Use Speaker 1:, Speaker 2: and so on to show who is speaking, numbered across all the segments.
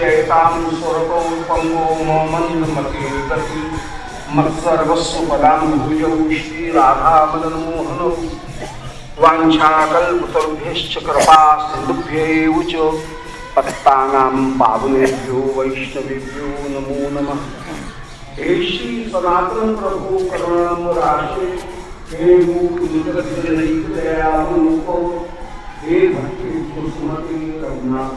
Speaker 1: चैतां स्वरकौ Pango मन्दमते गति मत्सर्वस्वपदां पत्तानां पावनेभ्यो वैष्णवेभ्यो नमो नमः। हे श्री सनातन प्रभु करुणामुराशे हे मूर्तिदयामुको हे भक्ति कुसुमति रघुनाथ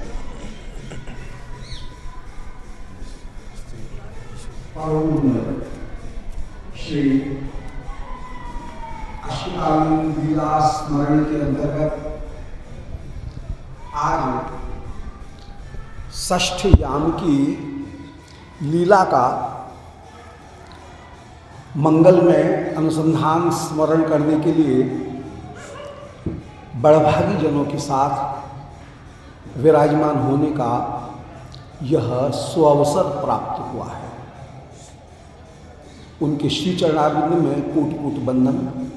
Speaker 1: श्री अष्टकालीन लीला स्मरण के अंतर्गत आज ष्ठ याम की लीला का मंगल में अनुसंधान स्मरण करने के लिए बड़भागी जनों के साथ विराजमान होने का यह सुअवसर प्राप्त हुआ है। उनके श्री चरणारिंद में कोटि कोटि बंधन।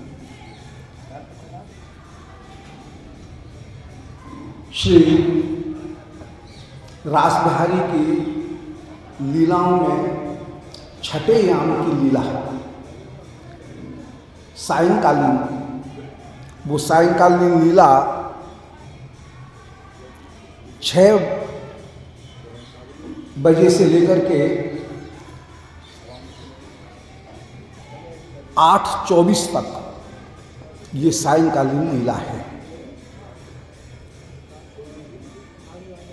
Speaker 1: श्री रास बिहारी की लीलाओं में छठे याम की लीला। है सायंकालीन। वो सायंकालीन लीला छ बजे से लेकर के आठ चौबीस तक ये सायंकालीन लीला है।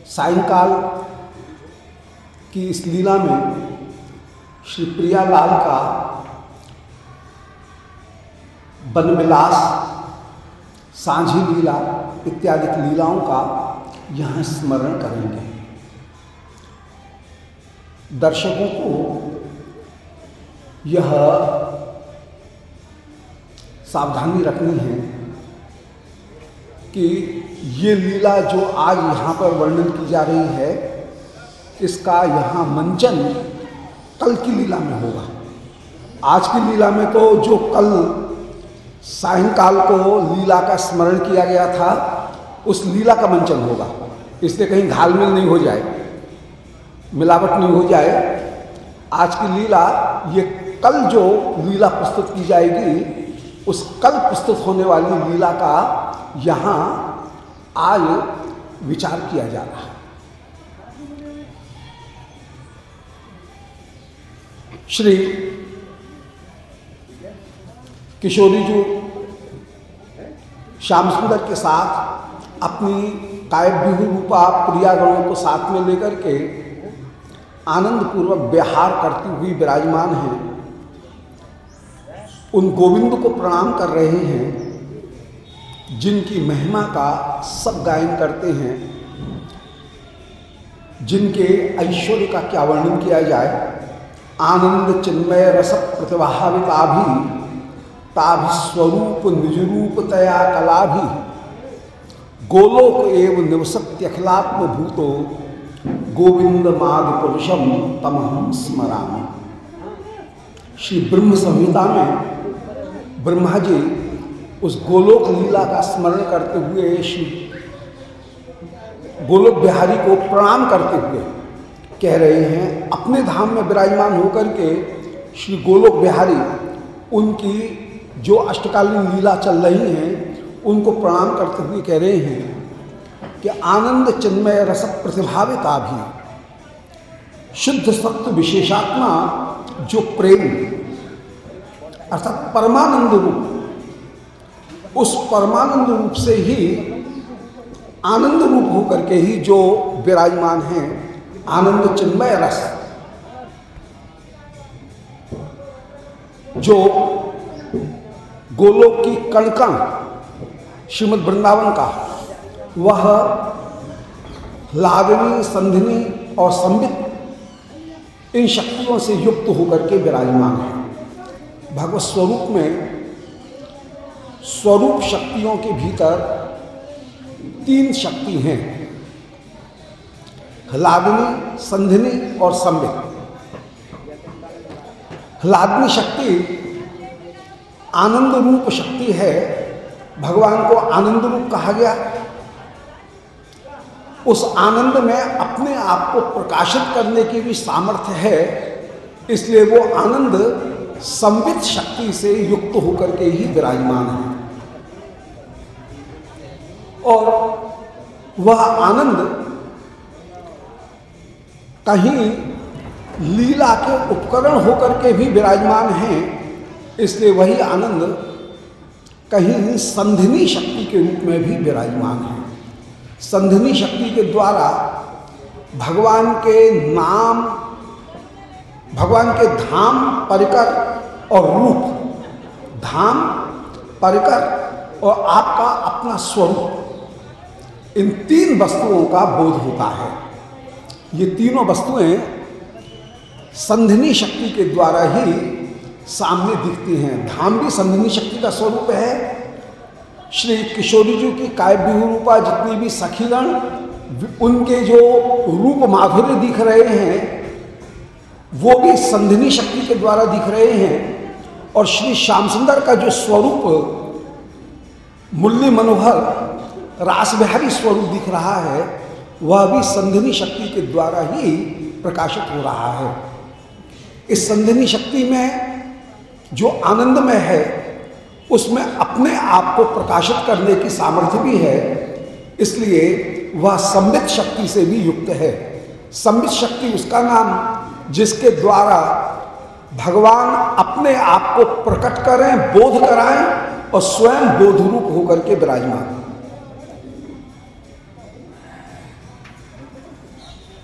Speaker 1: सायंकाल की इस लीला में श्री प्रियालाल का बनविलास सांझी लीला इत्यादि लीलाओं का यहाँ स्मरण करेंगे। दर्शकों को यह सावधानी रखनी है कि ये लीला जो आज यहाँ पर वर्णन की जा रही है, इसका यहाँ मंचन कल की लीला में होगा। आज की लीला में तो जो कल सायंकाल को लीला का स्मरण किया गया था, उस लीला का मंचन होगा। इसलिए कहीं घालमेल नहीं हो जाए, मिलावट नहीं हो जाए। आज की लीला, ये कल जो लीला प्रस्तुत की जाएगी उस कल प्रस्तुत होने वाली लीला का यहाँ आज विचार किया जा रहा है। श्री किशोरी जी श्याम सुंदर के साथ अपनी काव्य रूपा प्रियागणों को साथ में लेकर के आनंद पूर्वक करती हुई विराजमान हैं। उन गोविंद को प्रणाम कर रहे हैं, जिनकी महिमा का सब गायन करते हैं, जिनके ऐश्वर्य का क्या वर्णन किया जाए, आनंद चिन्मय रस प्रतिभाविता भी ताभि स्वरूप निज रूप तया कला भी गोलोक एवं निवसत्यखिलात्म भूतो, गोविंद माद पुरुषम तमहम स्मरामि। श्री ब्रह्म संहिता में ब्रह्मा जी उस गोलोक लीला का स्मरण करते हुए, श्री गोलोक बिहारी को प्रणाम करते हुए कह रहे हैं, अपने धाम में विराजमान होकर के श्री गोलोक बिहारी उनकी जो अष्टकालीन लीला चल रही हैं, उनको प्रणाम करते हुए कह रहे हैं कि आनंद चिन्मय रस प्रतिभाविता भी, शुद्ध सत्य विशेषात्मा जो प्रेम अर्थात परमानंद रूप। उस परमानंद रूप से ही आनंद रूप होकर के ही जो विराजमान हैं, आनंद चिन्मय रस। जो गोलोक की कणकण श्रीमद वृंदावन का, वह लावनी संधिनी और संबित इन शक्तियों से युक्त होकर के विराजमान है। भगवत स्वरूप में स्वरूप शक्तियों के भीतर तीन शक्ति हैं। हलादनी, संधिनी और संबित हलादनी शक्ति आनंद रूप शक्ति है, भगवान को आनंद रूप कहा गया। उस आनंद में अपने आप को प्रकाशित करने की भी सामर्थ्य है, इसलिए वो आनंद संवित शक्ति से युक्त होकर के ही विराजमान है। और वह आनंद कहीं लीला के उपकरण होकर के भी विराजमान हैं, इसलिए वही आनंद कहीं संधिनी शक्ति के रूप में भी विराजमान है। संधिनी शक्ति के द्वारा भगवान के नाम भगवान के धाम परिकर और रूप। धाम परिकर और आपका अपना स्वरूप। इन तीन वस्तुओं का बोध होता है। ये तीनों वस्तुएँ संधिनी शक्ति के द्वारा ही सामने दिखती हैं। धाम भी संधिनी शक्ति का स्वरूप है। श्री किशोरी जी की काव्य रूपा जितनी भी सखीगण, उनके जो रूप माधुर्य दिख रहे हैं वो भी संधिनी शक्ति के द्वारा दिख रहे हैं। और श्री श्याम सुंदर का जो स्वरूप मुरली मनोहर रास बिहारी स्वरूप दिख रहा है, वह भी संधिनी शक्ति के द्वारा ही प्रकाशित हो रहा है। इस संधिनी शक्ति में जो आनंदमय है, उसमें अपने आप को प्रकाशित करने की सामर्थ्य भी है, इसलिए वह संबित शक्ति से भी युक्त है। संबित शक्ति उसका नाम जिसके द्वारा भगवान अपने आप को प्रकट करें, बोध कराएँ और स्वयं बोध रूप होकर के विराजमान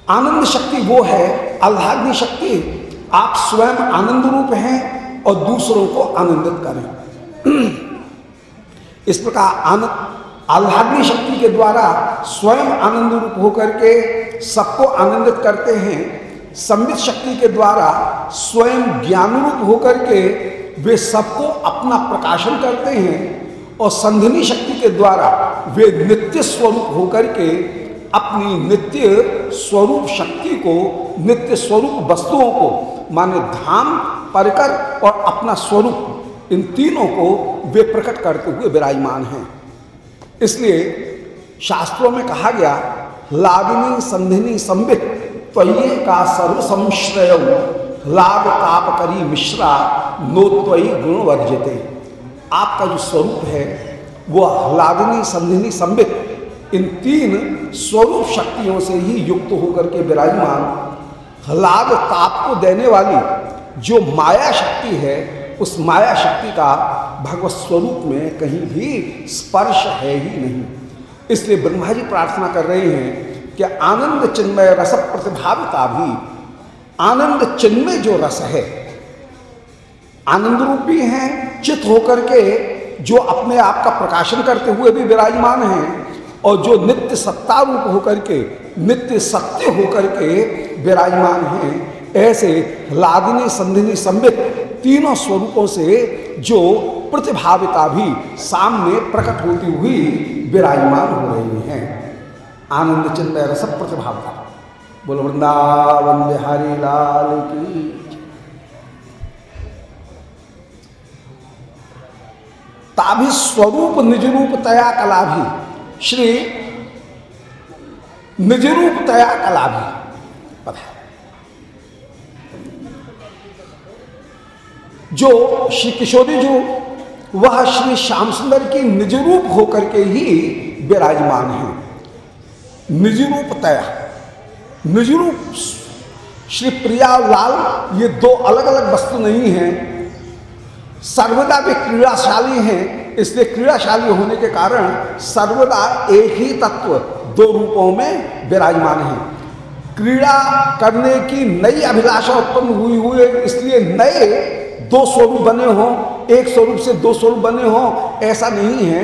Speaker 1: आनंद शक्ति वो है, आह्लादनी शक्ति, आप स्वयं आनंद रूप हैं और दूसरों को आनंदित करें। इस प्रकार आनंद, आह्लादनी शक्ति के द्वारा स्वयं आनंद रूप होकर के सबको आनंदित करते हैं। संबित शक्ति के द्वारा स्वयं ज्ञान रूप होकर के वे सबको अपना प्रकाशन करते हैं और संधनी शक्ति के द्वारा वे नित्य स्वरूप होकर के अपनी नित्य स्वरूप शक्ति को, नित्य स्वरूप वस्तुओं को, माने धाम, परिकर और अपना स्वरूप, इन तीनों को वे प्रकट करते हुए विराजमान हैं। इसलिए शास्त्रों में कहा गया लागिनी संधिनी संबित त्वये का सर्व संश्रय लाभ ताप करी मिश्रा नोत्वयी गुण वर्जते। आपका जो स्वरूप है, वो हलादिनी संधिनी संबित इन तीन स्वरूप शक्तियों से ही युक्त होकर के विराजमान हलाद ताप को देने वाली जो माया शक्ति है, उस माया शक्ति का भगवत स्वरूप में कहीं भी स्पर्श है ही नहीं। इसलिए ब्रह्मा जी प्रार्थना कर रहे हैं कि आनंद चिन्मय रस प्रतिभाविता भी। आनंद चिन्मय जो रस है आनंद रूप भी हैं चित होकर के जो अपने आप का प्रकाशन करते हुए भी विराजमान हैं, और जो नित्य सत्ता रूप होकर के, नित्य सत्य होकर के विराजमान हैं, ऐसे लादिनी संधिनी संबित तीनों स्वरूपों से जो प्रतिभाविता भी सामने प्रकट होती हुई विराजमान हो रही हैं। आनंद चिन्मय रस प्रतिभाविता बोलो, वृंदावन बिहारी लाल की ताभि स्वरूप निज रूप तया कला भी श्री निज रूप तया कला भी पता जो श्री किशोरी जो, वह श्री श्याम सुंदर की निज रूप होकर के ही विराजमान है। निज रूप तया निज रूप श्री प्रिया लाल, ये दो अलग अलग वस्तु नहीं हैं। सर्वदा वे क्रीड़ाशाली हैं, इसलिए क्रीड़ाशाली होने के कारण सर्वदा एक ही तत्व दो रूपों में विराजमान है। क्रीड़ा करने की नई अभिलाषा उत्पन्न हुई हुई है, इसलिए नए दो स्वरूप बने हों, एक स्वरूप से दो स्वरूप बने हों, ऐसा नहीं है,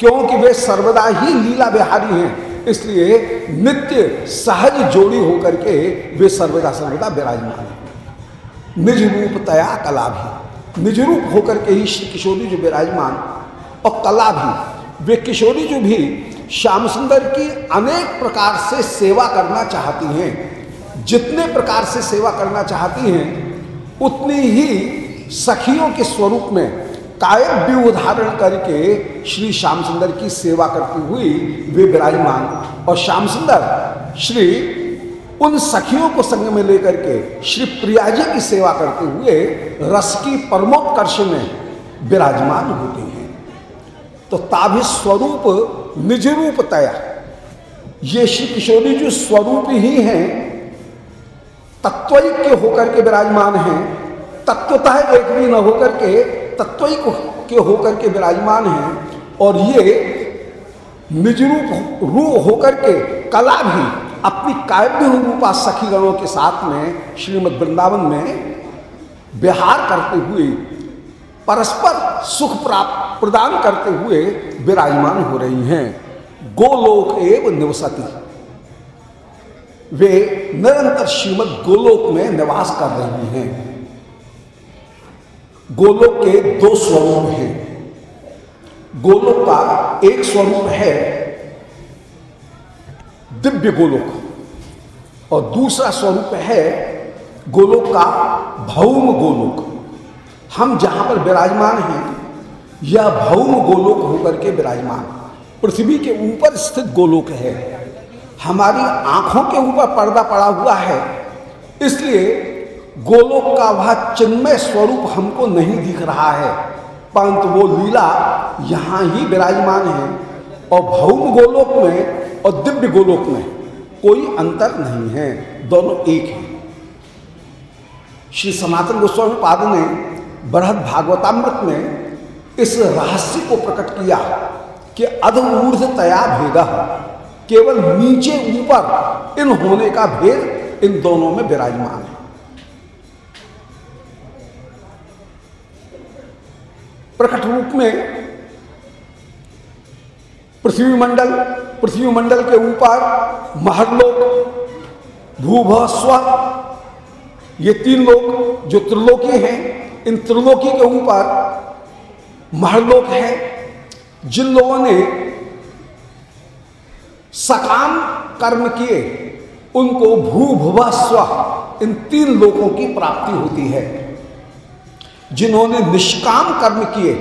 Speaker 1: क्योंकि वे सर्वदा ही लीला बिहारी हैं। इसलिए नित्य सहज जोड़ी होकर के वे सर्वदा सर्वदा विराजमान हैं। निज रूप तया कला भी, निज रूप होकर के ही श्री किशोरी जो विराजमान। और कला भी, वे किशोरी जो भी श्याम सुंदर की अनेक प्रकार से सेवा करना चाहती हैं। जितने प्रकार से सेवा करना चाहती हैं, उतनी ही सखियों के स्वरूप में कायव्य उदाहरण करके श्री श्याम सुंदर की सेवा करती हुई वे विराजमान और श्याम सुंदर, श्री उन सखियों को संग में लेकर के श्री प्रिया जी की सेवा करते हुए रस की परमोत्कर्ष में विराजमान होते हैं। तो ताभि स्वरूप निज रूप तया। ये श्री किशोरी जो स्वरूप ही हैं तत्विक होकर के विराजमान हैं। तत्वतः एक भी न होकर के तत्विक के होकर के विराजमान हैं और ये निज रूप होकर के कला भी अपनी काव्य रूपा सखी गणों के साथ में, श्रीमद वृंदावन में विहार करते हुए, परस्पर सुख प्राप्त प्रदान करते हुए विराजमान हो रही हैं। गोलोक एवं निवसती। वे निरंतर श्रीमद गोलोक में निवास कर रही हैं। गोलोक के दो स्वरूप हैं। गोलोक का एक स्वरूप है दिव्य गोलोक और दूसरा स्वरूप है गोलोक का भौम गोलोक। हम जहाँ पर विराजमान हैं, यह भौम गोलोक होकर के विराजमान। पृथ्वी के ऊपर स्थित गोलोक है। हमारी आँखों के ऊपर पर्दा पड़ा हुआ है। इसलिए गोलोक का वह चिन्मय स्वरूप हमको नहीं दिख रहा है। परंतु वो लीला यहाँ ही विराजमान है और भौम गोलोक में और दिव्य गोलोक में कोई अंतर नहीं है। दोनों एक हैं। श्री सनातन गोस्वामी पाद ने बृहद भागवतामृत में इस रहस्य को प्रकट किया कि अध ऊर्ध तया भेद, केवल नीचे ऊपर इन होने का भेद इन दोनों में विराजमान है। प्रकट रूप में पृथ्वी मंडल पृथ्वी मंडल के ऊपर महरलोक भूभ स्व ये तीन लोग जो त्रिलोकी हैं, इन त्रिलोकी के ऊपर महरलोक है, जिन लोगों ने सकाम कर्म किए, उनको भू स्व इन तीन लोगों की प्राप्ति होती है। जिन्होंने निष्काम कर्म किए,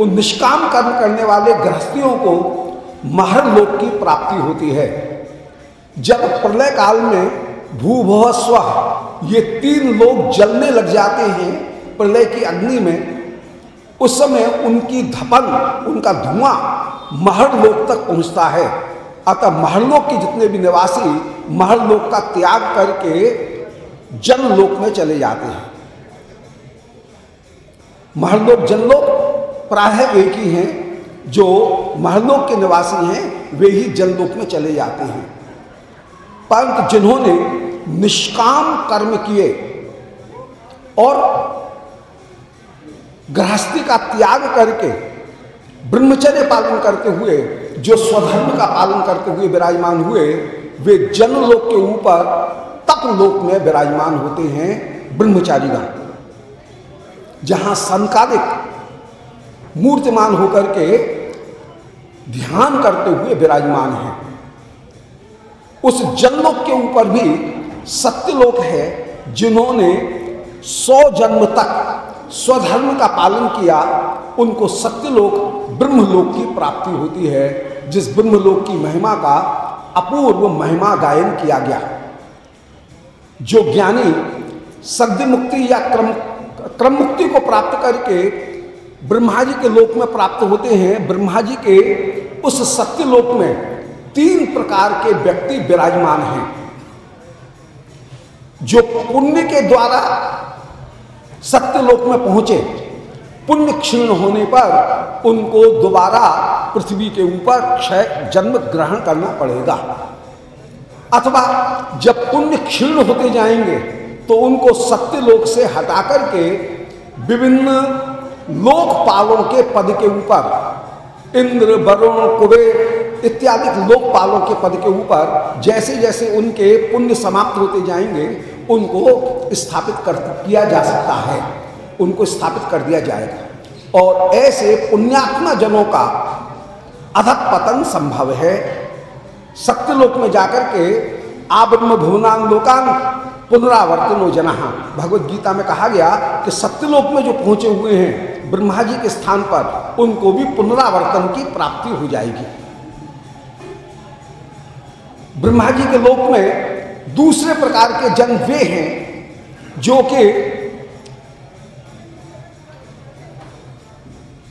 Speaker 1: उन निष्काम कर्म करने वाले गृहस्थियों को महर लोक की प्राप्ति होती है। जब प्रलय काल में भूभव स्व, ये तीन लोग जलने लग जाते हैं प्रलय की अग्नि में, उस समय उनकी धपन, उनका धुआँ महरलोक तक पहुँचता है। अतः महरलोक के जितने भी निवासी महरलोक का त्याग करके जनलोक में चले जाते हैं। महरलोक जनलोक प्राय एक ही हैं, जो महलोक के निवासी हैं, वे ही जनलोक में चले जाते हैं। परंतु जिन्होंने निष्काम कर्म किए और गृहस्थी का त्याग करके, ब्रह्मचर्य पालन करते हुए, जो स्वधर्म का पालन करते हुए विराजमान हुए, वे जनलोक के ऊपर तप लोक में विराजमान होते हैं ब्रह्मचारीगण जहाँ संकालिक मूर्तिमान होकर के ध्यान करते हुए विराजमान है। उस जनलोक के ऊपर भी सत्यलोक है, जिन्होंने सौ जन्म तक स्वधर्म का पालन किया, उनको सत्यलोक ब्रह्मलोक की प्राप्ति होती है, जिस ब्रह्मलोक की महिमा का अपूर्व महिमा गायन किया गया। जो ज्ञानी सद्य मुक्ति या क्रम क्रम मुक्ति को प्राप्त करके ब्रह्मा जी के लोक में प्राप्त होते हैं। ब्रह्मा जी के उस सत्य लोक में तीन प्रकार के व्यक्ति विराजमान हैं। जो पुण्य के द्वारा सत्य लोक में पहुँचे, पुण्य क्षीण होने पर उनको दोबारा पृथ्वी के ऊपर क्षय जन्म ग्रहण करना पड़ेगा। अथवा जब पुण्य क्षीण होते जाएँगे तो उनको सत्य लोक से हटा करके विभिन्न लोकपालों के पद के ऊपर, इंद्र, वरुण, कुबेर इत्यादि लोकपालों के पद के ऊपर जैसे जैसे उनके पुण्य समाप्त होते जाएँगे, उनको स्थापित कर किया जा सकता है। उनको स्थापित कर दिया जाएगा। और ऐसे पुण्यात्मा जनों का अधक पतन संभव है। सत्यलोक में जाकर के आब्रह्म, भुवनान, लोकान पुनरावर्तन हो जना। भगवत गीता में कहा गया कि सत्यलोक में जो पहुँचे हुए हैं, ब्रह्मा जी के स्थान पर, उनको भी पुनरावर्तन की प्राप्ति हो जाएगी। ब्रह्मा जी के लोक में दूसरे प्रकार के जन वे हैं, जो कि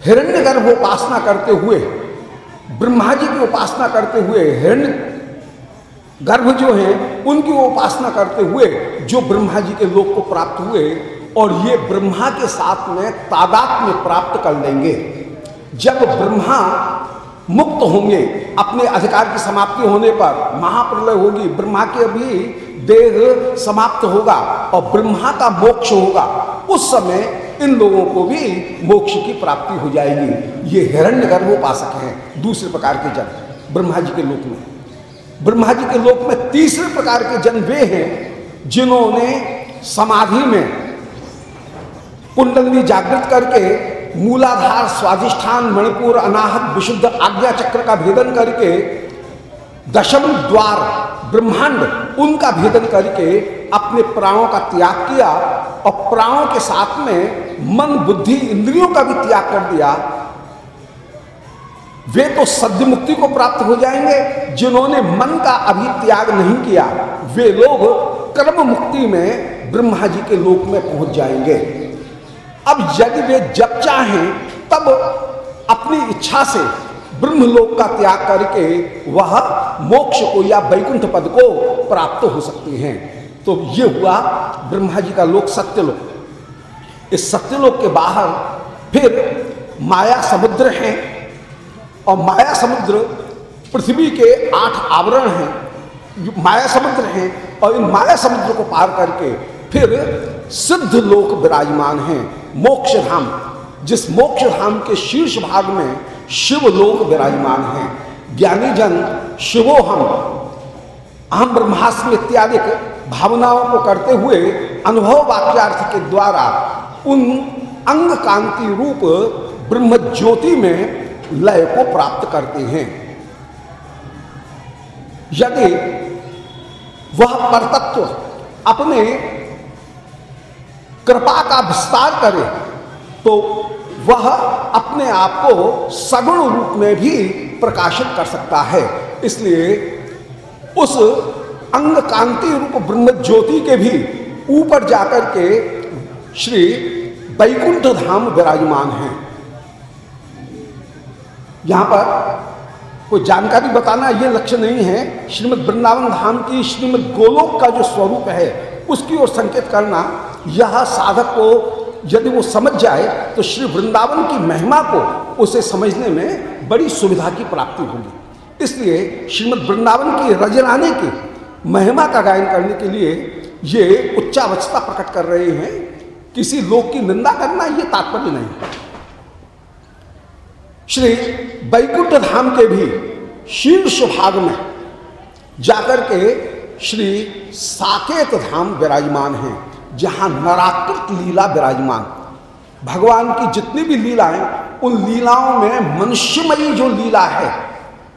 Speaker 1: हिरण्य गर्भ उपासना करते हुए, ब्रह्मा जी की उपासना करते हुए हिरण्य गर्भ जो है, उनकी उपासना करते हुए, जो ब्रह्मा जी के लोक को प्राप्त हुए, और ये ब्रह्मा के साथ में तादात में प्राप्त कर लेंगे। जब ब्रह्मा मुक्त होंगे, अपने अधिकार की समाप्ति होने पर, महाप्रलय होगी, ब्रह्मा के अभी देह समाप्त होगा, और ब्रह्मा का मोक्ष होगा, उस समय इन लोगों को भी मोक्ष की प्राप्ति हो जाएगी। ये हिरण्य गर्भ उपासक हैं, दूसरे प्रकार के जन ब्रह्मा जी के लोक में। ब्रह्मा जी के लोक में तीसरे प्रकार के जन वे हैं, जिन्होंने समाधि में कुंडली जागृत करके मूलाधार स्वाधिष्ठान, मणिपुर अनाहत विशुद्ध आज्ञा चक्र का भेदन करके दशम द्वार ब्रह्मांड, उनका भेदन करके अपने प्राणों का त्याग किया और प्राणों के साथ में मन, बुद्धि, इंद्रियों का भी त्याग कर दिया। वे तो सद्य मुक्ति को प्राप्त हो जाएँगे, जिन्होंने मन का अभी त्याग नहीं किया। वे लोग कर्म मुक्ति में ब्रह्मा जी के लोक में पहुँच जाएँगे। अब यदि वे जब चाहें, तब अपनी इच्छा से ब्रह्मलोक का त्याग करके वह मोक्ष को या वैकुंठ पद को प्राप्त हो सकते हैं। तो ये हुआ ब्रह्मा जी का लोक सत्यलोक। इस सत्यलोक के बाहर फिर माया समुद्र है और माया समुद्र पृथ्वी के आठ आवरण हैं, माया समुद्र हैं, और इन माया समुद्र को पार करके फिर सिद्ध लोक विराजमान हैं मोक्ष धाम जिस मोक्ष धाम के शीर्ष भाग में शिव लोक विराजमान है, ज्ञानी जन, शिवो हम। अहम ब्रह्मास्म इत्यादि भावनाओं को करते हुए अनुभव वाक्यार्थ के द्वारा उन अंग कांति रूप ब्रह्म ज्योति में लय को प्राप्त करते हैं। यदि वह परतत्व अपने कृपा का विस्तार करे तो वह अपने आप को सगुण रूप में भी प्रकाशित कर सकता है। इसलिए उस अंग कांति रूप ब्रह्म ज्योति के भी ऊपर जाकर के श्री बैकुंठ धाम विराजमान हैं। यहाँ पर कोई जानकारी बताना ये लक्ष्य नहीं है। श्रीमद वृंदावन धाम की श्रीमद गोलोक का जो स्वरूप है, उसकी ओर संकेत करना, यह साधक को यदि वो समझ जाए तो श्री वृंदावन की महिमा को उसे समझने में बड़ी सुविधा की प्राप्ति होगी। इसलिए श्रीमद वृंदावन की रजराने की महिमा का गायन करने के लिए ये उच्चावचता प्रकट कर रहे हैं। किसी लोक की निंदा करना ये तात्पर्य नहीं है। श्री बैकुंठ धाम के भी शीर्ष भाग में जाकर के श्री साकेत धाम विराजमान हैं, जहाँ नराकृत लीला विराजमान। भगवान की जितनी भी लीलाएँ, उन लीलाओं में मनुष्यमयी जो लीला है,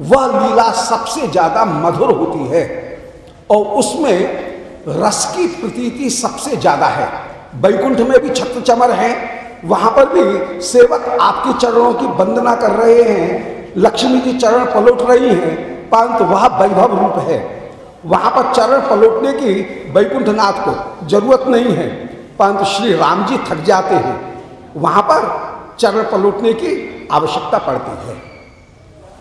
Speaker 1: वह लीला सबसे ज़्यादा मधुर होती है और उसमें रस की प्रतीति सबसे ज़्यादा है। बैकुंठ में भी छत्र चमर है वहाँ पर भी सेवक आपके चरणों की वंदना कर रहे हैं, लक्ष्मी जी चरण पलट रही हैं, परंतु वह वैभव रूप है। वहाँ पर चरण पलटने की वैकुंठनाथ को ज़रूरत नहीं है, परंतु श्री राम जी थक जाते हैं। वहाँ पर चरण पलटने की आवश्यकता पड़ती है।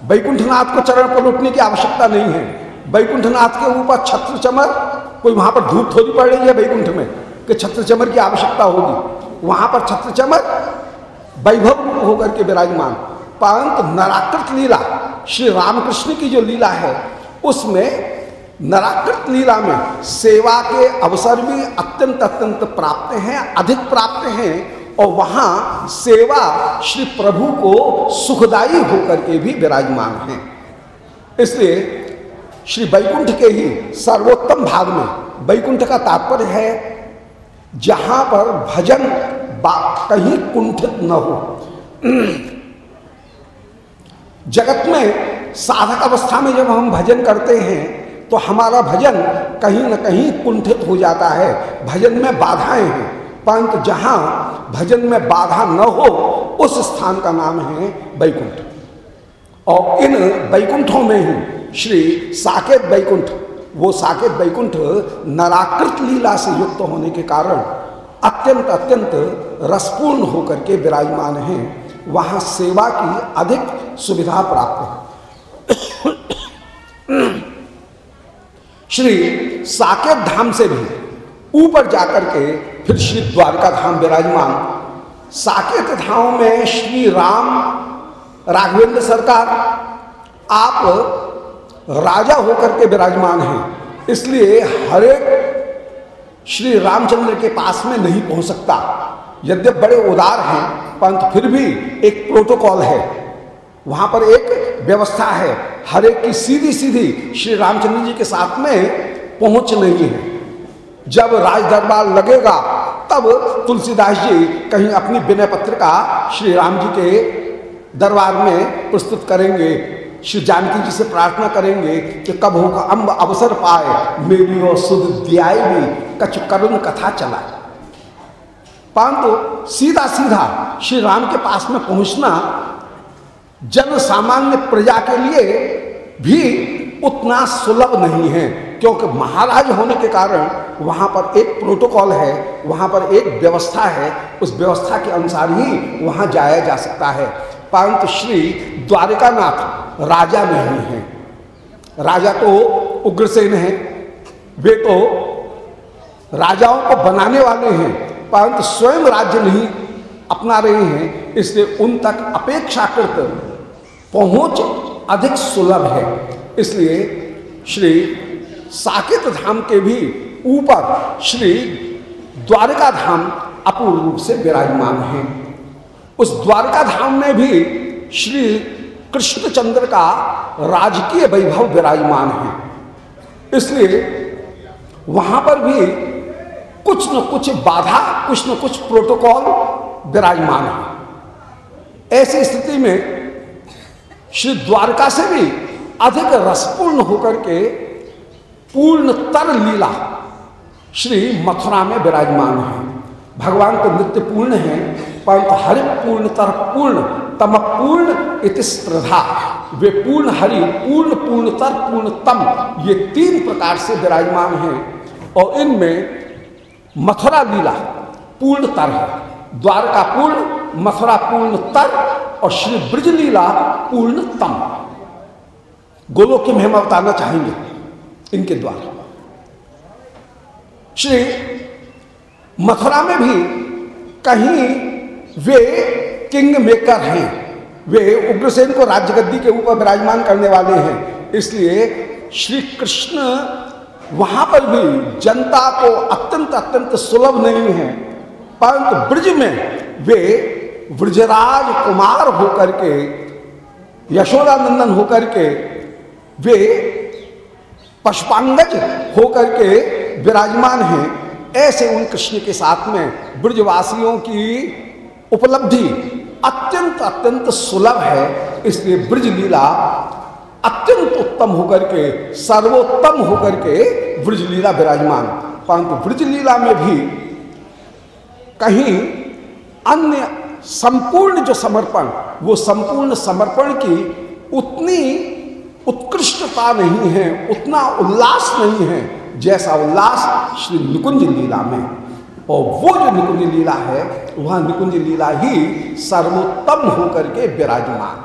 Speaker 1: वैकुंठनाथ को चरण पलटने की आवश्यकता नहीं है। वैकुंठनाथ के ऊपर छत्र चमर, कोई वहाँ पर धूप थोड़ी पड़ रही है वैकुंठ में, कि छत्र चमर की आवश्यकता होगी। वहाँ पर छत्र चमक, वैभव होकर के विराजमान। परंतु नराकृत लीला, श्री रामकृष्ण की जो लीला है, उसमें नराकृत लीला में सेवा के अवसर भी अत्यंत अत्यंत प्राप्त हैं, अधिक प्राप्त हैं, और वहाँ सेवा श्री प्रभु को सुखदायी होकर के भी विराजमान है। इसलिए श्री वैकुंठ के ही सर्वोत्तम भाग में, वैकुंठ का तात्पर्य है जहाँ पर भजन कहीं कुंठित न हो। जगत में साधक अवस्था में जब हम भजन करते हैं तो हमारा भजन कहीं ना कहीं कुंठित हो जाता है। भजन में बाधाएँ हैं, परंतु जहाँ भजन में बाधा न हो, उस स्थान का नाम है बैकुंठ और इन बैकुंठों में ही श्री साकेत वैकुंठ वो साकेत वैकुंठ नराकृत लीला से युक्त होने के कारण अत्यंत अत्यंत रसपूर्ण होकर के विराजमान हैं। वहाँ सेवा की अधिक सुविधा प्राप्त है। श्री साकेत धाम से भी ऊपर जाकर के फिर श्री द्वारका धाम विराजमान। साकेत धाम में श्री राम, राघवेंद्र सरकार, आप राजा होकर के विराजमान हैं। इसलिए हरेक श्री रामचंद्र के पास में नहीं पहुँच सकता। यद्यप बड़े उदार हैं, परंतु फिर भी एक प्रोटोकॉल है। वहाँ पर एक व्यवस्था है। हर एक की सीधी सीधी श्री रामचंद्र जी के साथ में पहुँच नहीं है। जब राज दरबार लगेगा, तब तुलसीदास जी कहीं अपनी विनय पत्रिका श्री राम जी के दरबार में प्रस्तुत करेंगे। श्री जानकी जी से प्रार्थना करेंगे कि कब होगा अम्ब अवसर पाए, मेरी और सुध दियाई भी, कछ करुण कथा चला परंतु सीधा सीधा श्री राम के पास में पहुँचना जन सामान्य प्रजा के लिए भी उतना सुलभ नहीं है, क्योंकि महाराज होने के कारण वहाँ पर एक प्रोटोकॉल है, वहाँ पर एक व्यवस्था है, उस व्यवस्था के अनुसार ही वहाँ जाया जा सकता है। परंतु श्री द्वारिकानाथ राजा नहीं है राजा तो उग्रसेन है। वे तो राजाओं को बनाने वाले हैं, परंतु स्वयं राज्य नहीं अपना रहे हैं, इसलिए उन तक अपेक्षाकृत पहुँच अधिक सुलभ है। इसलिए श्री साकेत धाम के भी ऊपर श्री द्वारका धाम अपूर्ण रूप से विराजमान है। उस द्वारका धाम में भी श्री कृष्णचंद्र का राजकीय वैभव विराजमान है। इसलिए वहाँ पर भी कुछ न कुछ बाधा, कुछ न कुछ प्रोटोकॉल विराजमान है। ऐसी स्थिति में श्री द्वारका से भी अधिक रसपूर्ण होकर के पूर्णतर लीला श्री मथुरा में विराजमान है। भगवान तो नित्य पूर्ण है, परंतु हरि पूर्ण तम पूर्ण इतिस्प्रधा वे पूर्ण हरि, पूर्ण पूर्णतर, पूर्णतम, ये तीन प्रकार से विराजमान हैं और इनमें मथुरा लीला पूर्णतर है। द्वारका पूर्ण, मथुरा पूर्णतर और श्री ब्रज लीला पूर्णतम। गोलोक की महिमा बताना चाहेंगे इनके द्वारा। श्री मथुरा में भी कहीं वे किंग मेकर हैं। वे उग्रसेन को राज्य गद्दी के ऊपर विराजमान करने वाले हैं। इसलिए श्री कृष्ण वहाँ पर भी जनता को अत्यंत अत्यंत सुलभ नहीं है। परंतु ब्रज में वे ब्रजराज कुमार होकर के, यशोदानंदन होकर के, वे पशुपांगज होकर के विराजमान हैं। ऐसे उन कृष्ण के साथ में ब्रजवासियों की उपलब्धि अत्यंत अत्यंत सुलभ है। इसलिए ब्रज लीला अत्यंत उत्तम होकर के, सर्वोत्तम होकर के ब्रज लीला विराजमान। परंतु ब्रज लीला में भी कहीं अन्य संपूर्ण जो समर्पण, वो संपूर्ण समर्पण की उतनी उत्कृष्टता नहीं है, उतना उल्लास नहीं है, जैसा उल्लास श्री निकुंज लीला में। और वो जो निकुंज लीला है, वह निकुंज लीला ही सर्वोत्तम होकर के विराजमान।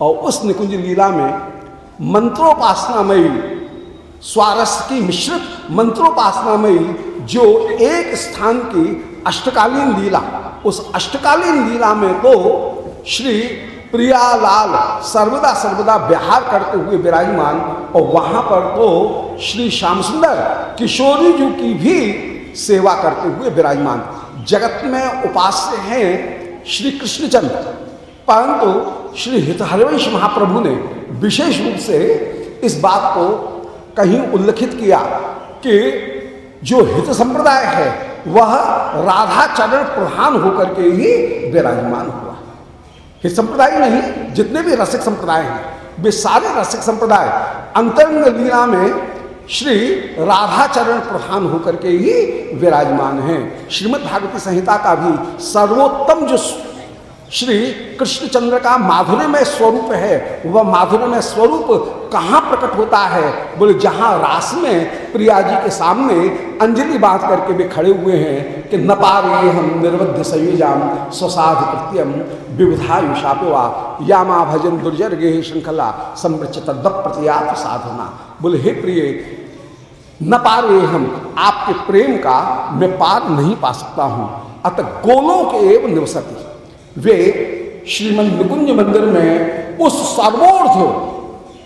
Speaker 1: और उस निकुंज लीला में मंत्रोपासनामयी स्वारस की मिश्रित मंत्रोपासनामयी जो एक स्थान की अष्टकालीन लीला, उस अष्टकालीन लीला में तो श्री प्रियालाल सर्वदा सर्वदा विहार करते हुए विराजमान, और वहाँ पर तो श्री श्याम सुंदर किशोरी जी की भी सेवा करते हुए विराजमान। जगत में उपास्य हैं श्री कृष्णचंद्र परंतु श्री हितहरिवंश महाप्रभु ने विशेष रूप से इस बात को कहीं उल्लिखित किया कि जो हित संप्रदाय है, वह राधा चरण प्रधान होकर के ही विराजमान हुआ। हित संप्रदाय नहीं, जितने भी रसिक संप्रदाय हैं, वे सारे रसिक संप्रदाय अंतरंग लीला में श्री राधाचरण प्रधान होकर के ही विराजमान हैं। श्रीमद् भागवती संहिता का भी सर्वोत्तम जो श्री कृष्णचंद्र का माधुर्यमय स्वरूप है, वह माधुर्यमय स्वरूप कहाँ प्रकट होता है? बोले, जहाँ रास में प्रिया जी के सामने अंजलि बात करके वे खड़े हुए हैं कि न पारे हम निर्वध्य संयुजाम, स्वसाध कृत्यम, विविधायुषापवा, यामा भजन दुर्जर गे श्रृंखला समृच तद्व प्रतियात साधना। बोले, हे प्रिय न पारे हम, आपके प्रेम का मैं पार नहीं पा सकता हूँ। अतः गोलों के एवं निवसती। वे श्रीमद निकुंज मंदिर में उस सर्वोर्ध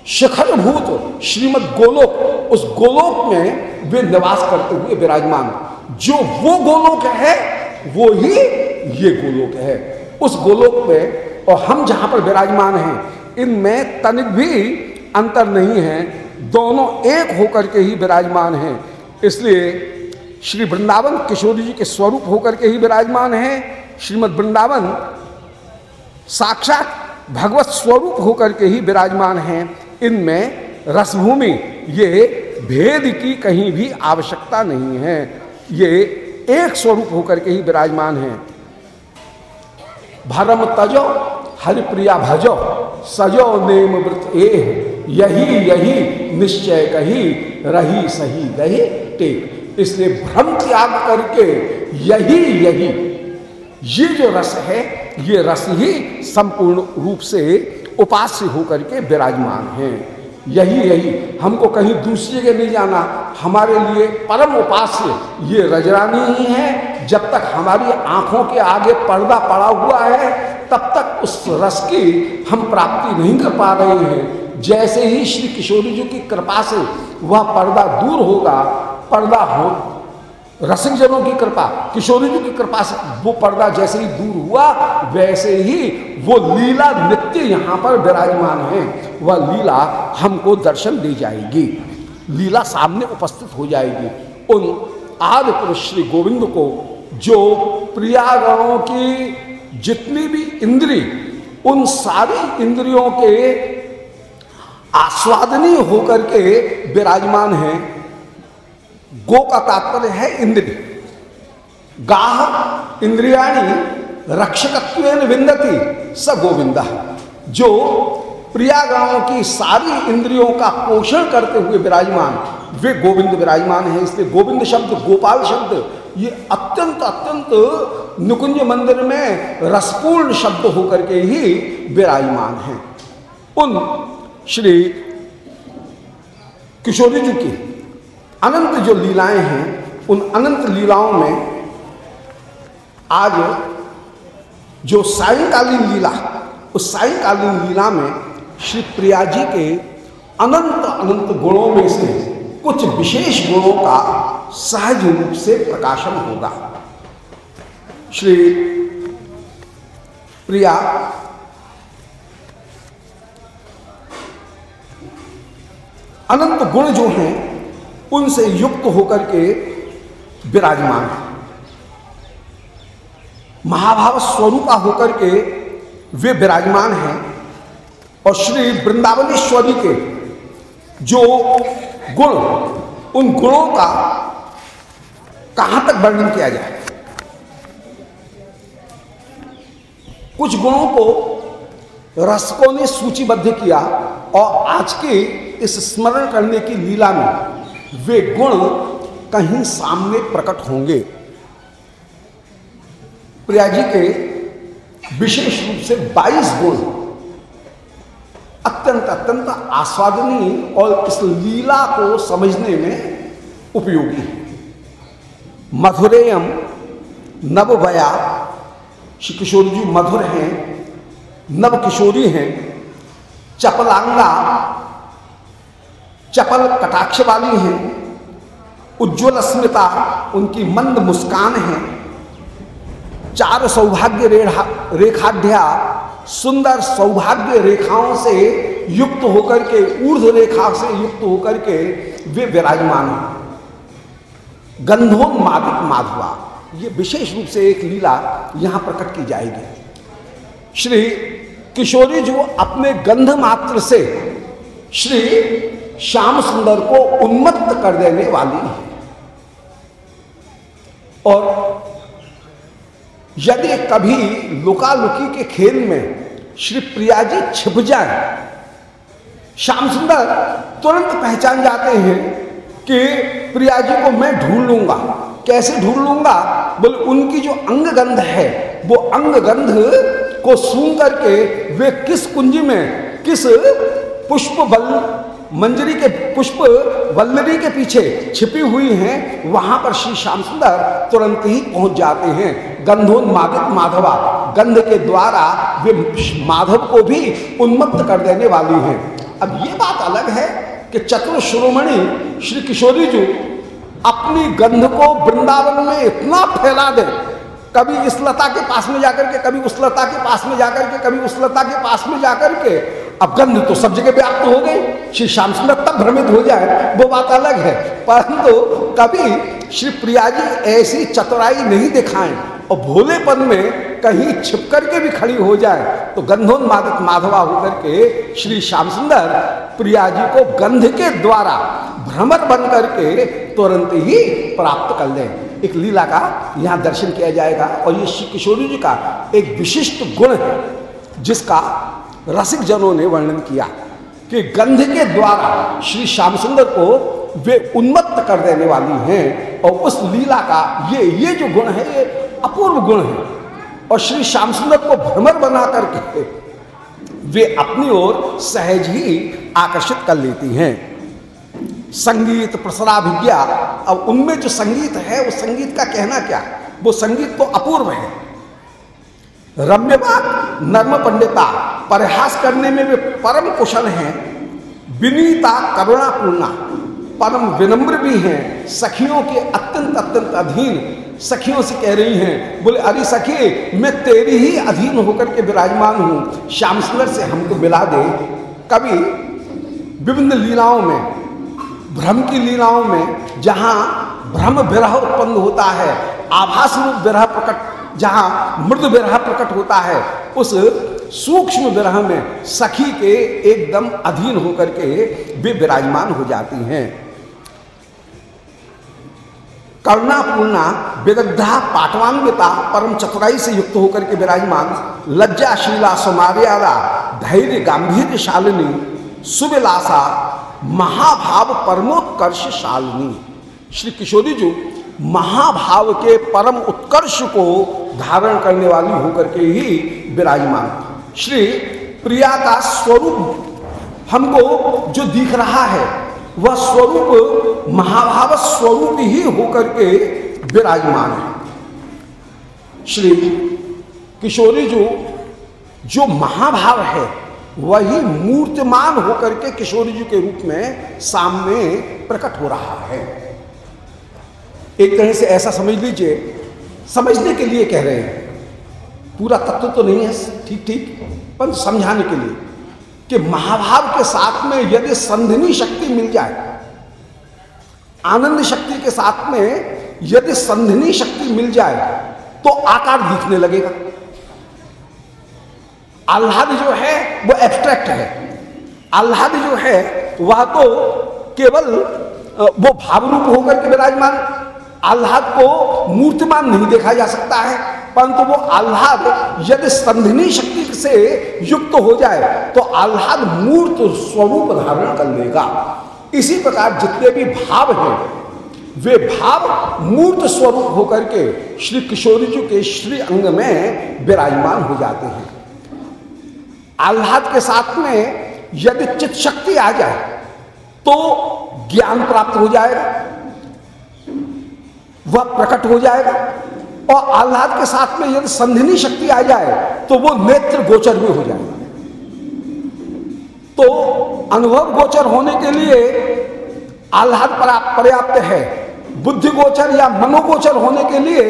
Speaker 1: शिखर भूत श्रीमद गोलोक, उस गोलोक में वे निवास करते हुए विराजमान। जो वो गोलोक है, वो ही ये गोलोक है। उस गोलोक में और हम जहाँ पर विराजमान हैं, इनमें तनिक भी अंतर नहीं है। दोनों एक होकर के ही विराजमान हैं। इसलिए श्री वृंदावन किशोरी जी के स्वरूप होकर के ही विराजमान हैं। श्रीमद वृंदावन साक्षात भगवत स्वरूप होकर के ही विराजमान हैं। इनमें रसभूमि, ये भेद की कहीं भी आवश्यकता नहीं है। ये एक स्वरूप होकर के ही विराजमान हैं। भरम तजो, हरिप्रिया भजो, सजो नेम व्रत ए यही यही निश्चय कही, रही सही गही टेक। इसलिए भ्रम त्याग करके यही यही, ये जो रस है, ये रस ही संपूर्ण रूप से उपास्य होकर के विराजमान है। यही यही, हमको कहीं दूसरी जगह नहीं जाना, हमारे लिए परम उपास्य ये रजरानी ही है। जब तक हमारी आँखों के आगे पर्दा पड़ा हुआ है, तब तक उस रस की हम प्राप्ति नहीं कर पा रहे हैं। जैसे ही श्री किशोरी जी की कृपा से वह पर्दा दूर होगा, पर्दा हो रसिक जनों की कृपा, किशोरी जी की कृपा से वो पर्दा जैसे ही दूर हुआ, वैसे ही वो लीला नित्य यहाँ पर विराजमान है। वह लीला हमको दर्शन दी जाएगी, लीला सामने उपस्थित हो जाएगी। उन आदि पुरुष श्री गोविंद को, जो प्रियागणों की जितनी भी इंद्री, उन सारी इंद्रियों के आस्वादनी होकर के विराजमान है। गो का तात्पर्य है इंद्रिय। गाह इंद्रियाणी रक्षकत्व विंदती स गोविंदा, जो प्रियागणों की सारी इंद्रियों का पोषण करते हुए विराजमान वे गोविंद विराजमान है, इसलिए गोविंद शब्द, गोपाल शब्द, ये अत्यंत अत्यंत नुकुंज मंदिर में रसपूर्ण शब्द होकर के ही विराजमान है। उन श्री किशोरी जी की अनंत जो लीलाएँ हैं, उन अनंत लीलाओं में आज जो सायकालीन लीला, उस सायकालीन लीला में श्री प्रिया जी के अनंत अनंत गुणों में से कुछ विशेष गुणों का सहज रूप से प्रकाशन होगा। श्री प्रिया अनंत गुण जो हैं, उनसे युक्त होकर के विराजमान है। महाभाव स्वरूपा होकर के वे विराजमान हैं और श्री वृंदावनेश्वरी के जो गुण, उन गुणों का कहाँ तक वर्णन किया जाए? कुछ गुणों को रसकों ने सूचीबद्ध किया और आज के इस स्मरण करने की लीला में वे गुण कहीं सामने प्रकट होंगे। प्रिया जी के विशेष रूप से 22 गुण अत्यंत अत्यंत आस्वादनीय और इस लीला को समझने में उपयोगी है। मधुरेयम नववया श्री किशोर जी मधुर हैं नव किशोरी हैं, चपलांगा, चपल कटाक्ष वाली हैं, उज्ज्वल स्मिता उनकी मंद मुस्कान है, चार सौभाग्य रेखा रेखाढ़ सुंदर सौभाग्य रेखाओं से युक्त होकर के ऊर्ध रेखा से युक्त होकर के वे विराजमान हैं। गंधोन्मादित माधवा, ये विशेष रूप से एक लीला यहाँ प्रकट की जाएगी। श्री किशोरी जो अपने गंध मात्र से श्री श्याम सुंदर को उन्मत्त कर देने वाली है। और यदि कभी लुका लुकी के खेल में श्री प्रिया जी छिप जाए, श्याम सुंदर तुरंत पहचान जाते हैं कि प्रिया जी को मैं ढूंढ लूँगा। कैसे ढूंढ लूँगा? बोले, उनकी जो अंग गंध है, वो अंग गंध को सूंघ करके वे किस कुंज में, किस पुष्प बल, मंजरी के पुष्प वल्लरी के पीछे छिपी हुई हैं, वहाँ पर श्री श्याम सुंदर तुरंत ही पहुँच जाते हैं। गंधोन्मादित माधवा, गंध के द्वारा वे माधव को भी उन्मत्त कर देने वाली हैं। अब ये बात अलग है कि चतुर शिरोमणि श्री किशोरी जी अपनी गंध को वृंदावन में इतना फैला दे कभी इस लता के पास में जाकर के, कभी उस लता के पास में जाकर के, कभी उस लता के पास में जाकर के। अब गंध तो सब जगह व्याप्त हो गई। श्री श्याम सुंदर तब भ्रमित हो जाए, वो बात अलग है। परंतु कभी श्री प्रिया जी ऐसी चतुराई नहीं दिखाएँ और भोलेपन में कहीं छिप करके भी खड़ी हो जाए तो गंधोन्मादित माधवा होकर के श्री श्याम सुंदर प्रिया जी को गंध के द्वारा भ्रमर बन करके तुरंत ही प्राप्त कर लें। एक लीला का यहाँ दर्शन किया जाएगा और ये श्री किशोरी जी का एक विशिष्ट गुण है, जिसका रसिक जनों ने वर्णन किया कि गंध के द्वारा श्री श्याम सुंदर को वे उन्मत्त कर देने वाली हैं और उस लीला का ये ये जो गुण है, ये अपूर्व गुण है। और श्री श्याम सुंदर को भ्रमर बना करके वे अपनी ओर सहज ही आकर्षित कर लेती हैं। संगीत प्रसराभिज्ञा अब उनमें जो संगीत है, उस संगीत का कहना क्या? वो संगीत तो अपूर्व है। रम्यवाद नर्म पंडिता परिहास करने में वे परम कुशल हैं। विनीता, करुणापूर्णा, परम विनम्र भी हैं। सखियों के अत्यंत अत्यंत अधीन सखियों से कह रही हैं, बोले, अरे सखी, मैं तेरी ही अधीन होकर के विराजमान हूँ। श्याम सुंदर से हमको मिला दे। कभी विभिन्न लीलाओं में भ्रम की लीलाओं में जहाँ भ्रम विरह उत्पन्न होता है आभास रूप विरह प्रकट, जहाँ मृद विरह प्रकट होता है, उस सूक्ष्म विरह में सखी के एकदम अधीन होकर के वे विराजमान हो जाती हैं। करुणापूर्णा विदग्धा पाटवान्विता परम चतुराई से युक्त होकर के विराजमान, लज्जाशीला, सुमार्यादा, धैर्य गांधीर्य शालिनी सुविलासा महाभाव परमोत्कर्ष शालिनी श्री किशोरी जी, महाभाव के परम उत्कर्ष को धारण करने वाली होकर के ही विराजमान। श्री प्रिया का स्वरूप हमको जो दिख रहा है, वह स्वरूप महाभाव स्वरूप ही होकर के विराजमान है। श्री किशोरी जो जो महाभाव है वही मूर्तिमान होकर के किशोर जी के रूप में सामने प्रकट हो रहा है। एक तरह से ऐसा समझ लीजिए, समझने के लिए कह रहे हैं। पूरा तत्व तो नहीं है, ठीक ठीक, पर समझाने के लिए कि महाभाव के साथ में यदि संधिनी शक्ति मिल जाए, आनंद शक्ति के साथ में यदि संधिनी शक्ति मिल जाए तो आकार दिखने लगेगा। आह्लाद जो है, वो एब्स्ट्रैक्ट है। आह्लाद जो है, वह तो केवल वो भाव रूप होकर के विराजमान। आह्लाद को मूर्तिमान नहीं देखा जा सकता है, परंतु वो आह्लाद यदि संधिनी शक्ति से युक्त हो जाए तो आह्लाद मूर्त स्वरूप धारण कर लेगा। इसी प्रकार जितने भी भाव हैं, वे भाव मूर्त स्वरूप होकर के श्री किशोरी जी के श्री अंग में विराजमान हो जाते हैं। आह्लाद के साथ में यदि चित शक्ति आ जाए तो ज्ञान प्राप्त हो जाएगा, वह प्रकट हो जाएगा। और आह्लाद के साथ में यदि संधिनी शक्ति आ जाए तो वो नेत्र गोचर भी हो जाएगा। तो अनुभव गोचर होने के लिए आह्लाद पर्याप्त है। बुद्धि गोचर या मनोगोचर होने के लिए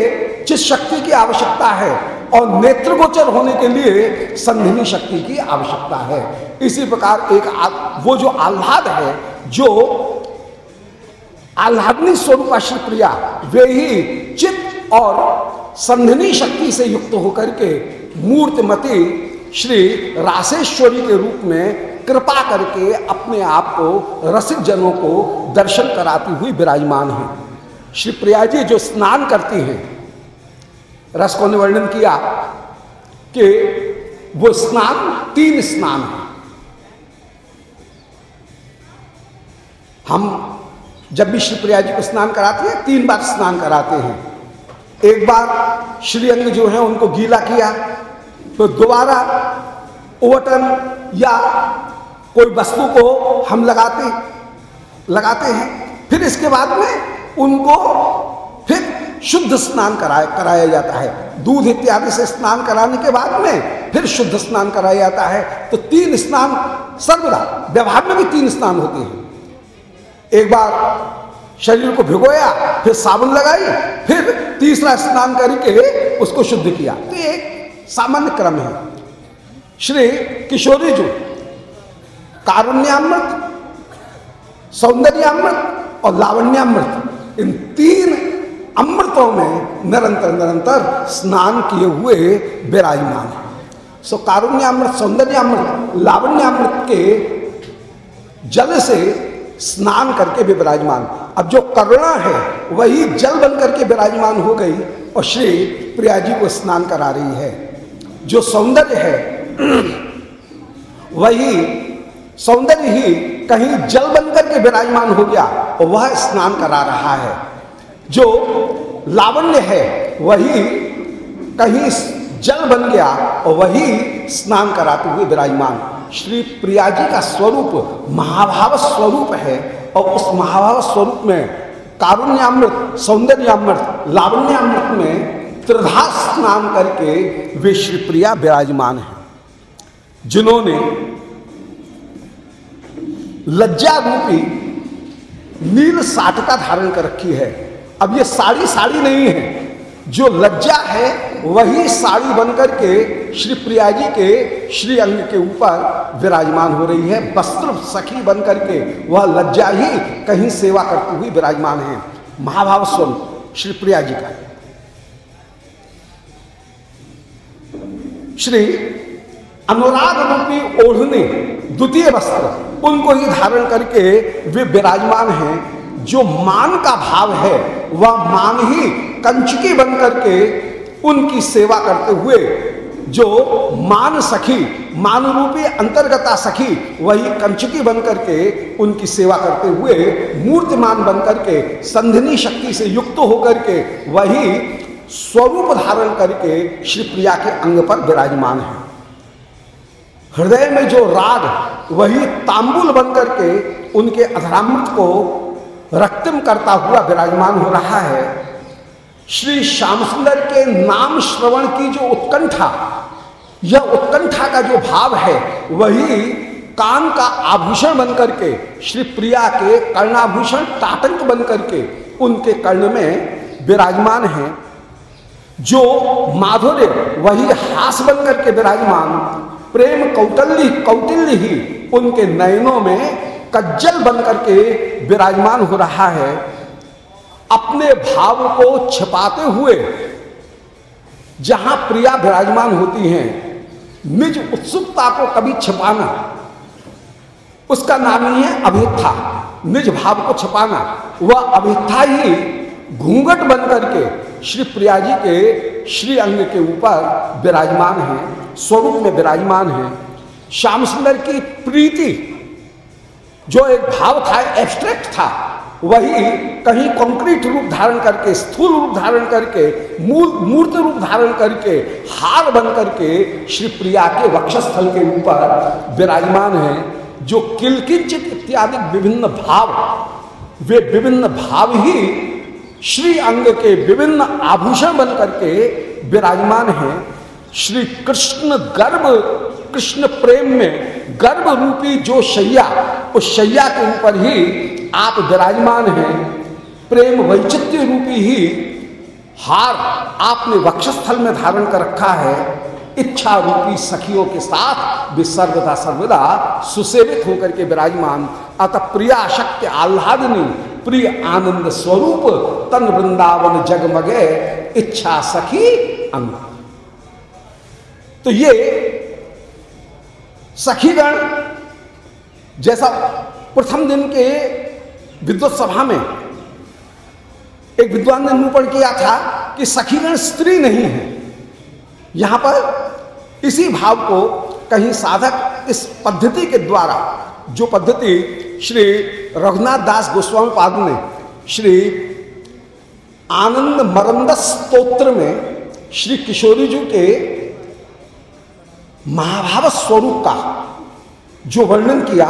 Speaker 1: जिस शक्ति की आवश्यकता है। और नेत्र गोचर होने के लिए संधिनी शक्ति की आवश्यकता है। इसी प्रकार एक वो जो आह्लाद है, जो आह्लादनी स्वरूपा प्रिया वे ही चित्त और संधनी शक्ति से युक्त होकर के मूर्तिमती श्री राशेश्वरी के रूप में कृपा करके अपने आप को रसिक जनों को दर्शन कराती हुई विराजमान है। श्री प्रिया जी जो स्नान करती हैं रस ने वर्णन किया कि वो स्नान, तीन स्नान है। हम जब भी श्री प्रिया जी को स्नान कराते हैं, तीन बार स्नान कराते हैं। एक बार श्रीअंग जो है, उनको गीला किया तो दोबारा ओवटन या कोई वस्तु को हम लगाते लगाते हैं। फिर इसके बाद में उनको शुद्ध स्नान कराया कराया जाता है। दूध इत्यादि से स्नान कराने के बाद में फिर शुद्ध स्नान कराया जाता है। तो तीन स्नान, सर्वदा, व्यवहार में भी तीन स्नान होते हैं। एक बार शरीर को भिगोया, फिर साबुन लगाई, फिर तीसरा स्नान करके उसको शुद्ध किया। तो एक सामान्य क्रम है। श्री किशोरी जी, कारुण्यामृत, सौंदर्यामृत और लावण्यामृत, इन तीन अमृतों में निरंतर निरंतर स्नान किए हुए विराजमान है। सो कारुण्यामृत, सौंदर्यामृत, लावण्यामृत के जल से स्नान करके भी विराजमान। अब जो करुणा है, वही जल बन करके विराजमान हो गई और श्री प्रिया जी को स्नान करा रही है। जो सौंदर्य है, वही सौंदर्य ही कहीं जल बन करके विराजमान हो गया और वह स्नान करा रहा है। जो लावण्य है, वही कहीं जल बन गया और वही स्नान कराते हुए विराजमान। श्री प्रिया जी का स्वरूप महाभाव स्वरूप है और उस महाभाव स्वरूप में कारुण्यामृत, सौंदर्यामृत, लावण्यामृत में त्रिधा स्नान करके वे श्री प्रिया विराजमान है। जिन्होंने लज्जा रूपी नील साटका धारण कर रखी है। अब ये साड़ी साड़ी नहीं है। जो लज्जा है, वही साड़ी बनकर के श्री प्रिया जी के श्री अंग के ऊपर विराजमान हो रही है। वस्त्र सखी बनकर के वह लज्जा ही कहीं सेवा करती हुई विराजमान है। महाभाव स्वरूप श्री प्रिया जी का। श्री अनुराग रूपी ओढ़ने, द्वितीय वस्त्र, उनको ही धारण करके वे विराजमान हैं। जो मान का भाव है, वह मान ही कंचकी बन करके उनकी सेवा करते हुए जो मान सखी मान रूपी अंतर्गता सखी, वही कंचकी बन करके उनकी सेवा करते हुए मूर्तिमान बन करके संधिनी शक्ति से युक्त होकर के, वही स्वरूप धारण करके श्री प्रिया के अंग पर विराजमान है। हृदय में जो राग, वही तांबुल बन करके उनके अधरामृत को रक्तिम करता हुआ विराजमान हो रहा है। श्री श्याम सुंदर के नाम श्रवण की जो उत्कंठा, यह उत्कंठा का जो भाव है, वही कान का आभूषण बन करके श्री प्रिया के कर्णाभूषण तातंक बन करके उनके कर्ण में विराजमान है। जो माधुर्य, वही हास बन करके विराजमान, प्रेम कौटल्य, कौटिल्य ही उनके नयनों में कज्जल बन करके विराजमान हो रहा है, अपने भाव को छिपाते हुए, जहाँ प्रिया विराजमान होती हैं, निज उत्सुकता को कभी छिपाना, उसका नाम ही है अभिथा, निज भाव को छिपाना, वह अभिथा ही घूंघट बन करके श्री प्रिया जी के श्री अंग के ऊपर विराजमान है, स्वरूप में विराजमान है। श्याम सुंदर की प्रीति जो एक भाव था एब्स्ट्रैक्ट था, वही कहीं कंक्रीट रूप धारण करके, स्थूल रूप धारण करके, मूल, मूर्त रूप धारण करके, हार बन करके श्री प्रिया के वक्षस्थल के ऊपर विराजमान है, जो किलकिंचित इत्यादि विभिन्न भाव, वे विभिन्न भाव ही श्री अंग के विभिन्न आभूषण बन करके विराजमान हैं। श्री कृष्ण गर्भ कृष्ण प्रेम में गर्भ रूपी जो शैया, उस शैया के ऊपर ही आप विराजमान हैं। प्रेम वैचित्य रूपी ही हार आपने वक्षस्थल में धारण कर रखा है। इच्छा रूपी सखियों के साथ भी सर्वदा सर्वदा सुसेवित होकर के विराजमान। अतः प्रिया शक्ति आह्लादनी, प्रिय आनंद स्वरूप, तन वृंदावन जगमगे, इच्छा सखी अंग। तो ये सखीगण, जैसा प्रथम दिन के विद्वत सभा में एक विद्वान ने निरूपण किया था कि सखीगण स्त्री नहीं है। यहाँ पर इसी भाव को कहीं साधक इस पद्धति के द्वारा, जो पद्धति श्री रघुनाथ दास गोस्वामी पाद ने श्री आनंद मरंद स्तोत्र में श्री किशोरी जी के महाभाव स्वरूप का जो वर्णन किया,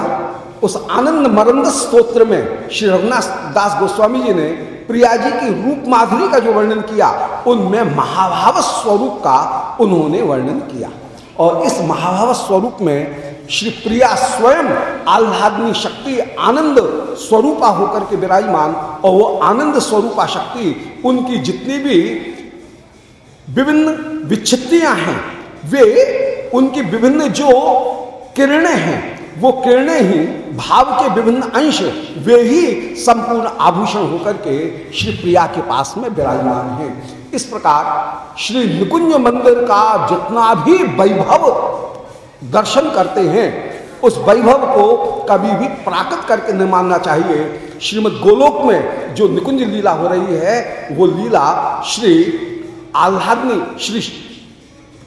Speaker 1: उस आनंद मरंद स्तोत्र में श्री रघुनाथ दास गोस्वामी जी ने प्रिया जी की रूप माधुरी का जो वर्णन किया, उनमें महाभाव स्वरूप का उन्होंने वर्णन किया। और इस महाभाव स्वरूप में श्री प्रिया स्वयं आह्लादनी शक्ति, आनंद स्वरूपा होकर के विराजमान, और वो आनंद स्वरूपा शक्ति, उनकी जितनी भी विभिन्न विच्छित्तियाँ हैं, वे उनकी विभिन्न जो किरणें हैं, वो किरणें ही भाव के विभिन्न अंश वे ही संपूर्ण आभूषण होकर के श्री प्रिया के पास में विराजमान हैं। इस प्रकार श्री निकुंज मंदिर का जितना भी वैभव दर्शन करते हैं, उस वैभव को कभी भी प्राकृत करके नहीं मानना चाहिए। श्रीमद गोलोक में जो निकुंज लीला हो रही है, वो लीला श्री आह्लादनी, श्री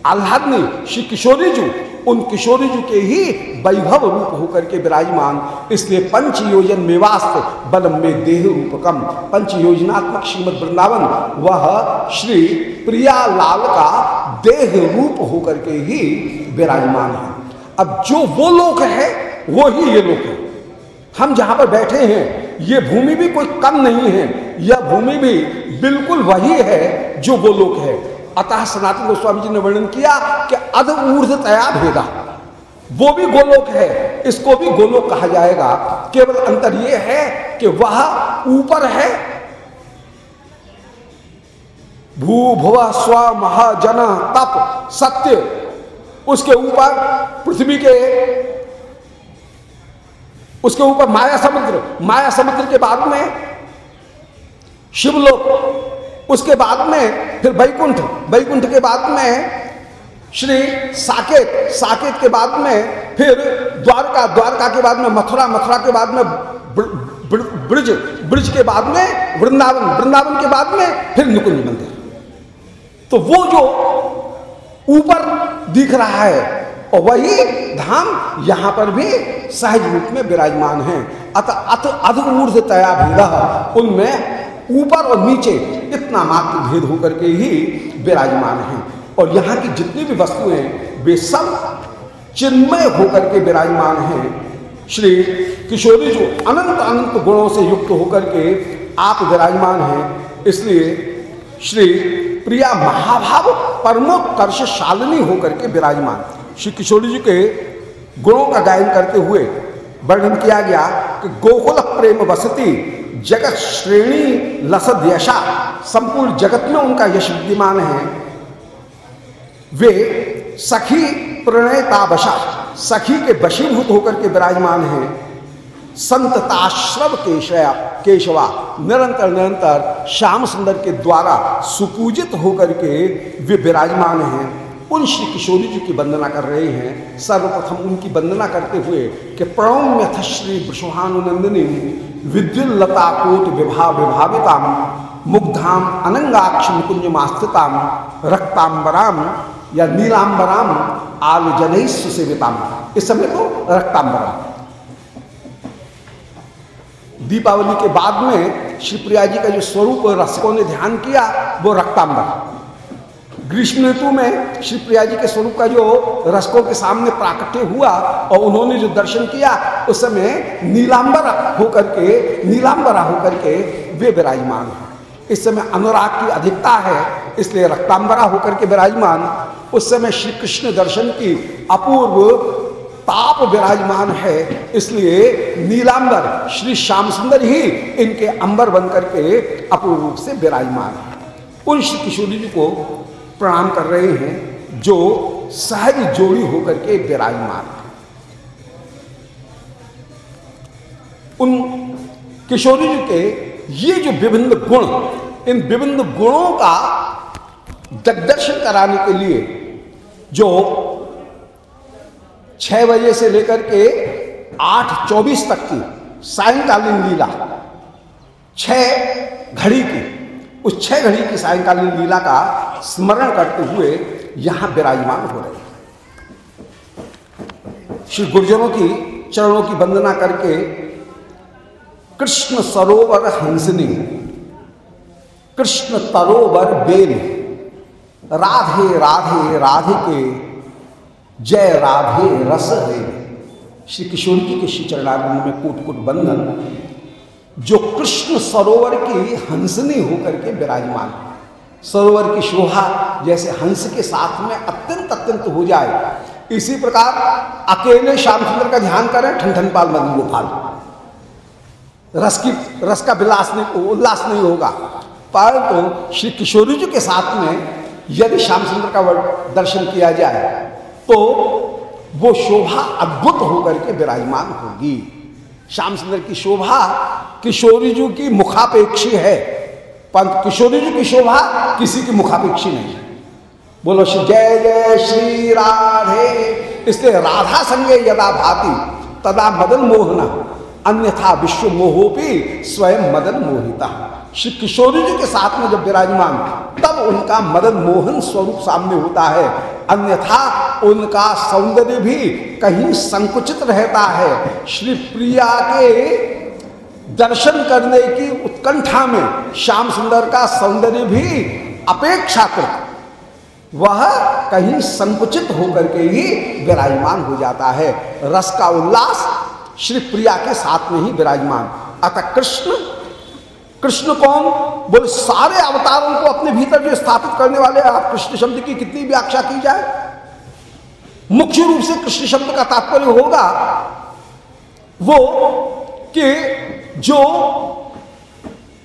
Speaker 1: आह्लादनी श्री किशोरी जी, उन किशोरी जी के ही वैभव रूप होकर के विराजमान। इसलिए पंच योजन मेवास्त बलम में देह रूपकम। पंच योजनात्मक श्रीमद वृंदावन, वह श्री प्रिया लाल का देह रूप होकर के ही विराजमान है। अब जो वो लोक है वो ही ये लोक है। हम जहाँ पर बैठे हैं, ये भूमि भी कोई कम नहीं है। यह भूमि भी बिल्कुल वही है जो वो लोक है। अतः सनातन गोस्वामी जी ने वर्णन किया कि अध ऊर्ध तया भेदा। वो भी गोलोक है, इसको भी गोलोक कहा जाएगा। केवल अंतर यह है कि वह ऊपर है। भू भुव स्व महाजन तप सत्य, उसके ऊपर पृथ्वी के, उसके ऊपर माया समुद्र माया समुद्र के बाद में शिवलोक, उसके बाद में फिर बैकुंठ बैकुंठ के बाद में श्री साकेत साकेत के बाद में फिर द्वारका द्वारका के बाद में मथुरा मथुरा के बाद में ब्रिज ब्रिज के बाद में वृंदावन वृंदावन के बाद में फिर निकुंज मंदिर। तो वो जो ऊपर दिख रहा है, और वही धाम यहाँ पर भी सहज रूप में विराजमान है। अत अत अध ऊर्ध तया भेद उनमें ऊपर और नीचे इतना मात्र भेद होकर के ही विराजमान हैं। और यहाँ की जितनी भी वस्तुएँ वे सब चिन्मय होकर के विराजमान हैं। श्री किशोरी जो अनंत अनंत गुणों से युक्त होकर के आप विराजमान हैं, इसलिए श्री प्रिया महाभाव परमोत्कर्ष शालिनी होकर के विराजमान। श्री किशोरी जी के गुणों का गायन करते हुए वर्णन किया गया कि गोकुल प्रेम बसती जगत श्रेणी लसद यशा, संपूर्ण जगत में उनका यश विद्यमान है। वे सखी प्रणयतावशा सखी के बशीभूत होकर के विराजमान हैं। संतताश्रव केशया, केशवा, निरंतर निरंतर श्याम सुंदर के द्वारा सुपूजित होकर के वे विराजमान हैं। उन श्री किशोरी जी की वंदना कर रहे हैं। सर्वप्रथम उनकी वंदना करते हुए कि प्रणम्यथ श्री विश्वानुनंदिनी विद्युल्लता कोट विभा विभाविता मुग्धाम अनंगाक्ष मुकुंज मास्थिताम रक्तांबराम या नीलांबराम आल जन सुसेविताम इस समय तो रक्तांबराम दीपावली के बाद में श्रीप्रिया जी का जो स्वरूप रसकों ने ध्यान किया, वो रक्तांबर। ग्रीष्म ऋतु में श्री प्रिया जी के स्वरूप का जो रसकों के सामने प्राकट्य हुआ और उन्होंने जो दर्शन किया, उस समय नीलांबर होकर के, नीलांबरा होकर के वे विराजमान हैं। इस समय अनुराग की अधिकता है, इसलिए रक्तांबरा होकर के विराजमान। उस समय श्री कृष्ण दर्शन की अपूर्व ताप विराजमान है, इसलिए नीलांबर, श्री श्याम सुंदर ही इनके अंबर बन करके अपूर्व रूप से विराजमान है। उन श्री किशोरी जी को प्रणाम कर रहे हैं, जो सहज जोड़ी होकर के विराजमान उन किशोरी जी के ये जो विभिन्न गुण, इन विभिन्न गुणों का दिग्दर्शन कराने के लिए, जो छह बजे से लेकर के आठ चौबीस तक की सायंकालीन लीला, छह घड़ी की, उस छह घड़ी की सायंकालीन लीला का स्मरण करते हुए यहाँ विराजमान हो रहे श्री गुर्जरों की चरणों की वंदना करके कृष्ण सरोवर हंसनी, कृष्ण तरोवर बेल राधे राधे राधे के जय राधे रस है। श्री किशोर जी के श्री चरणारिंद में कूट कूट बंधन जो कृष्ण सरोवर की हंसनी होकर के विराजमान सरोवर की शोभा जैसे हंस के साथ में अत्यंत अत्यंत हो जाए। इसी प्रकार अकेले श्याम सुंदर का ध्यान करें ठन ठन पाल मदन गोपाल। रस की, रस का विलास नहीं, उल्लास नहीं होगा। परंतु तो श्री किशोरी जी के साथ में यदि श्याम सुंदर का दर्शन किया जाए तो वो शोभा अद्भुत होकर के विराजमान होगी। श्याम सुंदर की शोभा किशोरी जी की मुखापेक्षी है। परंतु किशोरी जी की शोभा किसी की मुखापेक्षी नहीं बोलो, श्री जय जय श्री राधे। इसलिए राधा संगे यदा भाती, तदा मदन मोहना। अन्यथा विश्व मोहोपी स्वयं मदन मोहिता। श्री किशोरी जी के साथ में जब विराजमान, तब उनका मदन मोहन स्वरूप सामने होता है। अन्यथा उनका सौंदर्य भी कहीं संकुचित रहता है। श्री प्रिया के दर्शन करने की उत्कंठा में श्याम सुंदर का सौंदर्य भी अपेक्षाकृत। वह कहीं संकुचित होकर के ही विराजमान हो जाता है। रस का उल्लास श्री प्रिया के साथ में ही विराजमान। अतः कृष्ण कृष्ण कौन? बोले, सारे अवतारों को अपने भीतर जो स्थापित करने वाले आप कृष्ण शब्द की कितनी व्याख्या की जाए? मुख्य रूप से कृष्ण शब्द का तात्पर्य होगा वो कि जो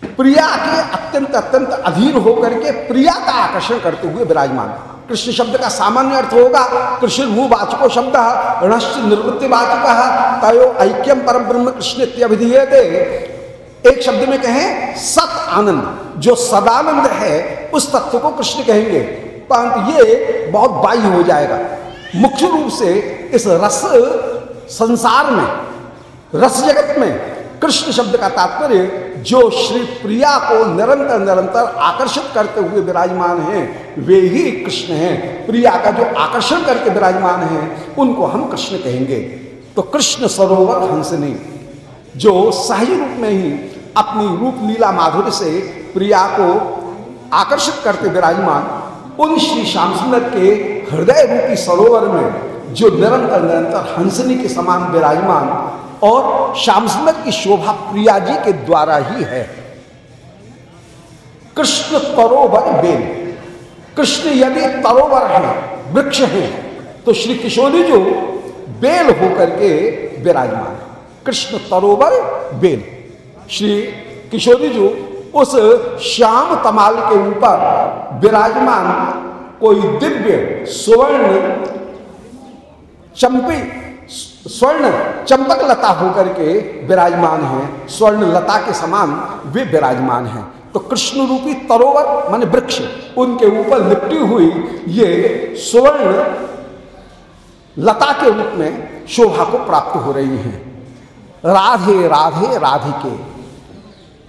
Speaker 1: प्रिया के अत्यंत अत्यंत अधीन होकर के प्रिया का आकर्षण करते हुए विराजमान। कृष्ण शब्द का सामान्य अर्थ होगा, कृष्ण भूवाचको शब्द ऋणश्च निवृत्ति वाचक तयो ऐक्यम परम ब्रह्म कृष्ण इत्यभिधीयते एक शब्द में कहें, सत आनंद। जो सदानंद है, उस तत्व को कृष्ण कहेंगे। परंतु ये बहुत बाह्य हो जाएगा। मुख्य रूप से इस रस संसार में, रस जगत में कृष्ण शब्द का तात्पर्य, जो श्री प्रिया को निरंतर निरंतर आकर्षित करते हुए विराजमान हैं, वे ही कृष्ण हैं। प्रिया का जो आकर्षण करके विराजमान हैं, उनको हम कृष्ण कहेंगे। तो कृष्ण सरोवर हंसनी जो सही रूप में ही अपनी रूप लीला माधुर्य से प्रिया को आकर्षित करते विराजमान, उन श्री श्याम सुंदर के हृदय रूपी सरोवर में, जो निरंतर निरंतर हंसनी के समान विराजमान और श्याम सुंदर की शोभा प्रिया जी के द्वारा ही है। कृष्ण तरोवर बेल कृष्ण यदि तरोवर है, वृक्ष है तो श्री किशोरी जो बेल होकर के विराजमान कृष्ण तरोवर बेल श्री किशोरी जो उस श्याम तमाल के ऊपर विराजमान कोई दिव्य सुवर्ण चंपी स्वर्ण चंपक लता होकर के विराजमान है। स्वर्ण लता के समान वे विराजमान हैं। तो कृष्ण रूपी तरोवर, मान वृक्ष, उनके ऊपर लिपटी हुई ये स्वर्ण लता के रूप में शोभा को प्राप्त हो रही हैं। राधे राधे राधिके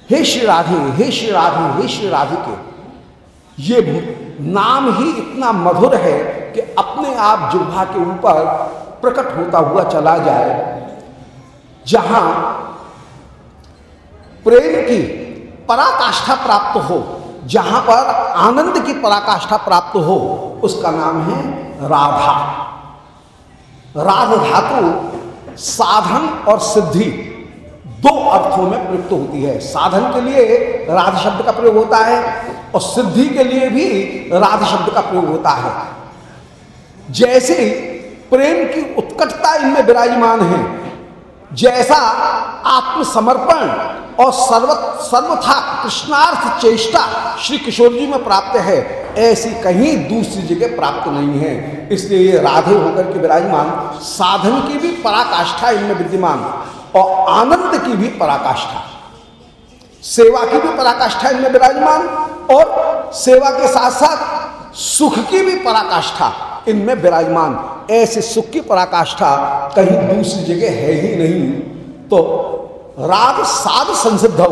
Speaker 1: हे श्री राधे, हे श्री राधे, हे श्री राधिके ये नाम ही इतना मधुर है कि अपने आप जुभा के ऊपर प्रकट होता हुआ चला जाए, जहाँ प्रेम की पराकाष्ठा प्राप्त हो, जहाँ पर आनंद की पराकाष्ठा प्राप्त हो, उसका नाम है राधा। राध धातु साधन और सिद्धि दो अर्थों में प्रयुक्त होती है। साधन के लिए राध शब्द का प्रयोग होता है और सिद्धि के लिए भी राध शब्द का प्रयोग होता है। जैसे प्रेम की उत्कटता इनमें विराजमान है। जैसा आत्मसमर्पण और सर्व सर्वथा कृष्णार्थ चेष्टा श्री किशोर जी में प्राप्त है, ऐसी कहीं दूसरी जगह प्राप्त नहीं है। इसलिए ये राधे होकर के विराजमान, साधन की भी पराकाष्ठा इनमें विद्यमान और आनंद की भी पराकाष्ठा। सेवा की भी पराकाष्ठा इनमें विराजमान और सेवा के साथ साथ सुख की भी पराकाष्ठा इनमें विराजमान। ऐसे सुख की पराकाष्ठा कहीं दूसरी जगह है ही नहीं। तो राग साध संसिद्ध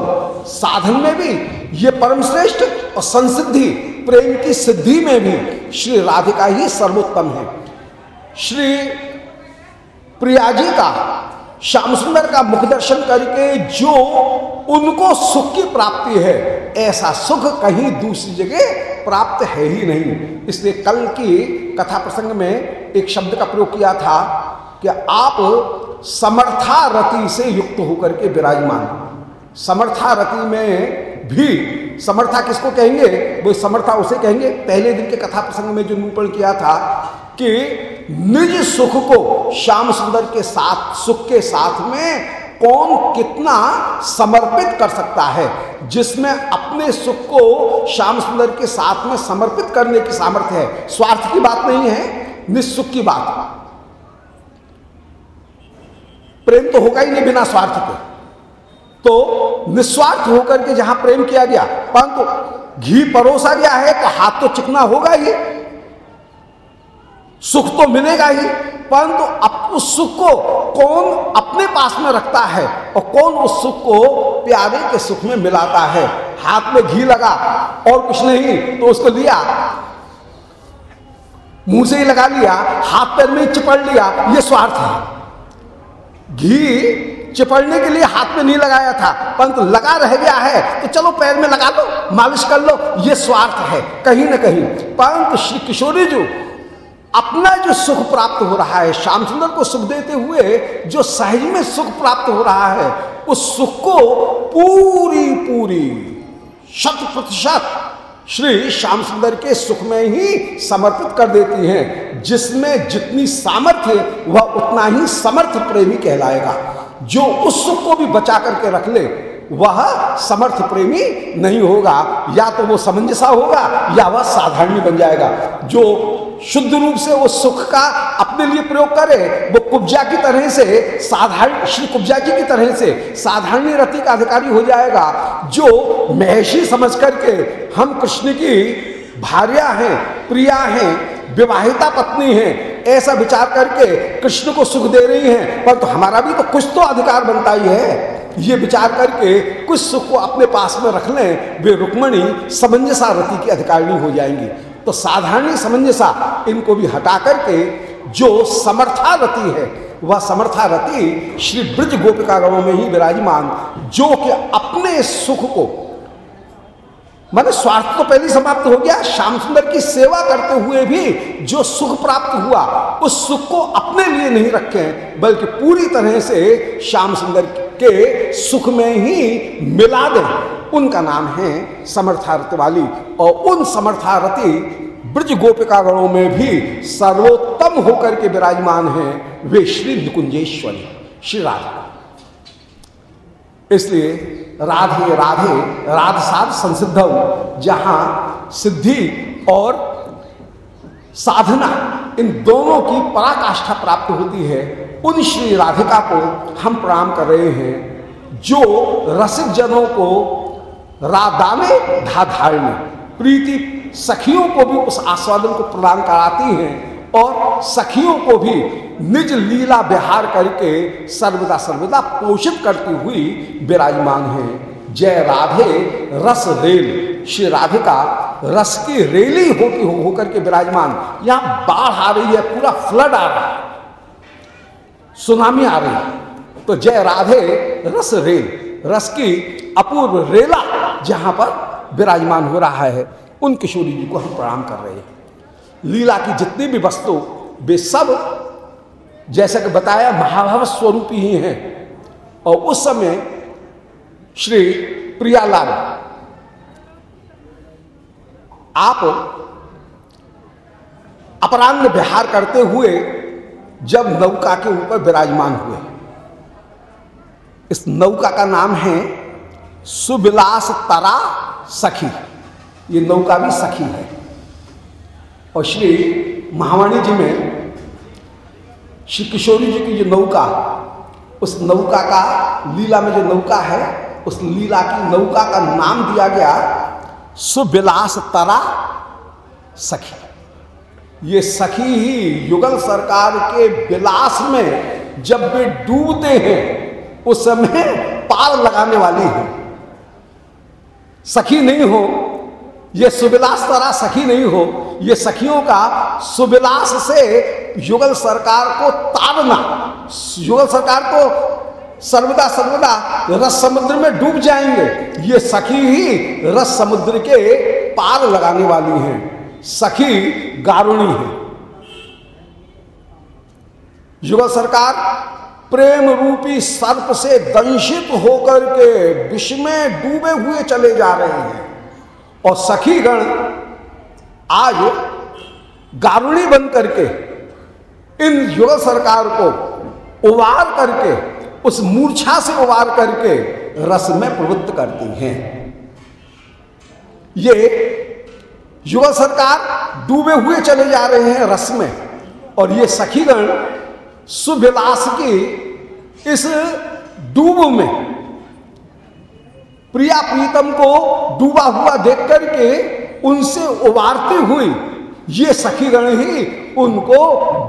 Speaker 1: साधन में भी ये परम श्रेष्ठ और संसिद्धि, प्रेम की सिद्धि में भी श्री राधिका ही सर्वोत्तम है। श्री प्रिया जी का श्याम सुंदर का मुख दर्शन करके जो उनको सुख की प्राप्ति है, ऐसा सुख कहीं दूसरी जगह प्राप्त है ही नहीं। इसलिए कल की कथा प्रसंग में एक शब्द का प्रयोग किया था कि आप समर्था रति से युक्त होकर के विराजमान। समर्था रति में भी समर्था किसको कहेंगे? वो समर्था उसे कहेंगे। पहले दिन के कथा प्रसंग में जो निरूपण किया था कि निज सुख को श्याम सुंदर के साथ, सुख के साथ में कौन कितना समर्पित कर सकता है? जिसमें अपने सुख को श्याम सुंदर के साथ में समर्पित करने की सामर्थ्य है। स्वार्थ की बात नहीं है निस्सुख की बात। प्रेम तो होगा ही नहीं बिना स्वार्थ के। तो निस्वार्थ होकर के जहाँ प्रेम किया गया, परंतु घी परोसा गया है तो हाथ तो चिकना होगा ही। सुख तो मिलेगा ही, परंतु अब उस सुख को कौन अपने पास में रखता है और कौन उस सुख को प्यारे के सुख में मिलाता है? हाथ में घी लगा और कुछ नहीं तो उसको लिया। मुँह से ही लगा लिया, हाथ पैर में चिपड़ लिया, ये स्वार्थ है। घी चिपड़ने के लिए हाथ में नहीं लगाया था, परंतु लगा रह गया है तो चलो पैर में लगा लो, मालिश कर लो, ये स्वार्थ है, कहीं ना कहीं। परंतु श्री किशोरी जो अपना जो सुख प्राप्त हो रहा है, श्याम सुंदर को सुख देते हुए जो सहज में सुख प्राप्त हो रहा है, उस सुख को पूरी पूरी, शत प्रतिशत श्री श्याम सुंदर के सुख में ही समर्पित कर देती हैं, जिसमें जितनी सामर्थ्य वह उतना ही समर्थ प्रेमी कहलाएगा। जो उस सुख को भी बचा करके रख ले, वह समर्थ प्रेमी नहीं होगा। या तो वो समंजसा होगा, या वह साधारणी बन जाएगा। जो शुद्ध रूप से उस सुख का अपने लिए प्रयोग करे। वो कुब्जा की तरह से, साधारण, श्री कुब्जा जी की तरह से साधारणी रति का अधिकारी हो जाएगा, जो महर्षि समझ करके हम कृष्ण की भार्या हैं, प्रिया हैं, विवाहिता पत्नी हैं, ऐसा विचार करके कृष्ण को सुख दे रही हैं। पर तो हमारा भी तो कुछ तो अधिकार बनता ही है। ये विचार करके कुछ सुख को अपने पास में रख लें, वे रुक्मणी, समंजसा रति की अधिकारिणी हो जाएँगी। तो साधारण समंजसा इनको भी हटा करके जो समर्था रति है, वह समर्था रति श्री ब्रज गोपिका गणों में ही विराजमान, जो कि अपने सुख को, माने स्वार्थ तो पहले समाप्त हो गया, श्याम सुंदर की सेवा करते हुए भी जो सुख प्राप्त हुआ, उस सुख को अपने लिए नहीं रखे बल्कि पूरी तरह से श्याम सुंदर के सुख में ही मिला दें। उनका नाम है समर्थारत वाली और उन समर्थारती ब्रज गोपिका गणों में भी सर्वोत्तम होकर के विराजमान हैं वे श्री निकुंजेश्वरी, श्री राधा। इसलिए राधे राधे राध साध संसिद्ध जहाँ सिद्धि और साधना इन दोनों की पराकाष्ठा प्राप्त होती है, उन श्री राधिका को हम प्रणाम कर रहे हैं, जो रसिक जनों को राधाने धाधारणी प्रीति सखियों को भी उस आस्वादन को प्रदान कराती हैं और सखियों को भी निज लीला विहार करके सर्वदा सर्वदा पोषित करती हुई विराजमान है। जय राधे, रस रेल। श्री राधिका, रस की रेली होती होकर के विराजमान। यहाँ बाढ़ आ रही है, पूरा फ्लड आ रहा है। सुनामी आ रही है। तो जय राधे, रस रेल। रस की अपूर्व रेला जहाँ पर विराजमान हो रहा है। उन किशोरी जी को हम प्रणाम कर रहे हैं। लीला की जितनी भी वस्तु, वे सब जैसा कि बताया, महाभाव स्वरूप ही हैं। और उस समय श्री प्रियालाल, आप अपराह्न विहार करते हुए जब नौका के ऊपर विराजमान हुए। इस नौका का नाम है सुविलास तरा सखी ये नौका भी सखी है। और श्री महावाणी जी में श्री किशोरी जी की जो नौका, उस नौका का लीला में जो नौका है, उस लीला की नौका का नाम दिया गया सुबिलास तरा सखी। ये सखी ही युगल सरकार के विलास में जब वे डूबते हैं, उस समय पार लगाने वाली है। सखी नहीं हो, ये सुबिलास तरह सखी नहीं हो, ये सखियों का सुबिलास से युगल सरकार को ताड़ना, युगल सरकार को सर्वदा सर्वदा रस समुद्र में डूब जाएँगे। ये सखी ही रस समुद्र के पार लगाने वाली हैं। सखी गारुणी है। युगल सरकार प्रेम रूपी सर्प से दंशित होकर के विष में डूबे हुए चले जा रहे हैं। और सखी गण आज गारुणी बन करके इन युग सरकार को उबार करके, उस मूर्छा से उबार करके रस में प्रवृत्त करती हैं। ये युवा सरकार डूबे हुए चले जा रहे हैं रस में। और ये सखीगण सुविलास की इस डूब में, प्रिया प्रीतम को डूबा हुआ देख करके उनसे उबारती हुई, ये सखीगण ही उनको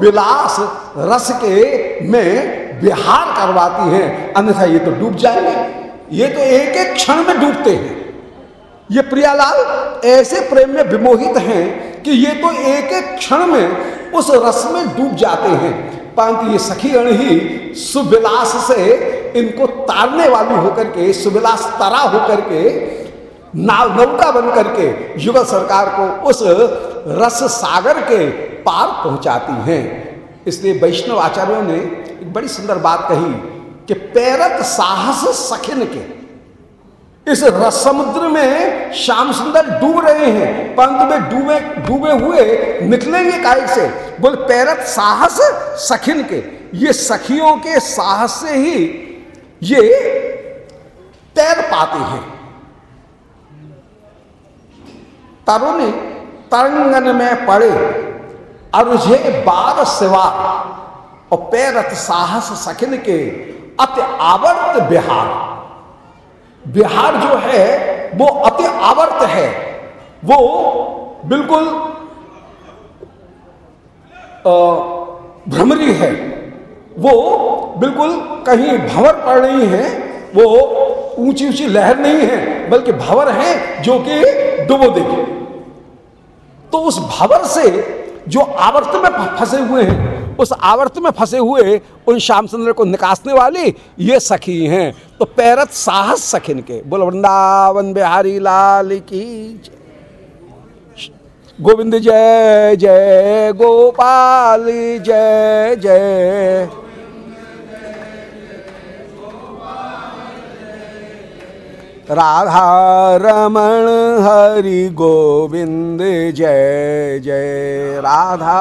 Speaker 1: विलास रस के में विहार करवाती हैं। अन्यथा ये तो डूब जाएँगे। ये तो एक एक क्षण में डूबते हैं। ये प्रियालाल ऐसे प्रेम में विमोहित हैं कि ये तो एक एक क्षण में उस रस में डूब जाते हैं। परंतु ये सखीगण ही सुविलास से इनको तारने वाली होकर के, सुविलास तरा होकर के, नाव, नौका बन करके युगल सरकार को उस रस सागर के पार पहुंचाती हैं। इसलिए वैष्णव आचार्यों ने एक बड़ी सुंदर बात कही कि पैरत साहस सखिन के। इस समुद्र में श्याम सुंदर डूब रहे हैं। परंतु वे डूबे डूबे हुए निकलेंगे काय से? बोल पैरत साहस सखिन के। ये सखियों के साहस से ही ये तैर पाते हैं। तरुण तरंगन में पड़े। अरुझे बार सिवा और पैरत साहस सखिन के अति आवर्त बिहार। बिहार जो है, वो अति आवर्त है। वो बिल्कुल भ्रमरी है। वो बिल्कुल कहीं भंवर पड़ रही है। वो ऊँची ऊँची लहर नहीं है, बल्कि भंवर है जो कि डुबो देगी तो उस भंवर से जो आवर्त में फंसे हुए हैं, उस आवर्त में फंसे हुए उन श्याम सुंदर को निकासने वाली ये सखी हैं। तो पैरत साहस सखिन के। बोल, वृंदावन बिहारी लाल की गोविंद जय जय गोपाल, जय जय। राधा रमण हरि गोविंद, जय जय। राधा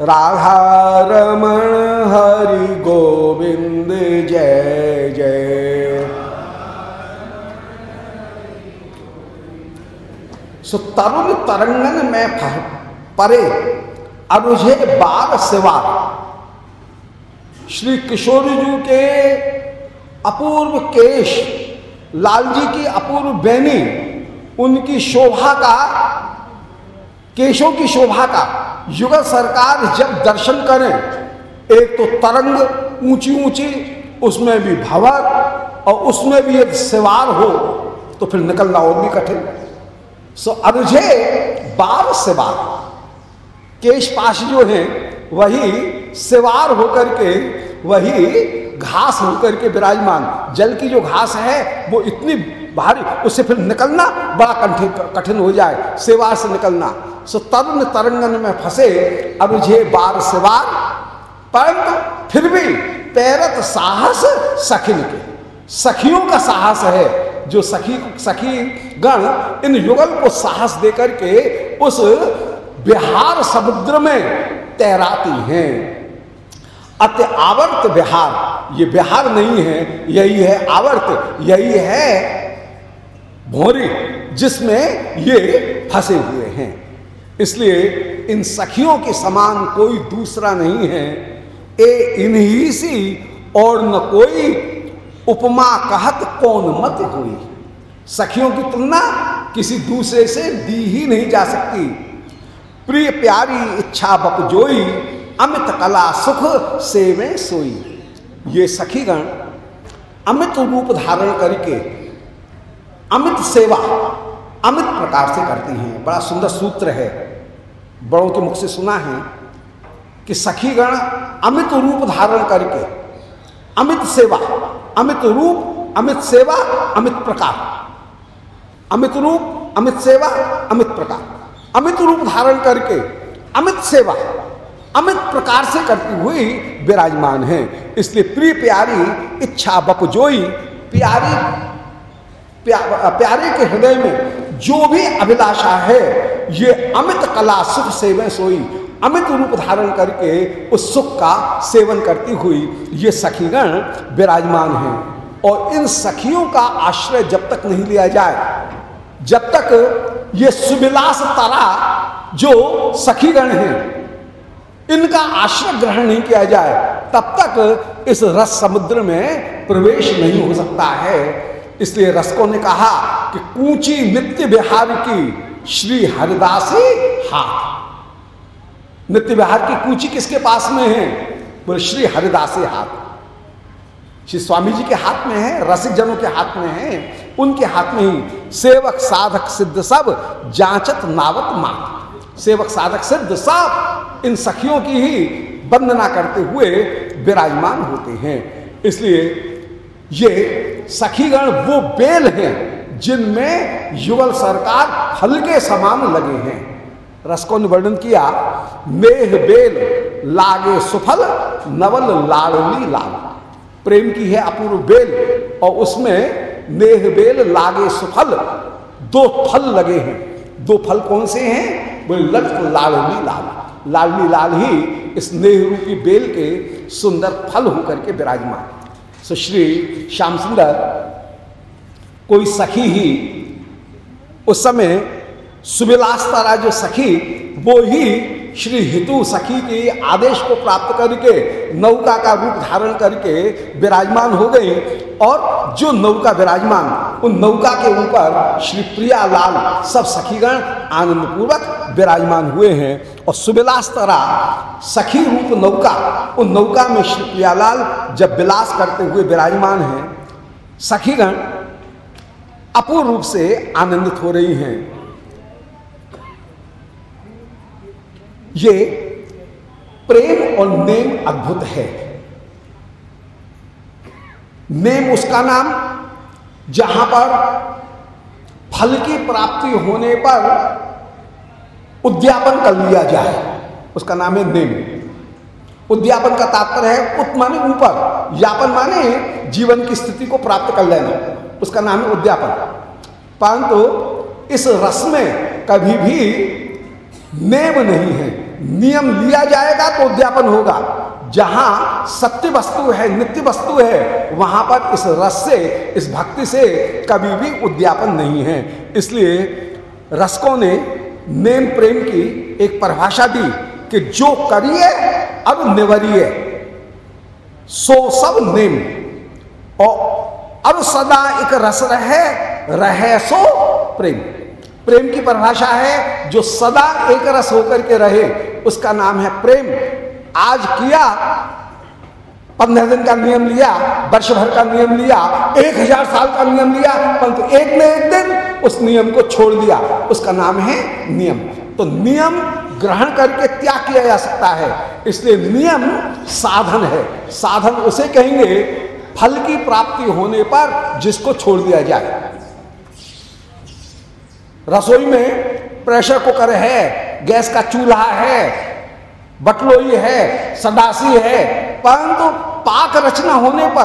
Speaker 1: राधा रमण हरि गोविंद जय जय। सो तरुण तरंगन में परे अनुझे बार सेवा श्री किशोर जी के अपूर्व केश, लाल जी की अपूर्व बैनी उनकी शोभा का, केशों की शोभा का युगल सरकार जब दर्शन करें, एक तो तरंग ऊँची ऊँची उसमें भी भवर और उसमें भी यदि सिवार हो तो फिर निकलना और भी कठिन। सो अर्जे बार सिवार। केश पाश जो है, वही सिवार होकर के, वही घास होकर के विराजमान। जल की जो घास है, वो इतनी भारी, उससे फिर निकलना बड़ा कठिन कठिन हो जाए, सेवा से निकलना। सो तरुण तरंगन में फंसे अरुझे बार सेवार परंतु फिर भी पैरत साहस सखिन के। सखियों का साहस है, जो सखी सखी गण इन युगल को साहस देकर के उस बिहार समुद्र में तैराती हैं। अत्य आवर्त बिहार, ये बिहार नहीं है, यही है आवर्त, यही है भोरी जिसमें ये फंसे हुए हैं। इसलिए इन सखियों के समान कोई दूसरा नहीं है। ए, इन्हीं सी, और न कोई उपमा कहत कौन मत हुई सखियों की तुलना किसी दूसरे से दी ही नहीं जा सकती। प्रिय प्यारी इच्छा बपजोई अमित कला सुख सेवे सोई। ये सखीगण अमित रूप धारण करके अमित सेवा अमित प्रकार से करती हैं। बड़ा सुंदर सूत्र है। बड़ों के मुख से सुना है कि सखीगण अमित रूप धारण करके, अमित सेवा, अमित रूप, अमित सेवा, अमित प्रकार। अमित रूप, अमित सेवा, अमित प्रकार। अमित रूप धारण करके, अमित सेवा, अमित प्रकार से करती हुई विराजमान है। इसलिए प्रिय प्यारी, इच्छा बपजोई प्यारी प्या, प्यारे के हृदय में जो भी अभिलाषा है ये अमित कला सुख सेवन सोई अमित रूप धारण करके उस सुख का सेवन करती हुई ये सखीगण विराजमान हैं। और इन सखियों का आश्रय जब तक नहीं लिया जाए जब तक ये सुविलास तारा जो सखीगण हैं इनका आश्रय ग्रहण नहीं किया जाए तब तक इस रस समुद्र में प्रवेश नहीं हो सकता है। इसलिए रसकों ने कहा कि कूची नित्य विहार की श्री हरिदासी हाथ। नित्य विहार की कूची किसके पास में है? बोले, श्री हरिदासी हाथ। श्री स्वामी जी के हाथ में है रसिक जनों के हाथ में है, उनके हाथ में ही सेवक, साधक, सिद्ध सब, जांचत, नावत, मात। सेवक, साधक, सिद्ध सब, इन सखियों की ही वंदना करते हुए विराजमान होते हैं। इसलिए ये सखीगण वो बेल हैं जिनमें युगल सरकार हल्के समान लगे हैं। रसको ने वर्णन किया, मेह बेल, लागे सुफल, नवल लाड़ली लाल। प्रेम की है अपूर्व बेल, और उसमें नेह बेल, लागे सुफल, दो फल लगे हैं। दो फल कौन से हैं? बोले लटक लाड़ली लाल। लाडली लाल ही इस नेहरू की बेल के सुंदर फल होकर के विराजमान। सो श्री श्याम सुंदर कोई सखी ही उस समय सुविलास तारा जो सखी वो ही श्री हितु सखी के आदेश को प्राप्त करके नौका का रूप धारण करके विराजमान हो गई और जो नौका विराजमान, उन नौका के ऊपर श्री प्रिया लाल सब सखीगण आनंद पूर्वक विराजमान हुए हैं। और सुविलास तरा सखी रूप नौका, उन नौका में श्री प्रियालाल जब विलास करते हुए विराजमान हैं, सखीगण अपूर्ण रूप से आनंदित हो रही हैं। ये प्रेम और नेम अद्भुत है। नेम उसका नाम, जहाँ पर फल की प्राप्ति होने पर उद्यापन कर लिया जाए। उसका नाम है नेम। उद्यापन का तात्पर्य है उत माने ऊपर। यापन माने जीवन की स्थिति को प्राप्त कर लेना। उसका नाम है उद्यापन। परंतु इस रस में कभी भी नेम नहीं है। नियम लिया जाएगा तो उद्यापन होगा। जहाँ सत्य वस्तु है, नित्य वस्तु है, वहाँ पर इस रस से, इस भक्ति से कभी भी उद्यापन नहीं है। इसलिए रसकों ने नेम प्रेम की एक परिभाषा दी कि जो करिए, अब निवरिए। सो सब नेम। और अब सदा एक रस रहे रहे सो प्रेम। प्रेम की परिभाषा है, जो सदा एक रस होकर के रहे, उसका नाम है प्रेम। आज किया, पंद्रह दिन का नियम लिया, वर्ष भर का नियम लिया, एक हज़ार साल का नियम लिया, परंतु एक न एक दिन उस नियम को छोड़ दिया। उसका नाम है नियम। तो नियम ग्रहण करके त्याग किया जा सकता है? इसलिए नियम साधन है। साधन उसे कहेंगे फल की प्राप्ति होने पर जिसको छोड़ दिया जाए। रसोई में प्रेशर कुकर है, गैस का चूल्हा है बटलोई है, सदासी है, परंतु पाक रचना होने पर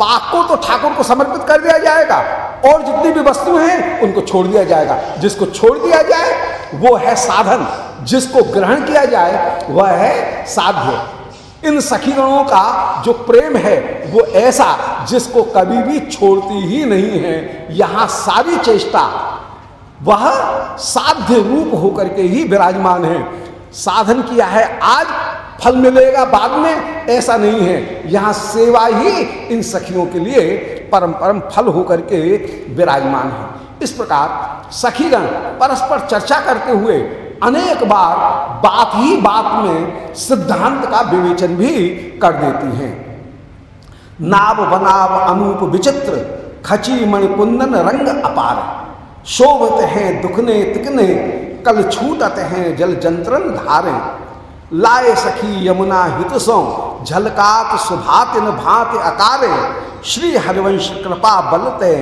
Speaker 1: पाक को तो ठाकुर को समर्पित कर दिया जाएगा। और जितनी भी वस्तु हैं, उनको छोड़ दिया जाएगा। जिसको छोड़ दिया जाए, वो है साधन। जिसको ग्रहण किया जाए, वह है साध्य। इन सखीगणों का जो प्रेम है, वो ऐसा जिसको कभी भी छोड़ती ही नहीं है। यहाँ सारी चेष्टा, वह साध्य रूप होकर के ही विराजमान है। साधन किया है, आज फल मिलेगा बाद में, ऐसा नहीं है। यहाँ सेवा ही इन सखियों के लिए परम परम फल होकर के विराजमान है। इस प्रकार सखीगण परस्पर चर्चा करते हुए अनेक बार बात ही बात में सिद्धांत का विवेचन भी कर देती हैं। नाव बनाव अनूप विचित्र, खची मणिकुंदन रंग अपार। शोभत हैं दुखने तिकने कल छूटत हैं, जल जंत्रन धारे। लाए सखी यमुना हित सो झलकात सुभात न भात अकारे। श्री हरिवंश कृपा बलते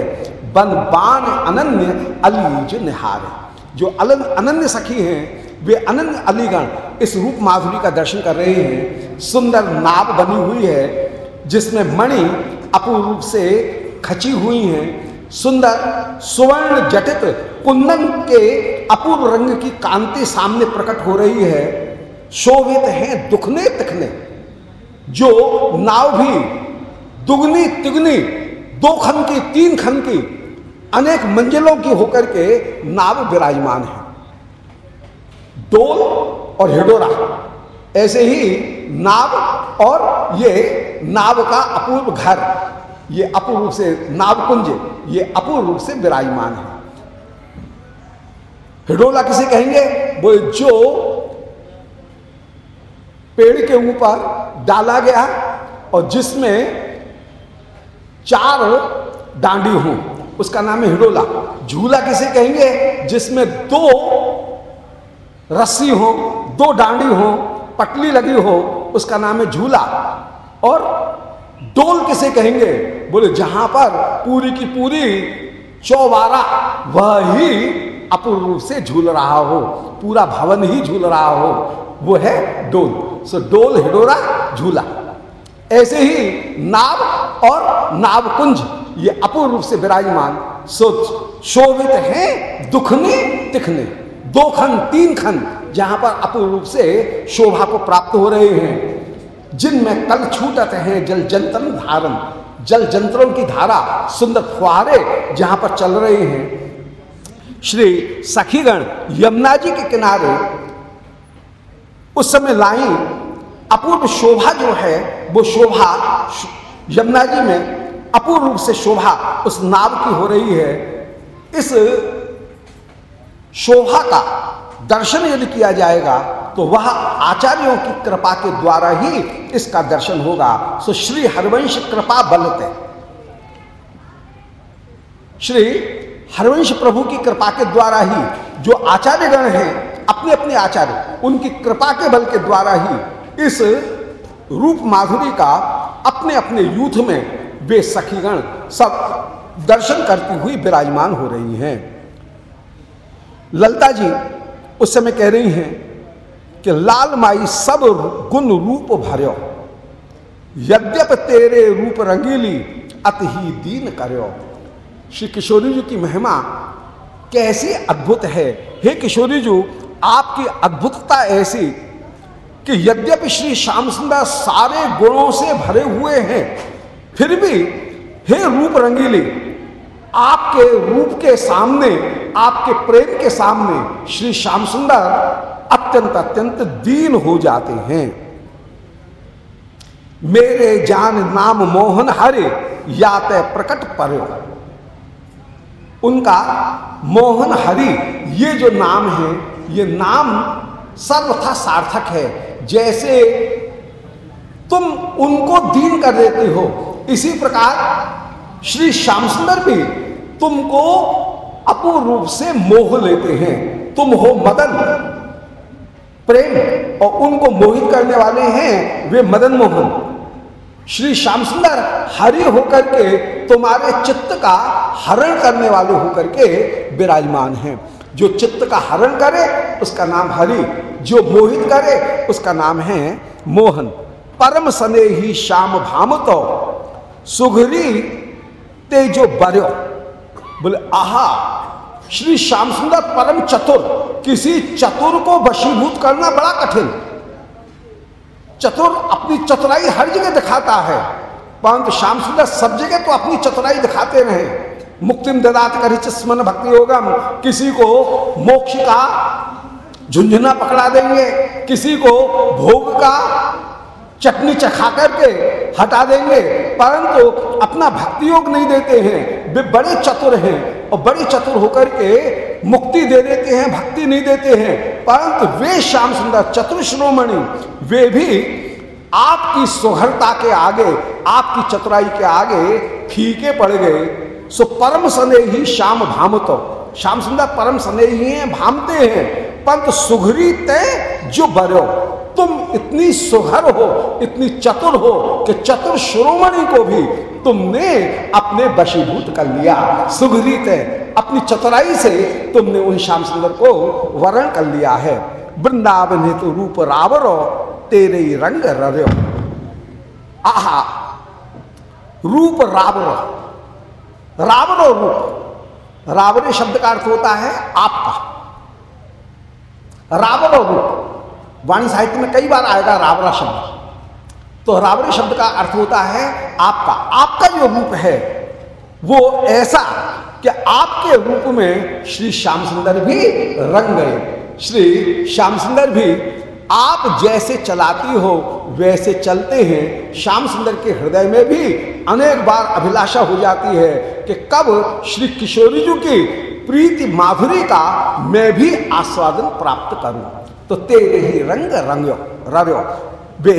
Speaker 1: बन बान अनन्य अलीज निहारे। जो अलन अनन्य सखी हैं, वे अनन्य अलीगण इस रूप माधुरी का दर्शन कर रहे हैं। सुंदर नाव बनी हुई है, जिसमें मणि अपूर्व से खची हुई हैं। सुंदर, सुवर्ण जटित कुंदन के अपूर्व रंग की कांति सामने प्रकट हो रही है। शोभित हैं दुखने तिखने, जो नाव भी दुगनी तिगनी, दो खन की, तीन खन की, अनेक मंजिलों की होकर के नाव विराजमान है। डोल और हिडोरा, ऐसे ही नाव और ये नाव का अपूर्व घर। ये अपूर्व रूप से नावकुंज ये अपूर्व रूप से विराजमान है। हिडोला किसे कहेंगे? वो जो पेड़ के ऊपर डाला गया और जिसमें चार डांडी हो, उसका नाम है हिडोला। झूला किसे कहेंगे? जिसमें दो रस्सी हो, दो डांडी हो, पटली लगी हो, उसका नाम है झूला। और डोल किसे कहेंगे? बोले, जहाँ पर पूरी की पूरी चौबारा वह अपूर्व रूप से झूल रहा हो, पूरा भवन ही झूल रहा हो, वो है डोल। सो डोल हिडोरा झूला। ऐसे ही नाव और नाव कुंज ये अपूर्व रूप से विराजमान। सो शोभित है दुखने, तिखने। दो खन, तीन खन, जहाँ पर अपूर्व रूप से शोभा को प्राप्त हो रहे हैं। जिनमें कल छूटत हैं जल जंतन धारण, जल जंत्रों की धारा, सुंदर फुहारे जहाँ पर चल रहे हैं। श्री सखीगण यमुना जी के किनारे उस समय लाई। अपूर्व शोभा जो है, वो शोभा यमुना जी में अपूर्व रूप से शोभा उस नाव की हो रही है। इस शोभा का दर्शन यदि किया जाएगा तो वह आचार्यों की कृपा के द्वारा ही इसका दर्शन होगा। सो श्री हरवंश कृपा बलते श्री हरवंश प्रभु की कृपा के द्वारा ही जो आचार्यगण हैं अपने अपने आचार्य, उनकी कृपा के बल के द्वारा ही इस रूप माधुरी का अपने अपने यूथ में वे सखीगण सब दर्शन करती हुई विराजमान हो रही हैं। ललता जी, उस समय कह रही हैं कि लाल माई सब गुण रूप भर्यो, यद्यप तेरे रूप रंगीली अति ही दीन करो श्री किशोरी जी की महिमा कैसी अद्भुत है। हे किशोरी जी, आपकी अद्भुतता ऐसी कि यद्यपि श्री श्याम सुंदर सारे गुणों से भरे हुए हैं, फिर भी हे रूप रंगीली, आपके रूप के सामने, आपके प्रेम के सामने श्री श्याम सुंदर अत्यंत अत्यंत दीन हो जाते हैं। मेरे जान नाम मोहन हरे या तय प्रकट पर उनका मोहन हरि, ये जो नाम है, ये नाम सर्वथा सार्थक है। जैसे तुम उनको दीन कर देते हो, इसी प्रकार श्री श्याम सुंदर भी तुमको अपूर्ण रूप से मोह लेते हैं। तुम हो मदन प्रेम और उनको मोहित करने वाले हैं, वे मदन मोहन। श्री श्याम सुंदर हरि होकर के तुम्हारे चित्त का हरण करने वाले होकर के विराजमान हैं। जो चित्त का हरण करे, उसका नाम हरि। जो मोहित करे, उसका नाम है मोहन। परम सने ही श्याम भाम तो सुघरी तेजो बर्यो बोले, आहा श्री श्याम सुंदर परम चतुर। किसी चतुर को वशीभूत करना बड़ा कठिन। चतुर अपनी चतुराई हर जगह दिखाता है। परंतु श्याम सुंदर सब जगह तो अपनी चतुराई दिखाते रहे मुक्तिम ददात कर स्मन भक्ति होगा किसी को मोक्ष का झुंझुना पकड़ा देंगे। किसी को भोग का चटनी चखा करके हटा देंगे। परंतु अपना भक्ति योग नहीं देते हैं। वे बड़े चतुर हैं। और बड़े चतुर होकर के मुक्ति दे देते हैं, भक्ति नहीं देते हैं। परंतु वे श्याम सुंदर, चतुर वे भी आपकी सुहरता के आगे, आपकी चतुराई के आगे फीके पड़ गए। सो परम सने ही श्याम भामतो। श्याम सुंदर परम सने ही हैं भामते हैं। पंत सुघरी तय जो बरो। तुम इतनी सुघर हो, इतनी चतुर हो कि चतुर श्रोमणि को भी तुमने अपने वशीभूत कर लिया। सुघरीत है, अपनी चतुराई से तुमने उन श्याम सुंदर को वरण कर लिया है। वृंदावन हेतु रूप रावरो तेरे रंग रर्यो। आहा, रूप रावरो रावरो रूप। रावरे शब्द का अर्थ होता है आपका। रावरो रूप। वाणी साहित्य में कई बार आएगा रावरा शब्द। तो रावरी शब्द का अर्थ होता है आपका। आपका जो रूप है, वो ऐसा कि आपके रूप में श्री श्याम सुंदर भी रंग गए। श्री श्याम सुंदर भी आप जैसे चलाती हो, वैसे चलते हैं। श्याम सुंदर के हृदय में भी अनेक बार अभिलाषा हो जाती है कि कब श्री किशोरी जी की प्रीति माधुरी का मैं भी आस्वादन प्राप्त करूँ। तो तेरे ही रंग रंग्यो रव्यो वे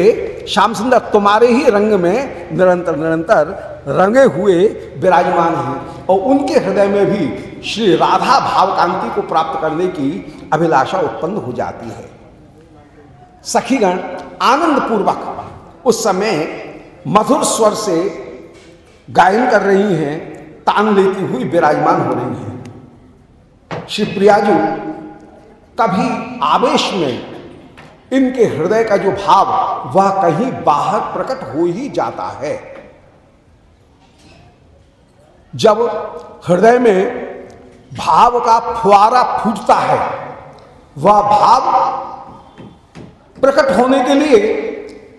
Speaker 1: श्याम सुंदर तुम्हारे ही रंग में निरंतर निरंतर रंगे हुए विराजमान हैं और उनके हृदय में भी श्री राधा भाव कांति को प्राप्त करने की अभिलाषा उत्पन्न हो जाती है। सखीगण आनंद पूर्वक उस समय मधुर स्वर से गायन कर रही हैं, तान लेती हुई विराजमान हो रही हैं। श्री प्रियाजू, कभी आवेश में इनके हृदय का जो भाव, वह कहीं बाहर प्रकट हो ही जाता है। जब हृदय में भाव का फुआरा फूटता है, वह भाव प्रकट होने के लिए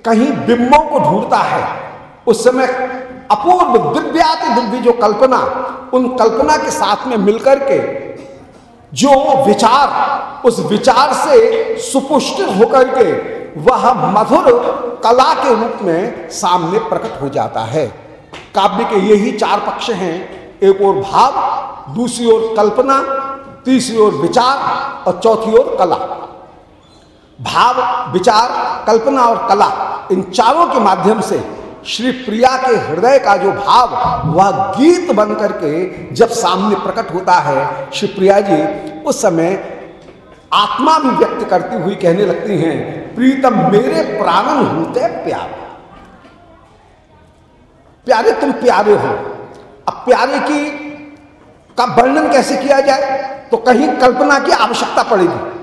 Speaker 1: कहीं बिंबों को ढूंढता है। उस समय अपूर्व दिव्याति दिव्य जो कल्पना, उन कल्पना के साथ में मिलकर के जो विचार, उस विचार से सुपुष्ट होकर के वह मधुर कला के रूप में सामने प्रकट हो जाता है। काव्य के यही चार पक्ष हैं, एक और भाव, दूसरी ओर कल्पना, तीसरी ओर विचार और चौथी ओर कला। भाव, विचार, कल्पना और कला इन चारों के माध्यम से श्री प्रिया के हृदय का जो भाव, वह गीत बन करके जब सामने प्रकट होता है, श्री प्रिया जी उस समय आत्मा भी व्यक्त करती हुई कहने लगती हैं, प्रीतम, मेरे प्राणन होते प्यार। प्यारे, तुम प्यारे हो। अब प्यारे की, का वर्णन कैसे किया जाए? तो कहीं कल्पना की आवश्यकता पड़ेगी।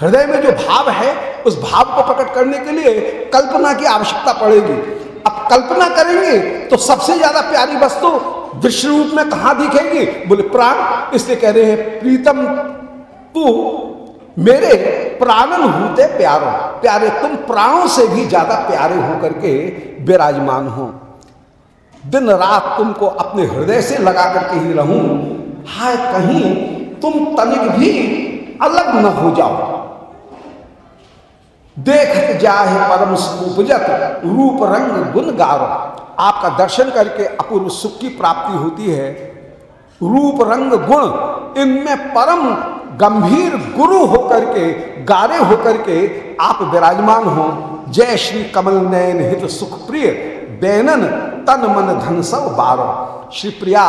Speaker 1: हृदय में जो भाव है, उस भाव को प्रकट करने के लिए कल्पना की आवश्यकता पड़ेगी। अब कल्पना करेंगे तो सबसे ज़्यादा प्यारी वस्तु दृश्य रूप में कहा दिखेंगी? बोले, प्राण। इसलिए कह रहे हैं, प्रीतम, तू मेरे प्राणन होते प्यारो। प्यारे, तुम प्राणों से भी ज़्यादा प्यारे होकर के विराजमान हो। दिन रात तुमको अपने हृदय से लगा करके ही रहूँ। हाय, कहीं तुम तनिक भी अलग न हो जाओ। देखत जाहे परम उपजत रूप रंग गुण गारो। आपका दर्शन करके अपूर्व सुख की प्राप्ति होती है। रूप रंग गुण, इनमें परम गंभीर गुरु होकर के, गारे होकर के आप विराजमान हो। जय श्री कमल नयन हित सुख प्रिय बैनन तन मन धन सब बारो। श्री प्रिया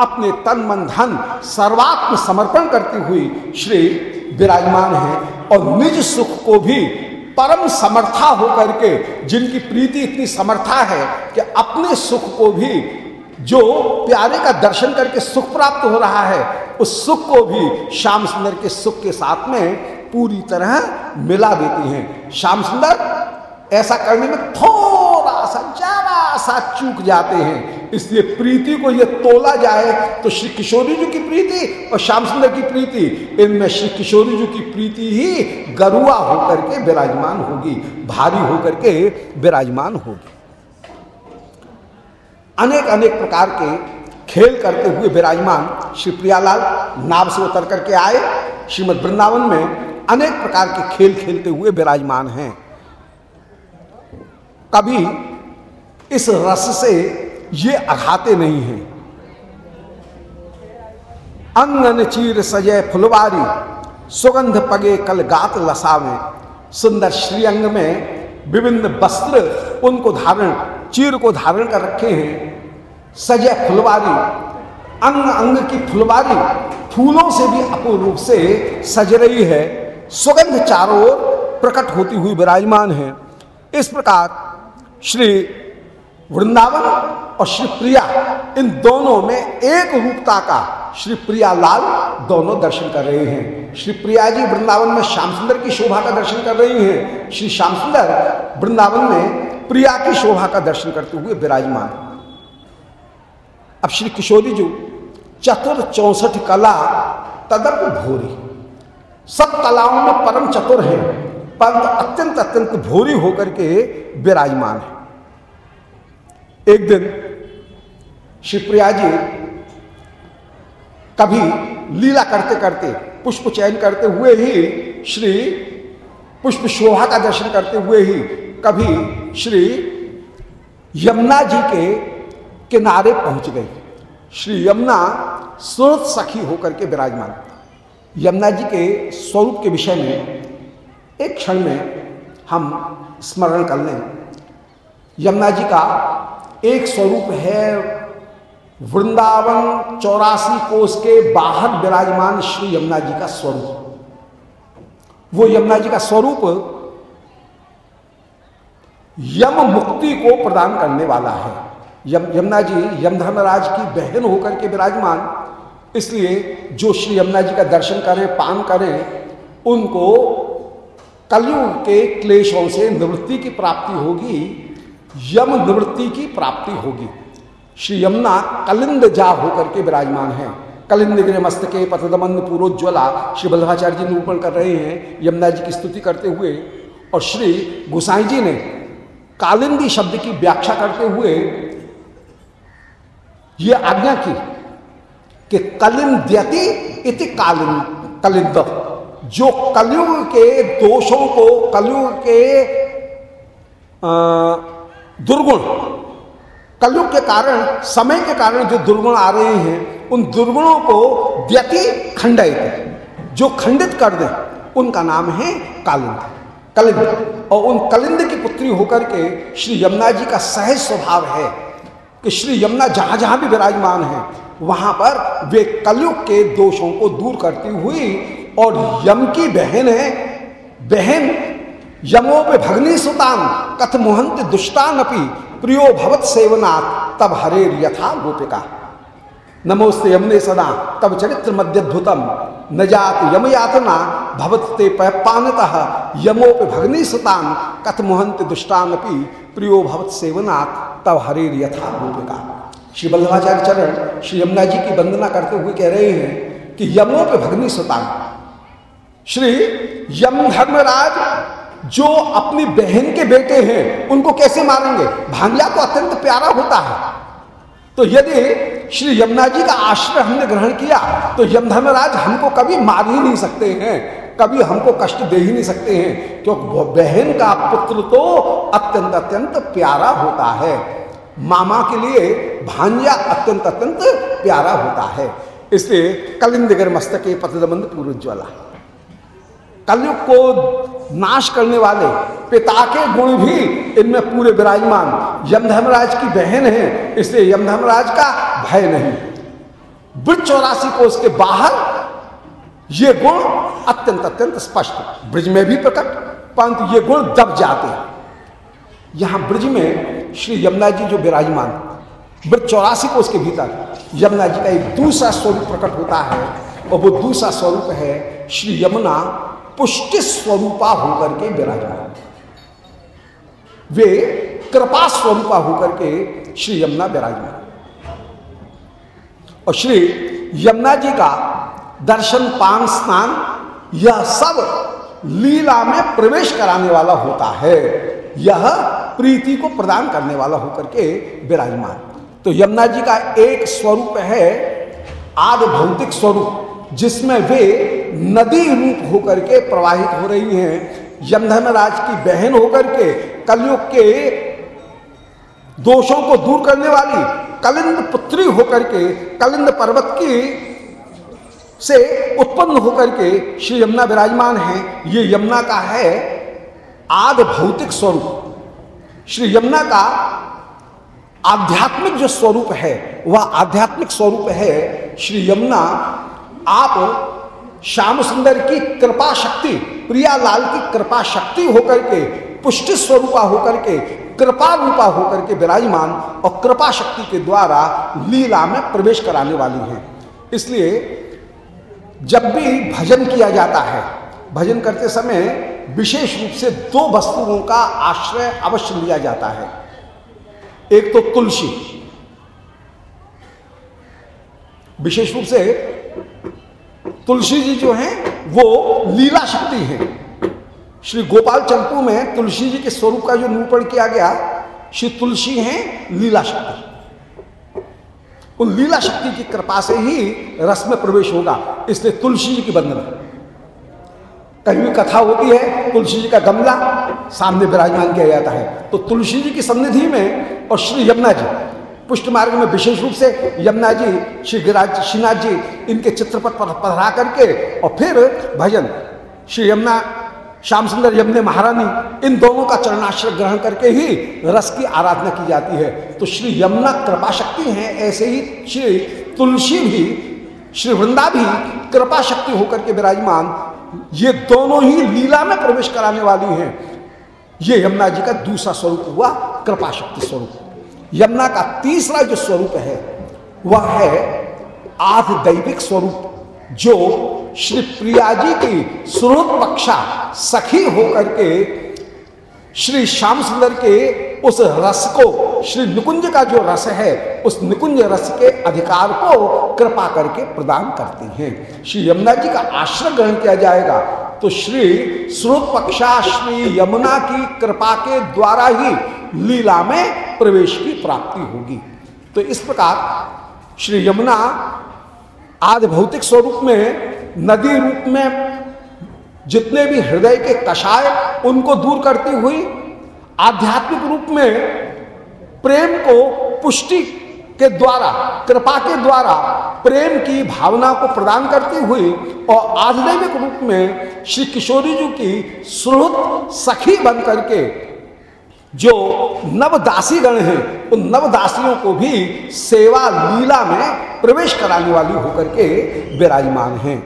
Speaker 1: अपने तन मन धन सर्वात्म समर्पण करती हुई श्री विराजमान है और निज सुख को भी परम समर्था होकर के, जिनकी प्रीति इतनी समर्था है कि अपने सुख को भी, जो प्यारे का दर्शन करके सुख प्राप्त हो रहा है, उस सुख को भी श्याम सुंदर के सुख के साथ में पूरी तरह मिला देती हैं। श्याम सुंदर, ऐसा करने में थोड़ा सा ज़्यादा सा चूक जाते हैं। इसलिए प्रीति को ये तोला जाए तो श्री किशोरी जी की प्रीति और श्याम सुंदर की प्रीति। इनमें श्री किशोरी जी की प्रीति ही गरुआ होकर के विराजमान होगी, भारी होकर के विराजमान होगी। अनेक अनेक प्रकार के खेल करते हुए विराजमान श्री प्रियालाल नाव से उतर करके आए। श्रीमद वृंदावन में अनेक प्रकार के खेल खेलते हुए विराजमान हैं। कभी इस रस से ये अघाते नहीं हैं। अंगन चीर सजय फुलवारी, सुगंध पगे कल गात लसावे सुंदर श्रीअंग में विभिन्न वस्त्र उनको धारण, चीर को धारण कर रखे हैं। सजय फुलवारी, अंग अंग की फुलवारी फूलों से भी अपूर्ण रूप से सज रही है। सुगंध चारों ओर प्रकट होती हुई विराजमान है। इस प्रकार श्री वृंदावन और श्री प्रिया, इन दोनों में एक रूपता का श्री प्रिया लाल दोनों दर्शन कर रहे हैं। श्री प्रिया जी वृंदावन में श्याम सुंदर की शोभा का दर्शन कर रही हैं। श्री श्याम सुंदर वृंदावन में प्रिया की शोभा का दर्शन करते हुए विराजमान। अब श्री किशोरी जी, चतुर चौसठ कला तदप भोरी। सब कलाओं में परम चतुर है, परंतु अत्यंत अत्यंत भोरी होकर के विराजमान है। एक दिन शिवप्रिया जी कभी लीला करते करते, पुष्प चयन करते हुए ही श्री पुष्प शोभा का दर्शन करते हुए ही कभी श्री यमुना जी के किनारे पहुँच गई श्री यमुना सुरत सखी होकर के विराजमान। यमुना जी के स्वरूप के विषय में एक क्षण में हम स्मरण कर लें। यमुना जी का एक स्वरूप है वृंदावन चौरासी कोष के बाहर विराजमान श्री यमुना जी का स्वरूप। वो यमुना जी का स्वरूप यम मुक्ति को प्रदान करने वाला है। यम, यमुना जी यमधर्मराज की बहन होकर के विराजमान, इसलिए जो श्री यमुना जी का दर्शन करें, पान करें, उनको कलयुग के क्लेशों से निवृत्ति की प्राप्ति होगी। यम निवृत्ति की प्राप्ति होगी। श्री यमुना कलिंद जा होकर के विराजमान है। कलिंद गिर मस्त के पथदमन पूरोज्वला श्री बल्लभाचार्य जी निरूपण कर रहे हैं, यमुना जी की स्तुति करते हुए। और श्री गुसाई जी ने कालिंदी शब्द की व्याख्या करते हुए ये आज्ञा की कि कलिंद्यति इति कालिंद कलिंद। जो कलयुग के दोषों को, कलयुग के दुर्गुण। कलयुग के कारण, समय के कारण जो दुर्गुण आ रहे हैं, उन दुर्गुणों को व्यति खंडित जो खंडित कर दे, उनका नाम है कालिंद। कलिंद। और उन कलिंद की पुत्री होकर के श्री यमुना जी का सहज स्वभाव है कि श्री यमुना जहाँ जहाँ भी विराजमान है, वहाँ पर वे कलयुग के दोषों को दूर करती हुई, और यम की बहन है, बहन यमो पे भगनी सुतान, कथ मोहंत दुष्टान अपी, प्रियो भवत सेवनाथ तब हरे यथा गोपिका। नमोस्ते यमने सदा, तब चरित्र मध्यद्भुतम न जात यम यातना भवते पानत यमोप भगनी सुतान, कथ मोहंत दुष्टान अपी, प्रियो भवत सेवनाथ तब हरे यथा गोपिका। श्री बल्लभाचार्य चरण, श्री यमुना जी की वंदना करते हुए कह रहे हैं कि यमो पे भगनी सुतान। श्री यम धर्मराज जो अपनी बहन के बेटे हैं, उनको कैसे मारेंगे? भांग्या तो अत्यंत प्यारा होता है। तो यदि श्री यमुना जी का आश्रय हमने ग्रहण किया तो यम धर्मराज हमको कभी मार ही नहीं सकते हैं, कभी हमको कष्ट दे ही नहीं सकते हैं, क्योंकि बहन का पुत्र तो अत्यंत अत्यंत प्यारा होता है। मामा के लिए भांजा अत्यंत अत्यंत प्यारा होता है। इसलिए कलिंदगर मस्तक पतदमंद पूर्वज्वाला कलयुग को नाश करने वाले पिता के गुण भी इनमें पूरे विराजमान। यमधर्मराज की बहन है, इसलिए यमधर्मराज का भय नहीं। ब्रज चौरासी को उसके बाहर ये गुण अत्यंत अत्यंत स्पष्ट। ब्रज में भी प्रकट, परंतु ये गुण दब जाते हैं। यहाँ ब्रज में श्री यमुना जी जो विराजमान ब्रज चौरासी को उसके भीतर यमुना जी का एक दूसरा स्वरूप प्रकट होता है, और वो दूसरा स्वरूप है श्री यमुना पुष्टि स्वरूपा होकर के विराजमान। वे कृपा स्वरूपा होकर के श्री यमुना विराजमान। और श्री यमुना जी का दर्शन, पान, स्नान, यह सब लीला में प्रवेश कराने वाला होता है। यह प्रीति को प्रदान करने वाला होकर के विराजमान। तो यमुना जी का एक स्वरूप है आद भौतिक स्वरूप। जिसमें वे नदी रूप होकर के प्रवाहित हो रही हैं, यमधर्मराज की बहन होकर के कलयुग के दोषों को दूर करने वाली कलिंद पुत्री होकर के, कलिंद पर्वत की से उत्पन्न होकर के श्री यमुना विराजमान है। ये यमुना का है आद भौतिक स्वरूप। श्री यमुना का आध्यात्मिक जो स्वरूप है, वह आध्यात्मिक स्वरूप है श्री यमुना आप श्याम सुंदर की कृपा शक्ति प्रियालाल की कृपा शक्ति होकर के, पुष्टि स्वरूपा होकर के, कृपा रूपा होकर के विराजमान और कृपा शक्ति के द्वारा लीला में प्रवेश कराने वाली है। इसलिए जब भी भजन किया जाता है, भजन करते समय विशेष रूप से दो वस्तुओं का आश्रय अवश्य लिया जाता है। एक तो तुलसी। विशेष रूप से तुलसी जी जो हैं, वो लीला शक्ति है। श्री गोपाल चंपू में तुलसी जी के स्वरूप का जो निरूपण किया गया, श्री तुलसी हैं लीला शक्ति। उन लीला शक्ति की कृपा से ही रस में प्रवेश होगा, इसलिए तुलसी जी की बंदना कहीं भी कथा होती है, तुलसी जी का गमला सामने विराजमान किया जाता है। तो तुलसी जी की सन्निधि में और श्री यमुना जी पुष्ट मार्ग में विशेष रूप से यमुना जी, श्री गिराज श्रीनाथ जी, इनके चित्रपट पर पधरा करके और फिर भजन, श्री यमुना, श्याम सुंदर यमुने महारानी, इन दोनों का चरणाश्रय ग्रहण करके ही रस की आराधना की जाती है। तो श्री यमुना कृपा शक्ति है, ऐसे ही श्री तुलसी भी, श्री वृंदा भी कृपा शक्ति होकर के विराजमान। ये दोनों ही लीला में प्रवेश कराने वाली हैं। ये यमुना जी का दूसरा स्वरूप हुआ कृपा शक्ति स्वरूप। यमुना का तीसरा जो स्वरूप है, वह है आध दैविक स्वरूप, जो श्री प्रिया जी की स्रोत पक्षा सखी होकर के श्री श्याम सुंदर के उस रस को, श्री निकुंज का जो रस है, उस निकुंज रस के अधिकार को कृपा करके प्रदान करती हैं। श्री यमुना जी का आश्रय ग्रहण किया जाएगा। तो श्री स्रोत पक्षा श्री यमुना की कृपा के द्वारा ही लीला में प्रवेश की प्राप्ति होगी। तो इस प्रकार श्री यमुना आज भौतिक स्वरूप में, नदी रूप में, जितने भी हृदय के कषाय उनको दूर करती हुई, आध्यात्मिक रूप में प्रेम को पुष्टि के द्वारा, कृपा के द्वारा प्रेम की भावना को प्रदान करती हुई और आध्यात्मिक रूप में श्री किशोरी जी की सुहृत सखी बन करके जो नवदासी गण हैं, उन नवदासियों को भी सेवा लीला में प्रवेश कराने वाली होकर के विराजमान हैं।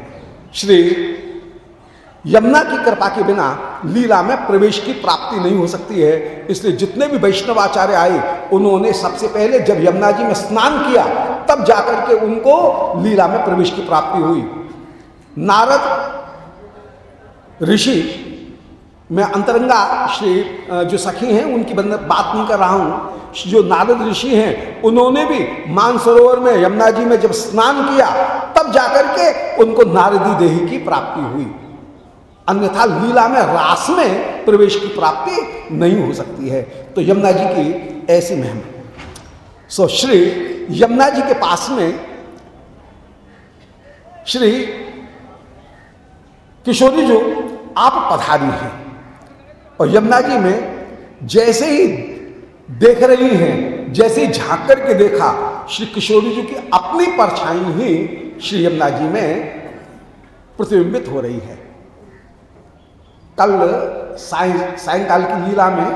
Speaker 1: श्री यमुना की कृपा के बिना लीला में प्रवेश की प्राप्ति नहीं हो सकती है। इसलिए जितने भी वैष्णव आचार्य आए, उन्होंने सबसे पहले जब यमुना जी में स्नान किया, तब जाकर के उनको लीला में प्रवेश की प्राप्ति हुई। नारद ऋषि, मैं अंतरंगा श्री जो सखी हैं, उनकी बात नहीं कर रहा हूँ। जो नारद ऋषि हैं, उन्होंने भी मानसरोवर में, यमुना जी में जब स्नान किया, तब जाकर के उनको नारदी देही की प्राप्ति हुई। अन्यथा लीला में, रास में प्रवेश की प्राप्ति नहीं हो सकती है। तो यमुना जी की ऐसी महिमा। सो श्री यमुना जी के पास में श्री किशोरी जो आप पधारी हैं, और यमुना जी में जैसे ही देख रही हैं, जैसे ही झाँक करके देखा, श्री किशोरी जी की अपनी परछाई ही श्री यमुना जी में प्रतिबिंबित हो रही है। कल सायंकाल की लीला में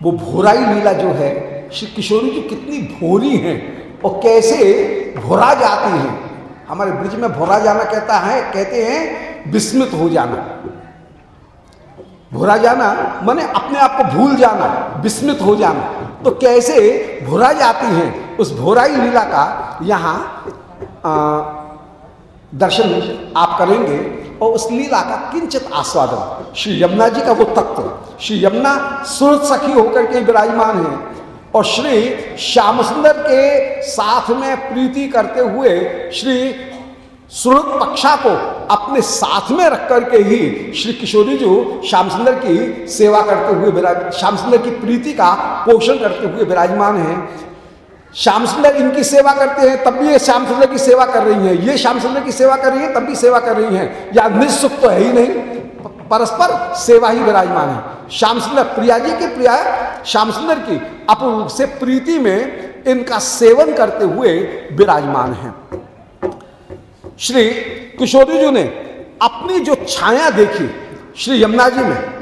Speaker 1: वो भोराई लीला जो है, श्री किशोरी जी कितनी भोरी हैं और कैसे भोरा जाती हैं। हमारे ब्रिज में भोरा जाना कहता है, कहते हैं, विस्मित हो जाना। भोरा जाना माने अपने आप को भूल जाना, विस्मित हो जाना। तो कैसे भोरा जाती हैं? उस भोराई लीला का यहाँ दर्शन आप करेंगे। और उस लीला का किंचित आस्वादन। श्री यमुना जी का वो तत्व, श्री यमुना सुरत सखी होकर के विराजमान है और श्री श्याम सुंदर के साथ में प्रीति करते हुए श्री सुरत पक्षा को अपने साथ में रख करके ही श्री किशोरी जो श्याम सुंदर की सेवा करते हुए श्याम सुंदर की प्रीति का पोषण करते हुए विराजमान है। श्याम सुंदर इनकी सेवा करते हैं, तब भी ये श्याम सुंदर की सेवा कर रही हैं। ये श्याम सुंदर की सेवा कर रही है, तब भी सेवा कर रही हैं। या निःसुख तो है ही नहीं। परस्पर सेवा ही विराजमान है। श्याम सुंदर, प्रिया जी की प्रिया, श्याम सुंदर की अपूर्व से प्रीति में इनका सेवन करते हुए विराजमान है। श्री किशोरी जी ने अपनी जो छाया देखी, श्री यमुना जी में,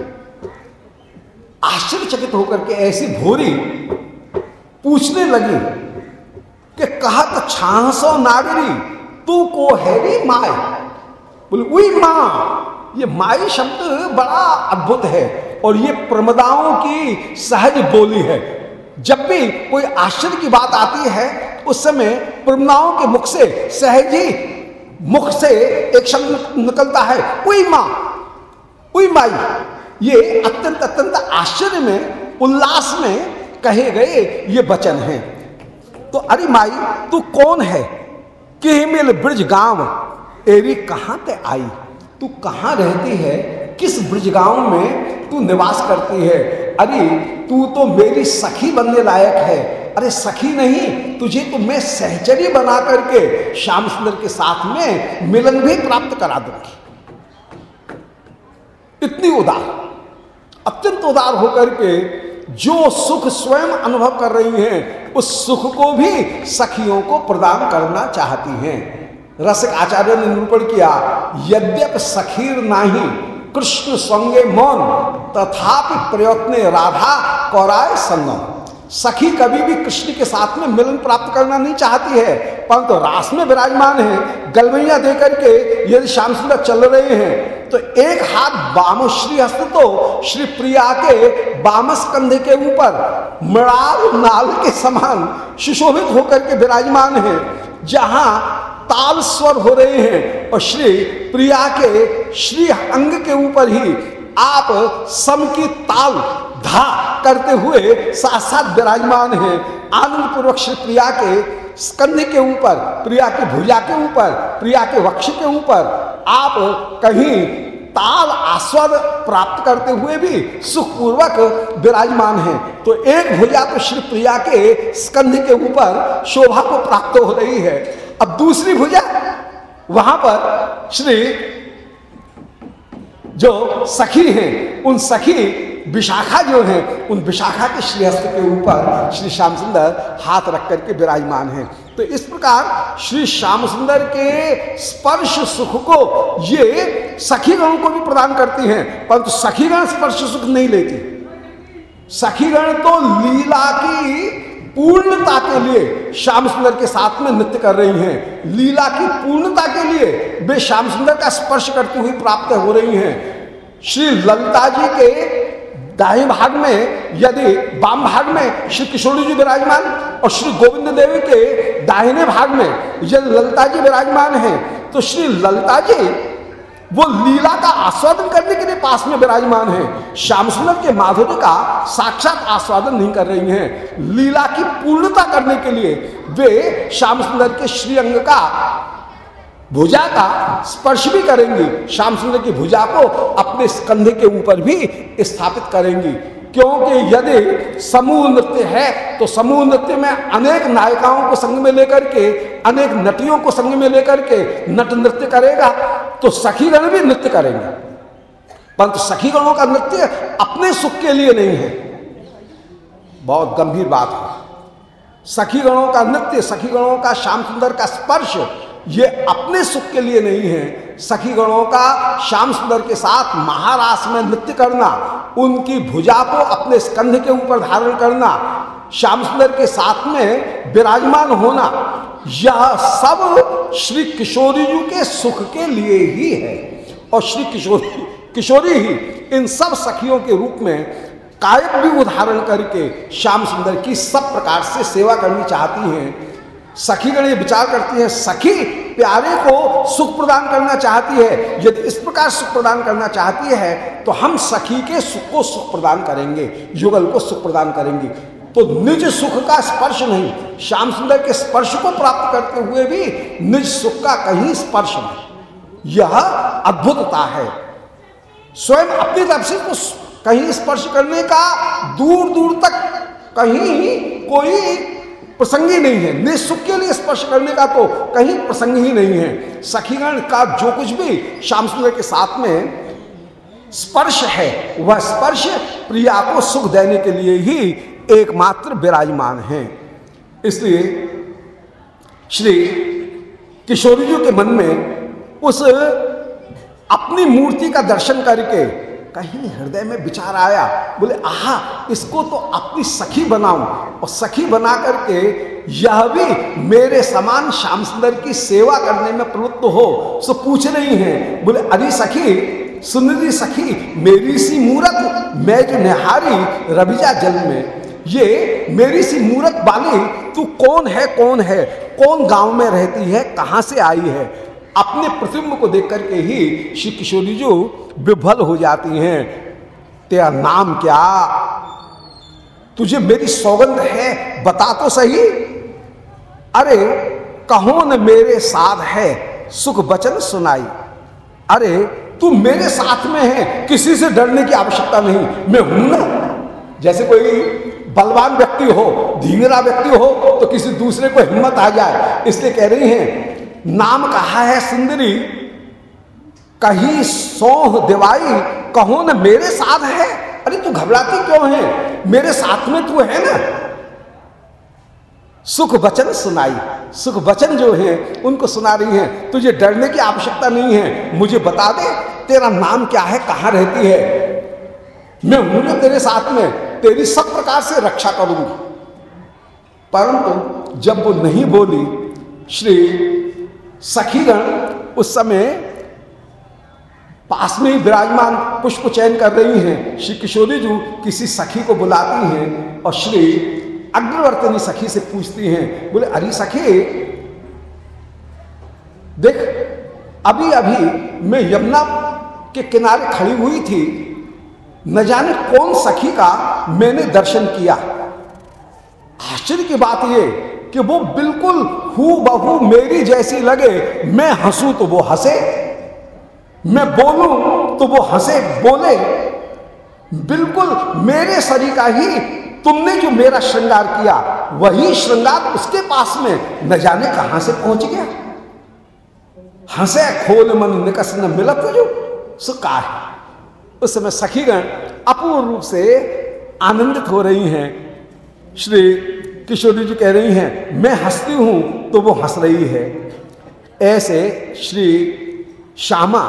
Speaker 1: आश्चर्यचकित होकर के ऐसी भोरी पूछने लगी कि कहा तो छासो नागरी, तू को हैरी माए? बोले वही माँ, ये माई शब्द बड़ा अद्भुत है और ये प्रमदाओं की सहज बोली है। जब भी कोई आश्चर्य की बात आती है, उस समय प्रमदाओं के मुख से, सहज ही मुख से एक शब्द निकलता है, उई माँ, उई माई। ये अत्यंत अत्यंत आश्चर्य में, उल्लास में कहे गए, ये वचन हैं। तो अरे माई, तू कौन है? कि मिल ब्रज गाँव। एरी कहाँ ते आई? तू कहाँ रहती है? किस ब्रज गाँव में तू निवास करती है? अरे, तू तो मेरी सखी बनने लायक है। अरे सखी नहीं, तुझे तो मैं सहचरी बना करके, श्याम सुंदर के साथ में मिलन भी प्राप्त करा दूँगी। इतनी उदार, अत्यंत उदार होकर के जो सुख स्वयं अनुभव कर रही हैं, उस सुख को भी सखियों को प्रदान करना चाहती हैं। रसिक आचार्य ने निरूपण किया, यद्यप सखीर नाही, कृष्ण संगे मौन, तथापि प्रयत्न राधा कौराय संगम। सखी कभी भी कृष्ण के साथ में मिलन प्राप्त करना नहीं चाहती है, परंतु तो रास में विराजमान है। गलवैया देकर के यदि श्याम सुंदर चल रहे हैं तो एक हाथ बाम श्री हस्त तो श्री प्रिया के बामस कंधे के ऊपर मृणाल नाल के समान सुशोभित होकर के विराजमान है, जहाँ ताल स्वर हो रहे हैं और श्री प्रिया के श्री अंग के ऊपर ही आप सम की ताल धा करते हुए साथ साथ विराजमान है। आनंद पूर्वक श्री प्रिया के स्कंध के ऊपर, प्रिया की भुजा के ऊपर, प्रिया के वक्ष के ऊपर आप कहीं ताल आस्वाद प्राप्त करते हुए भी सुखपूर्वक विराजमान है। तो एक भुजा तो श्री प्रिया के स्कंध के ऊपर शोभा को प्राप्त हो रही है। अब दूसरी भुजा, वहाँ पर श्री जो सखी हैं, उन सखी विशाखा जो है, उन विशाखा के श्रीहस्त के ऊपर श्री श्याम सुंदर हाथ रख करके विराजमान है। तो इस प्रकार श्री श्याम सुंदर के स्पर्श सुख को ये सखीगण को भी प्रदान करती हैं, परंतु सखीगण स्पर्श सुख नहीं लेती। सखीगण तो लीला की पूर्णता के लिए श्याम सुंदर के साथ में नृत्य कर रही हैं। लीला की पूर्णता के लिए वे श्याम सुंदर का स्पर्श करती हुई प्राप्त हो रही हैं। श्री ललिता जी के दाएँ भाग में, यदि वाम भाग में श्री किशोरी जी विराजमान और श्री गोविंद देवी के दाहिने भाग में यदि ललता जी विराजमान है तो श्री ललता जी वो लीला का आस्वादन करने के लिए पास में विराजमान है। श्याम सुंदर के माधुरी का साक्षात आस्वादन नहीं कर रही हैं। लीला की पूर्णता करने के लिए वे श्याम सुंदर के श्रीअंग का भुजा का स्पर्श भी करेंगी। श्याम सुंदर की भुजा को अपने स्कंधे के ऊपर भी स्थापित करेंगी। क्योंकि यदि समूह नृत्य है तो समूह नृत्य में अनेक नायिकाओं को संग में लेकर के, अनेक नटियों को संग में लेकर के नट नृत्य करेगा तो सखीगण भी नृत्य करेंगे। परंतु सखीगणों का नृत्य अपने सुख के लिए नहीं है। बहुत गंभीर बात है। सखीगणों का नृत्य, सखीगणों का श्याम सुंदर का स्पर्श ये अपने सुख के लिए नहीं है। सखी गणों का श्याम सुंदर के साथ महारास में नृत्य करना, उनकी भुजा को अपने स्कंध के ऊपर धारण करना, श्याम सुंदर के साथ में विराजमान होना, यह सब श्री किशोरी जी के सुख के लिए ही है। और श्री किशोरी किशोरी ही इन सब सखियों के रूप में कायक भी उदाहरण करके श्याम सुंदर की सब प्रकार से सेवा करनी चाहती हैं। सखीगण ये विचार करती है, सखी, प्यारे को सुख प्रदान करना चाहती है। यदि इस प्रकार सुख प्रदान करना चाहती है तो हम सखी के सुख को सुख प्रदान करेंगे, युगल को सुख प्रदान करेंगे। तो निज सुख का स्पर्श नहीं, श्याम सुंदर के स्पर्श को प्राप्त करते हुए भी निज सुख का कहीं स्पर्श नहीं। यह अद्भुतता है। स्वयं अपनी तरफ़ से कहीं स्पर्श करने का दूर दूर तक कहीं कोई प्रसंग नहीं है। निःसुख के लिए स्पर्श करने का तो कहीं प्रसंग ही नहीं है। सखीगण का जो कुछ भी श्याम सुंदर के साथ में स्पर्श है, वह स्पर्श प्रिया को सुख देने के लिए ही एकमात्र विराजमान है। इसलिए श्री किशोरी जी के मन में उस अपनी मूर्ति का दर्शन करके कहीं हृदय में विचार आया, बोले, आहा, इसको तो अपनी सखी बनाऊँ। और सखी बना करके यह भी मेरे समान श्याम सुंदर की सेवा करने में प्रवृत्त हो, सो पूछ रही है, बोले, अरे सखी, सुंदरी सखी, मेरी सी मूरत, मैं जो निहारी रविजा जल में, ये मेरी सी मूरत वाली, तू कौन है कौन है, कौन गाँव में रहती है, कहाँ से आई है? अपने प्रतिम्ब को देख करके ही श्री किशोरी जो विफल हो जाती हैं। तेरा नाम क्या? तुझे मेरी सौगंध है, बता तो सही। अरे, कहो न मेरे साथ है, सुख वचन सुनाई। अरे, तू मेरे साथ में है, किसी से डरने की आवश्यकता नहीं। मैं हूँ ना। जैसे कोई बलवान व्यक्ति हो धींगरा व्यक्ति हो तो किसी दूसरे को हिम्मत आ जाए। इसलिए कह रही हैं नाम कहा है सुंदरी? कही सोह दिवाई कहो न मेरे साथ है। अरे तू घबराती क्यों है? मेरे साथ में तू है ना। सुख वचन सुनाई। सुख वचन जो है, उनको सुना रही है। तुझे डरने की आवश्यकता नहीं है। मुझे बता दे, तेरा नाम क्या है, कहाँ रहती है? मैं हूँ तेरे साथ में। तेरी सब प्रकार से रक्षा करूँगी। परंतु जब वो नहीं बोली, श्री सखीगण उस समय पास में ही विराजमान पुष्प चयन कर रही हैं। श्री किशोरी जी किसी सखी को बुलाती हैं और श्री अग्रवर्तनी सखी से पूछती हैं, बोले, अरे सखी, देख, अभी अभी मैं यमुना के किनारे खड़ी हुई थी। न जाने कौन सखी का मैंने दर्शन किया। आश्चर्य की बात यह कि वो बिल्कुल हु बहू मेरी जैसी लगे। मैं हंसू तो वो हंसे। मैं बोलूँ तो वो हंसे, बोले। बिल्कुल मेरे शरीर का ही तुमने जो मेरा श्रृंगार किया, वही श्रृंगार उसके पास में न जाने कहाँ से पहुँच गया। हंसे, खोल मन निकस न मिलत जो सुखा है। उस समय सखीगण अपूर्ण रूप से आनंदित हो रही हैं। श्री किशोरी जी कह रही हैं, मैं हंसती हूँ तो वो हंस रही है। ऐसे श्री श्यामा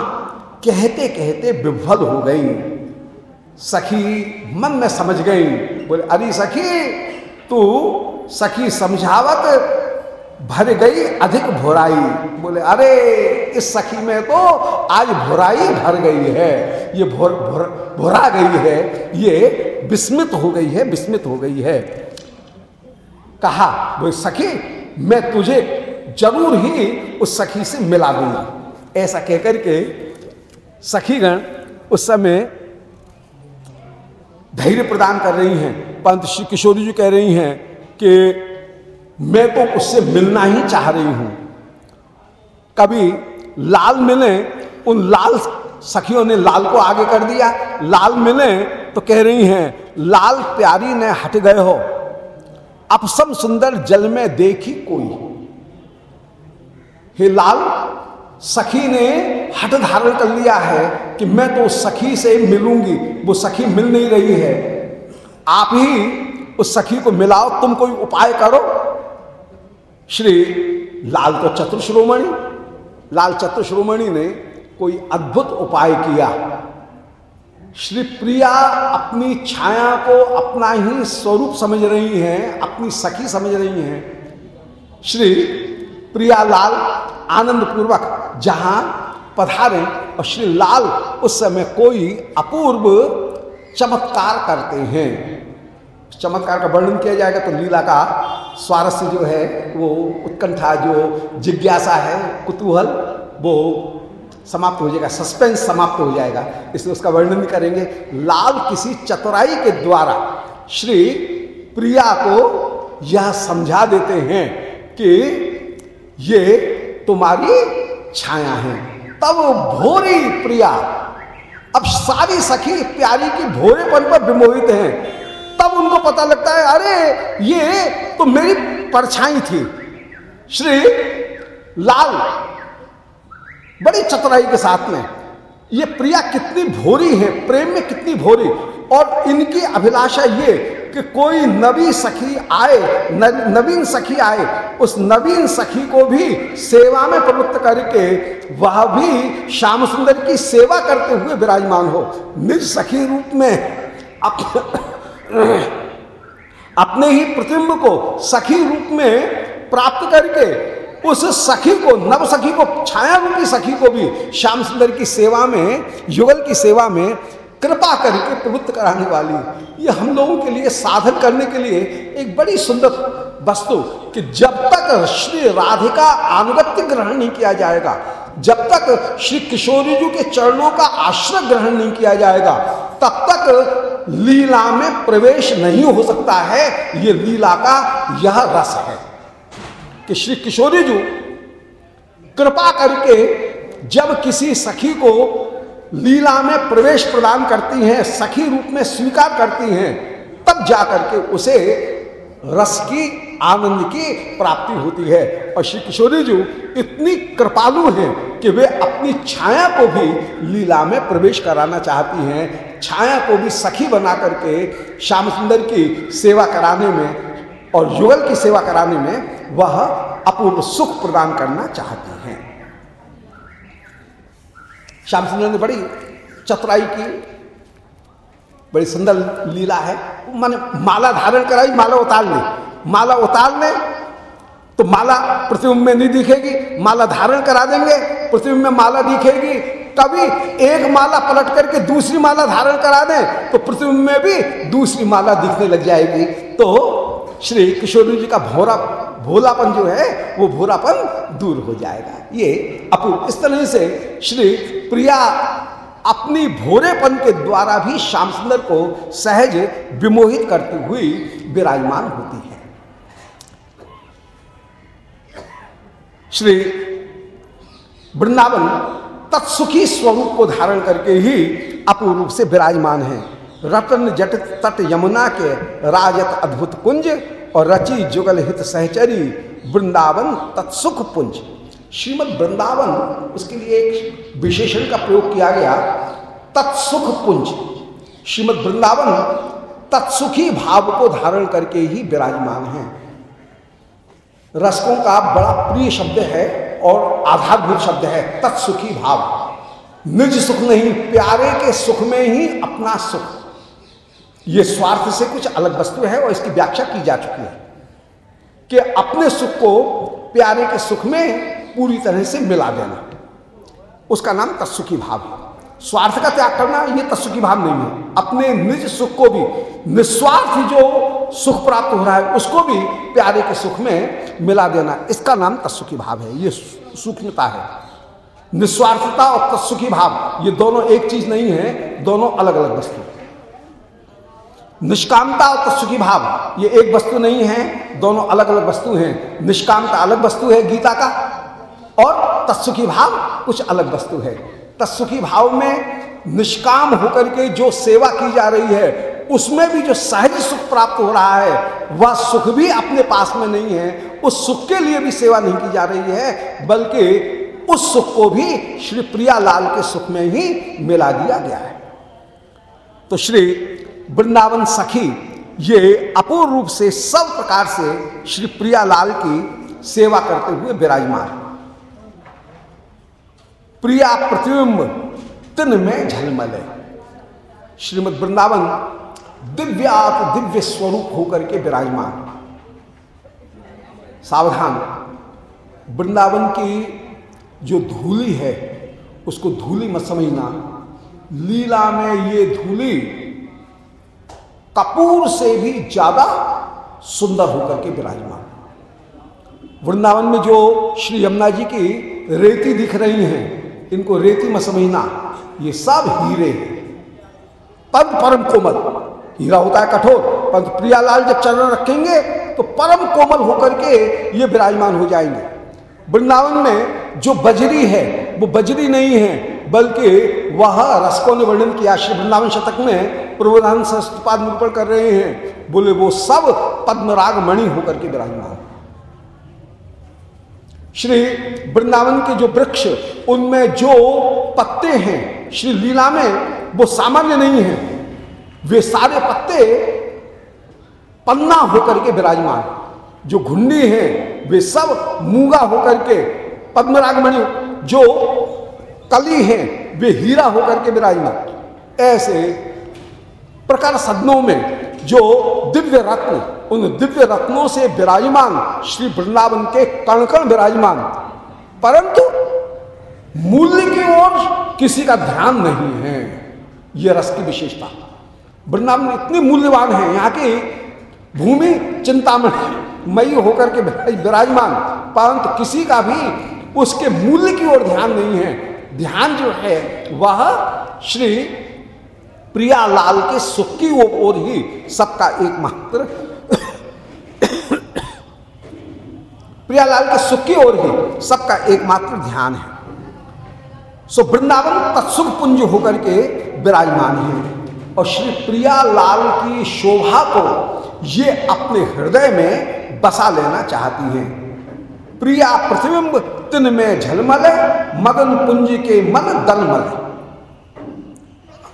Speaker 1: कहते कहते विभल हो गई। सखी, मन में समझ गई। बोले, अरे सखी, तू सखी समझावत भर गई अधिक भोराई। बोले, अरे, इस सखी में तो आज भोराई भर गई है। ये भोर भोर, भोरा गई है। ये विस्मित हो गई है, विस्मित हो गई है। कहा वो सखी, मैं तुझे ज़रूर ही उस सखी से मिला दूँगा। ऐसा कहकर के सखीगण उस समय धैर्य प्रदान कर रही हैं। पंत श्री किशोरी जी कह रही हैं कि, मैं तो उससे मिलना ही चाह रही हूँ। कभी लाल मिले, उन लाल सखियों ने लाल को आगे कर दिया। लाल मिले तो कह रही हैं, लाल प्यारी ने हट गए हो। अपसम सुंदर जल में देखी कोई। हे लाल, सखी ने हट धारण कर लिया है कि मैं तो सखी से मिलूँगी, वो सखी मिल नहीं रही है। आप ही उस सखी को मिलाओ, तुम कोई उपाय करो। श्री लाल तो चतुर्श्रोमणि लाल चतुर्श्रोमणि ने कोई अद्भुत उपाय किया। श्री प्रिया अपनी छाया को अपना ही स्वरूप समझ रही हैं, अपनी सखी समझ रही हैं। श्री प्रिया लाल आनंद पूर्वक जहाँ पधारे और श्री लाल उस समय कोई अपूर्व चमत्कार करते हैं। चमत्कार का वर्णन किया जाएगा तो लीला का स्वारस्य जो है, वो उत्कंठा, जो जिज्ञासा है, कुतूहल, वो समाप्त हो जाएगा सस्पेंस समाप्त हो जाएगा। इसलिए उसका वर्णन करेंगे, लाल किसी चतुराई के द्वारा श्री प्रिया को यह समझा देते हैं कि ये तुम्हारी छाया है। तब भोरी प्रिया, अब सारी सखी प्यारी की भोरेपन पर विमोहित हैं। तब उनको पता लगता है, अरे, ये तो मेरी परछाई थी। श्री लाल बड़ी चतुराई के साथ में, ये प्रिया कितनी भोरी है, प्रेम में कितनी भोरी। और इनकी अभिलाषा ये कि कोई नवी सखी आए नवीन सखी आए, उस नवीन सखी को भी सेवा में प्रवृत्त करके वह भी श्याम सुंदर की सेवा करते हुए विराजमान हो। निज सखी रूप में अपने ही प्रतिम्ब को सखी रूप में प्राप्त करके उस सखी को, नव सखी को छाया रूपी सखी को भी श्याम सुंदर की सेवा में, युगल की सेवा में कृपा करके प्रवृत्त कराने वाली। ये हम लोगों के लिए, साधन करने के लिए एक बड़ी सुंदर वस्तु कि जब तक श्री राधिका अनुगत्य ग्रहण नहीं किया जाएगा, जब तक श्री किशोरी जी के चरणों का आश्रय ग्रहण नहीं किया जाएगा, तब तक लीला में प्रवेश नहीं हो सकता है। ये लीला का यह रस है। कि श्री किशोरी जी, कृपा करके जब किसी सखी को लीला में प्रवेश प्रदान करती हैं, सखी रूप में स्वीकार करती हैं, तब जाकर के उसे रस की, आनंद की प्राप्ति होती है। और श्री किशोरी जी इतनी कृपालु हैं कि वे अपनी छाया को भी लीला में प्रवेश कराना चाहती हैं। छाया को भी सखी बना करके श्याम सुंदर की सेवा कराने में और युगल की सेवा कराने में वह अपूर्व सुख प्रदान करना चाहती हैं। श्याम सुंदर ने बड़ी चतुराई की, बड़ी सुंदर लीला है। माने माला धारण कराई, माला उतार ली माला उतार ले तो माला प्रतिबिंब में नहीं दिखेगी। माला धारण करा देंगे, प्रतिबिंब में माला दिखेगी। कभी एक माला पलट करके दूसरी माला धारण करा दें तो पृथ्वी में भी दूसरी माला दिखने लग जाएगी। तो श्री किशोर जी का भोरा, भोलापन जो है, वो भोरापन दूर हो जाएगा। ये अपूर्व। इस तरह से श्री प्रिया अपनी भोरेपन के द्वारा भी श्याम सुंदर को सहज विमोहित करती हुई विराजमान होती है। श्री वृंदावन तत्सुखी स्वरूप को धारण करके ही अपूर्व रूप से विराजमान है। रतन जट तट यमुना के राजत अद्भुत कुंज और रची जुगल हित सहचरी वृंदावन तत्सुख पुंज। श्रीमद वृंदावन, उसके लिए एक विशेषण का प्रयोग किया गया, तत्सुख पुंज। श्रीमद वृंदावन तत्सुखी भाव को धारण करके ही विराजमान है। रसकों का बड़ा प्रिय शब्द है और आधारभूत शब्द है, तत्सुखी भाव। निज सुख नहीं, प्यारे के सुख में ही अपना सुख। ये स्वार्थ से कुछ अलग वस्तु है और इसकी व्याख्या की जा चुकी है कि अपने सुख को प्यारे के सुख में पूरी तरह से मिला देना। उसका नाम तत्सुखी भाव है। स्वार्थ का त्याग करना, ये तत्सुखी भाव नहीं है। अपने निज सुख को भी, निस्वार्थ जो सुख प्राप्त हो रहा है, उसको भी प्यारे के सुख में मिला देना। इसका नाम तत्सुखी भाव है, ये सूक्ष्मता है। निस्वार्थता और तत्सुखी भाव, ये दोनों एक चीज़ नहीं है, दोनों अलग अलग वस्तु निष्कामता और तत्सुखी भाव, ये एक वस्तु नहीं है, दोनों अलग अलग वस्तु हैं। निष्कामता अलग वस्तु है गीता का, और तत्सुखी भाव कुछ अलग वस्तु है। तत्सुखी भाव में निष्काम होकर के जो सेवा की जा रही है उसमें भी जो सहज सुख प्राप्त हो रहा है, वह सुख भी अपने पास में नहीं है। उस सुख के लिए भी सेवा नहीं की जा रही है, बल्कि उस सुख को भी श्री प्रिया लाल के सुख में ही मिला दिया गया है। तो श्री वृंदावन सखी, ये अपूर्ण रूप से सब प्रकार से श्री प्रिया लाल की सेवा करते हुए विराजमान प्रिया प्रतिबिंब तिन में झलमल। श्रीमद वृंदावन दिव्यात दिव्य स्वरूप होकर के विराजमान। सावधान। वृंदावन की जो धूली है, उसको धूली मत समझना। लीला में ये धूली कपूर से भी ज़्यादा सुंदर होकर के विराजमान। वृंदावन में जो श्री यमुना जी की रेती दिख रही हैं, इनको रेती में समझना। ये सब हीरे हैं। पद परम कोमल। हीरा होता है कठोर, परंतु प्रियालाल जब चरण रखेंगे तो परम कोमल होकर के ये विराजमान हो जाएँगे। वृंदावन में जो बजरी है, वो बजरी नहीं है, बल्कि वह रसकों ने वर्णन किया, श्री वृंदावन शतक में प्रबोधान संस्कृपाद निरूपण कर रहे हैं। बोले, वो सब पद्मराग मणि होकर के विराजमान श्री वृंदावन के जो वृक्ष, उनमें जो पत्ते हैं, श्री लीला में वो सामान्य नहीं है। वे सारे पत्ते पन्ना होकर के विराजमान जो घुंडी है, वे सब मूँगा होकर के पद्मरागमणि, जो कली है, वे हीरा होकर के विराजमान ऐसे प्रकार सदनों में जो दिव्य रत्न, उन दिव्य रत्नों से विराजमान श्री वृंदावन के कणकण विराजमान परंतु मूल्य की ओर किसी का ध्यान नहीं है। यह रस की विशेषता। वृंदावन इतने मूल्यवान है, यहाँ की भूमि चिंतामणि, मई होकर के विराजमान, परंतु किसी का भी उसके मूल्य की ओर ध्यान नहीं है। ध्यान जो है, वह श्री प्रियालाल के सुख की ओर ही सबका एकमात्र प्रियालाल के सुख की ओर ही सबका एकमात्र ध्यान है। सो वृंदावन तत्सुख पुंज होकर के विराजमान है। और श्री प्रिया लाल की शोभा को ये अपने हृदय में बसा लेना चाहती हैं। प्रिया प्रतिबिंब तिन में झलमल मदन पुंज के मन दलमल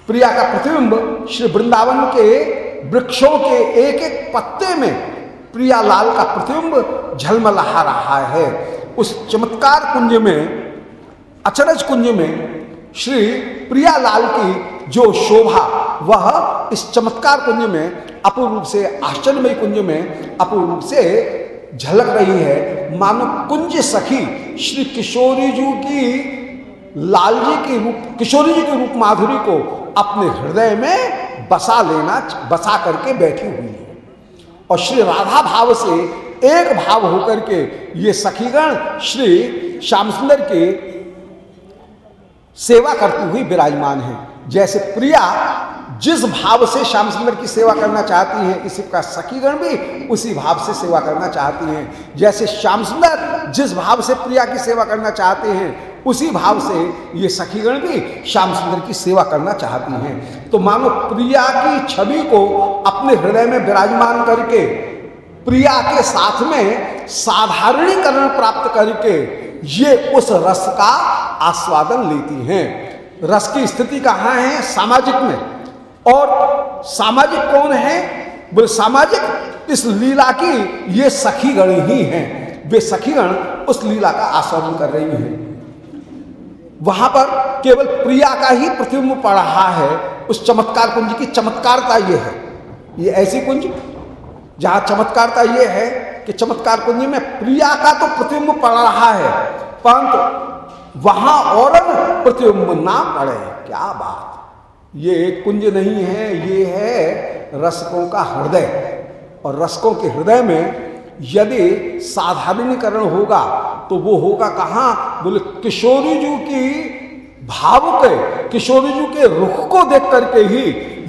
Speaker 1: प्रिया का प्रतिबिंब श्री वृंदावन के वृक्षों के एक एक पत्ते में प्रिया लाल का प्रतिबिंब झलमलहा रहा है। उस चमत्कार कुंज में, अचरज कुंज में श्री प्रिया लाल की जो शोभा, वह इस चमत्कार कुंज में अपूर्ण रूप से, आश्चर्यमय कुंज में अपूर्ण रूप से झलक रही है। मानो कुंज सखी श्री किशोरी जी की लाल जी के रूप, किशोरी जी के रूप माधुरी को अपने हृदय में बसा लेना, बसा करके बैठी हुई है। और श्री राधा भाव से एक भाव होकर के ये सखीगण श्री श्याम सुंदर के सेवा करती हुई विराजमान है। जैसे प्रिया जिस भाव से श्याम सुंदर की सेवा करना चाहती हैं, इसी का सखीगण भी उसी भाव से सेवा करना चाहती हैं। जैसे श्याम सुंदर जिस भाव से प्रिया की सेवा करना चाहते हैं, उसी भाव से ये सखीगण भी श्याम सुंदर की सेवा करना चाहती हैं। तो मानो प्रिया की छवि को अपने हृदय में विराजमान करके, प्रिया के साथ में साधारणीकरण प्राप्त करके ये उस रस का आस्वादन लेती हैं। रस की स्थिति कहाँ है सामाजिक में। और सामाजिक कौन है? बोले, सामाजिक इस लीला की ये सखीगण ही हैं। वे सखीगण उस लीला का आस्वादन कर रही हैं। वहाँ पर केवल प्रिया का ही प्रतिबिंब पड़ रहा है। उस चमत्कार कुंज की चमत्कारता ये है। ये ऐसी कुंज, जहाँ चमत्कारता ये है कि चमत्कार कुंज में प्रिया का तो प्रतिबिंब पड़ रहा है। परंतु वहाँ और प्रतिबिंब ना पड़े। क्या बात। ये कुंज नहीं है, ये है रसकों का हृदय। और रसकों के हृदय में यदि साधारणीकरण होगा तो वो होगा कहाँ? बोले, किशोरी जी की भाव के, किशोरी जी के रुख को देख करके ही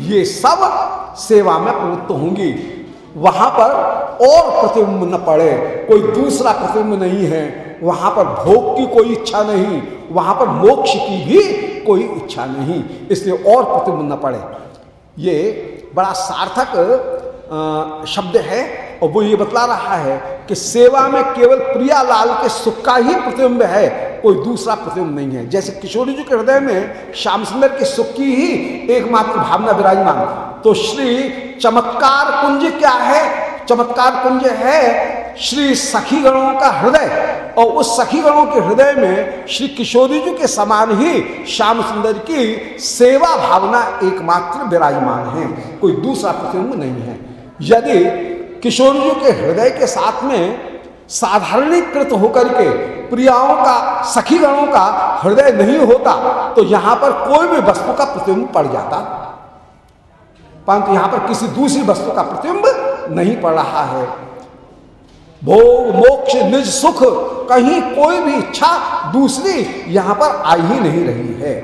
Speaker 1: ये सब सेवा में प्रवृत्त होंगी। वहाँ पर और प्रतिबिंब न पड़े, कोई दूसरा प्रतिबिंब नहीं है। वहाँ पर भोग की कोई इच्छा नहीं, वहाँ पर मोक्ष की भी कोई इच्छा नहीं। इसलिए और प्रतिबिंब न पड़े। ये बड़ा सार्थक शब्द है और वो ये बतला रहा है कि सेवा में केवल प्रियालाल के सुख का ही प्रतिबिंब है, कोई दूसरा प्रतिबिंब नहीं है। जैसे किशोरी जी के हृदय में श्याम सुंदर के सुख की ही एकमात्र भावना विराजमान। तो श्री चमत्कार कुंज क्या है? चमत्कार कुंज है श्री सखीगणों का हृदय और उस सखीगणों के हृदय में श्री किशोरी जी के समान ही श्याम सुंदर की सेवा भावना एकमात्र विराजमान है। कोई दूसरा प्रतिबिंब नहीं है। यदि किशोर जी के हृदय के साथ में साधारणीकृत होकर के प्रियाओं का, सखीगणों का हृदय नहीं होता तो यहाँ पर कोई भी वस्तु का प्रतिबिंब पड़ जाता। परंतु यहाँ पर किसी दूसरी वस्तु का प्रतिबिंब नहीं पड़ रहा है। भोग, मोक्ष, निज सुख, कहीं कोई भी इच्छा दूसरी यहाँ पर आ ही नहीं रही है।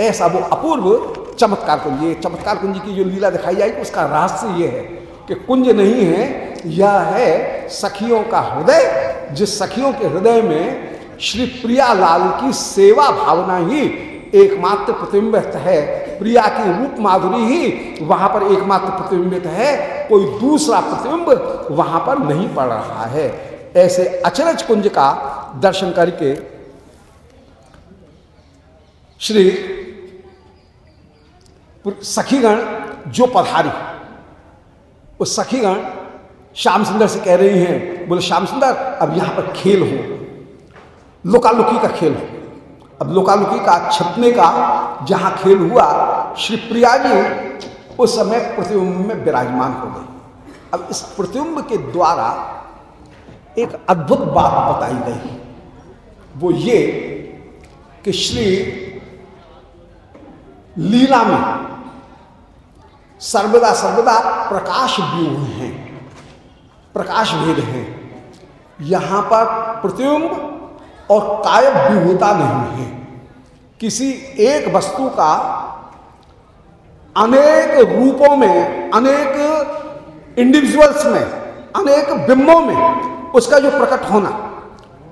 Speaker 1: ऐसा वो अपूर्व चमत्कार कुंज, ये चमत्कार कुंज की जो लीला दिखाई जाएगी, उसका रहस्य ये है कि कुंज नहीं है, यह है सखियों का हृदय, जिस सखियों के हृदय में श्री प्रियालाल की सेवा भावना ही एकमात्र प्रतिबिंबित है। प्रिया की रूप माधुरी ही वहाँ पर एकमात्र प्रतिबिंबित है। कोई दूसरा प्रतिबिंब वहाँ पर नहीं पड़ रहा है। ऐसे अचरज कुंज का दर्शन करके श्री सखीगण जो पधारी, उस सखीगण श्याम सुंदर से कह रही हैं, बोले, श्याम सुंदर, अब यहाँ पर खेल हो। लुकालुकी का खेल हो। अब लुकालुकी का छपने का जहाँ खेल हुआ, श्री प्रिया जी उस समय प्रतिबिंब में विराजमान हो गई अब इस प्रतिबिंब के द्वारा एक अद्भुत बात बताई गई वो ये कि श्री लीला में सर्वदा सर्वदा प्रकाश व्यूह हैं, प्रकाश भेद हैं। यहाँ पर प्रतिबिंब और कायब विभूता नहीं है। किसी एक वस्तु का अनेक रूपों में, अनेक इंडिविजुअल्स में, अनेक बिंबों में उसका जो प्रकट होना,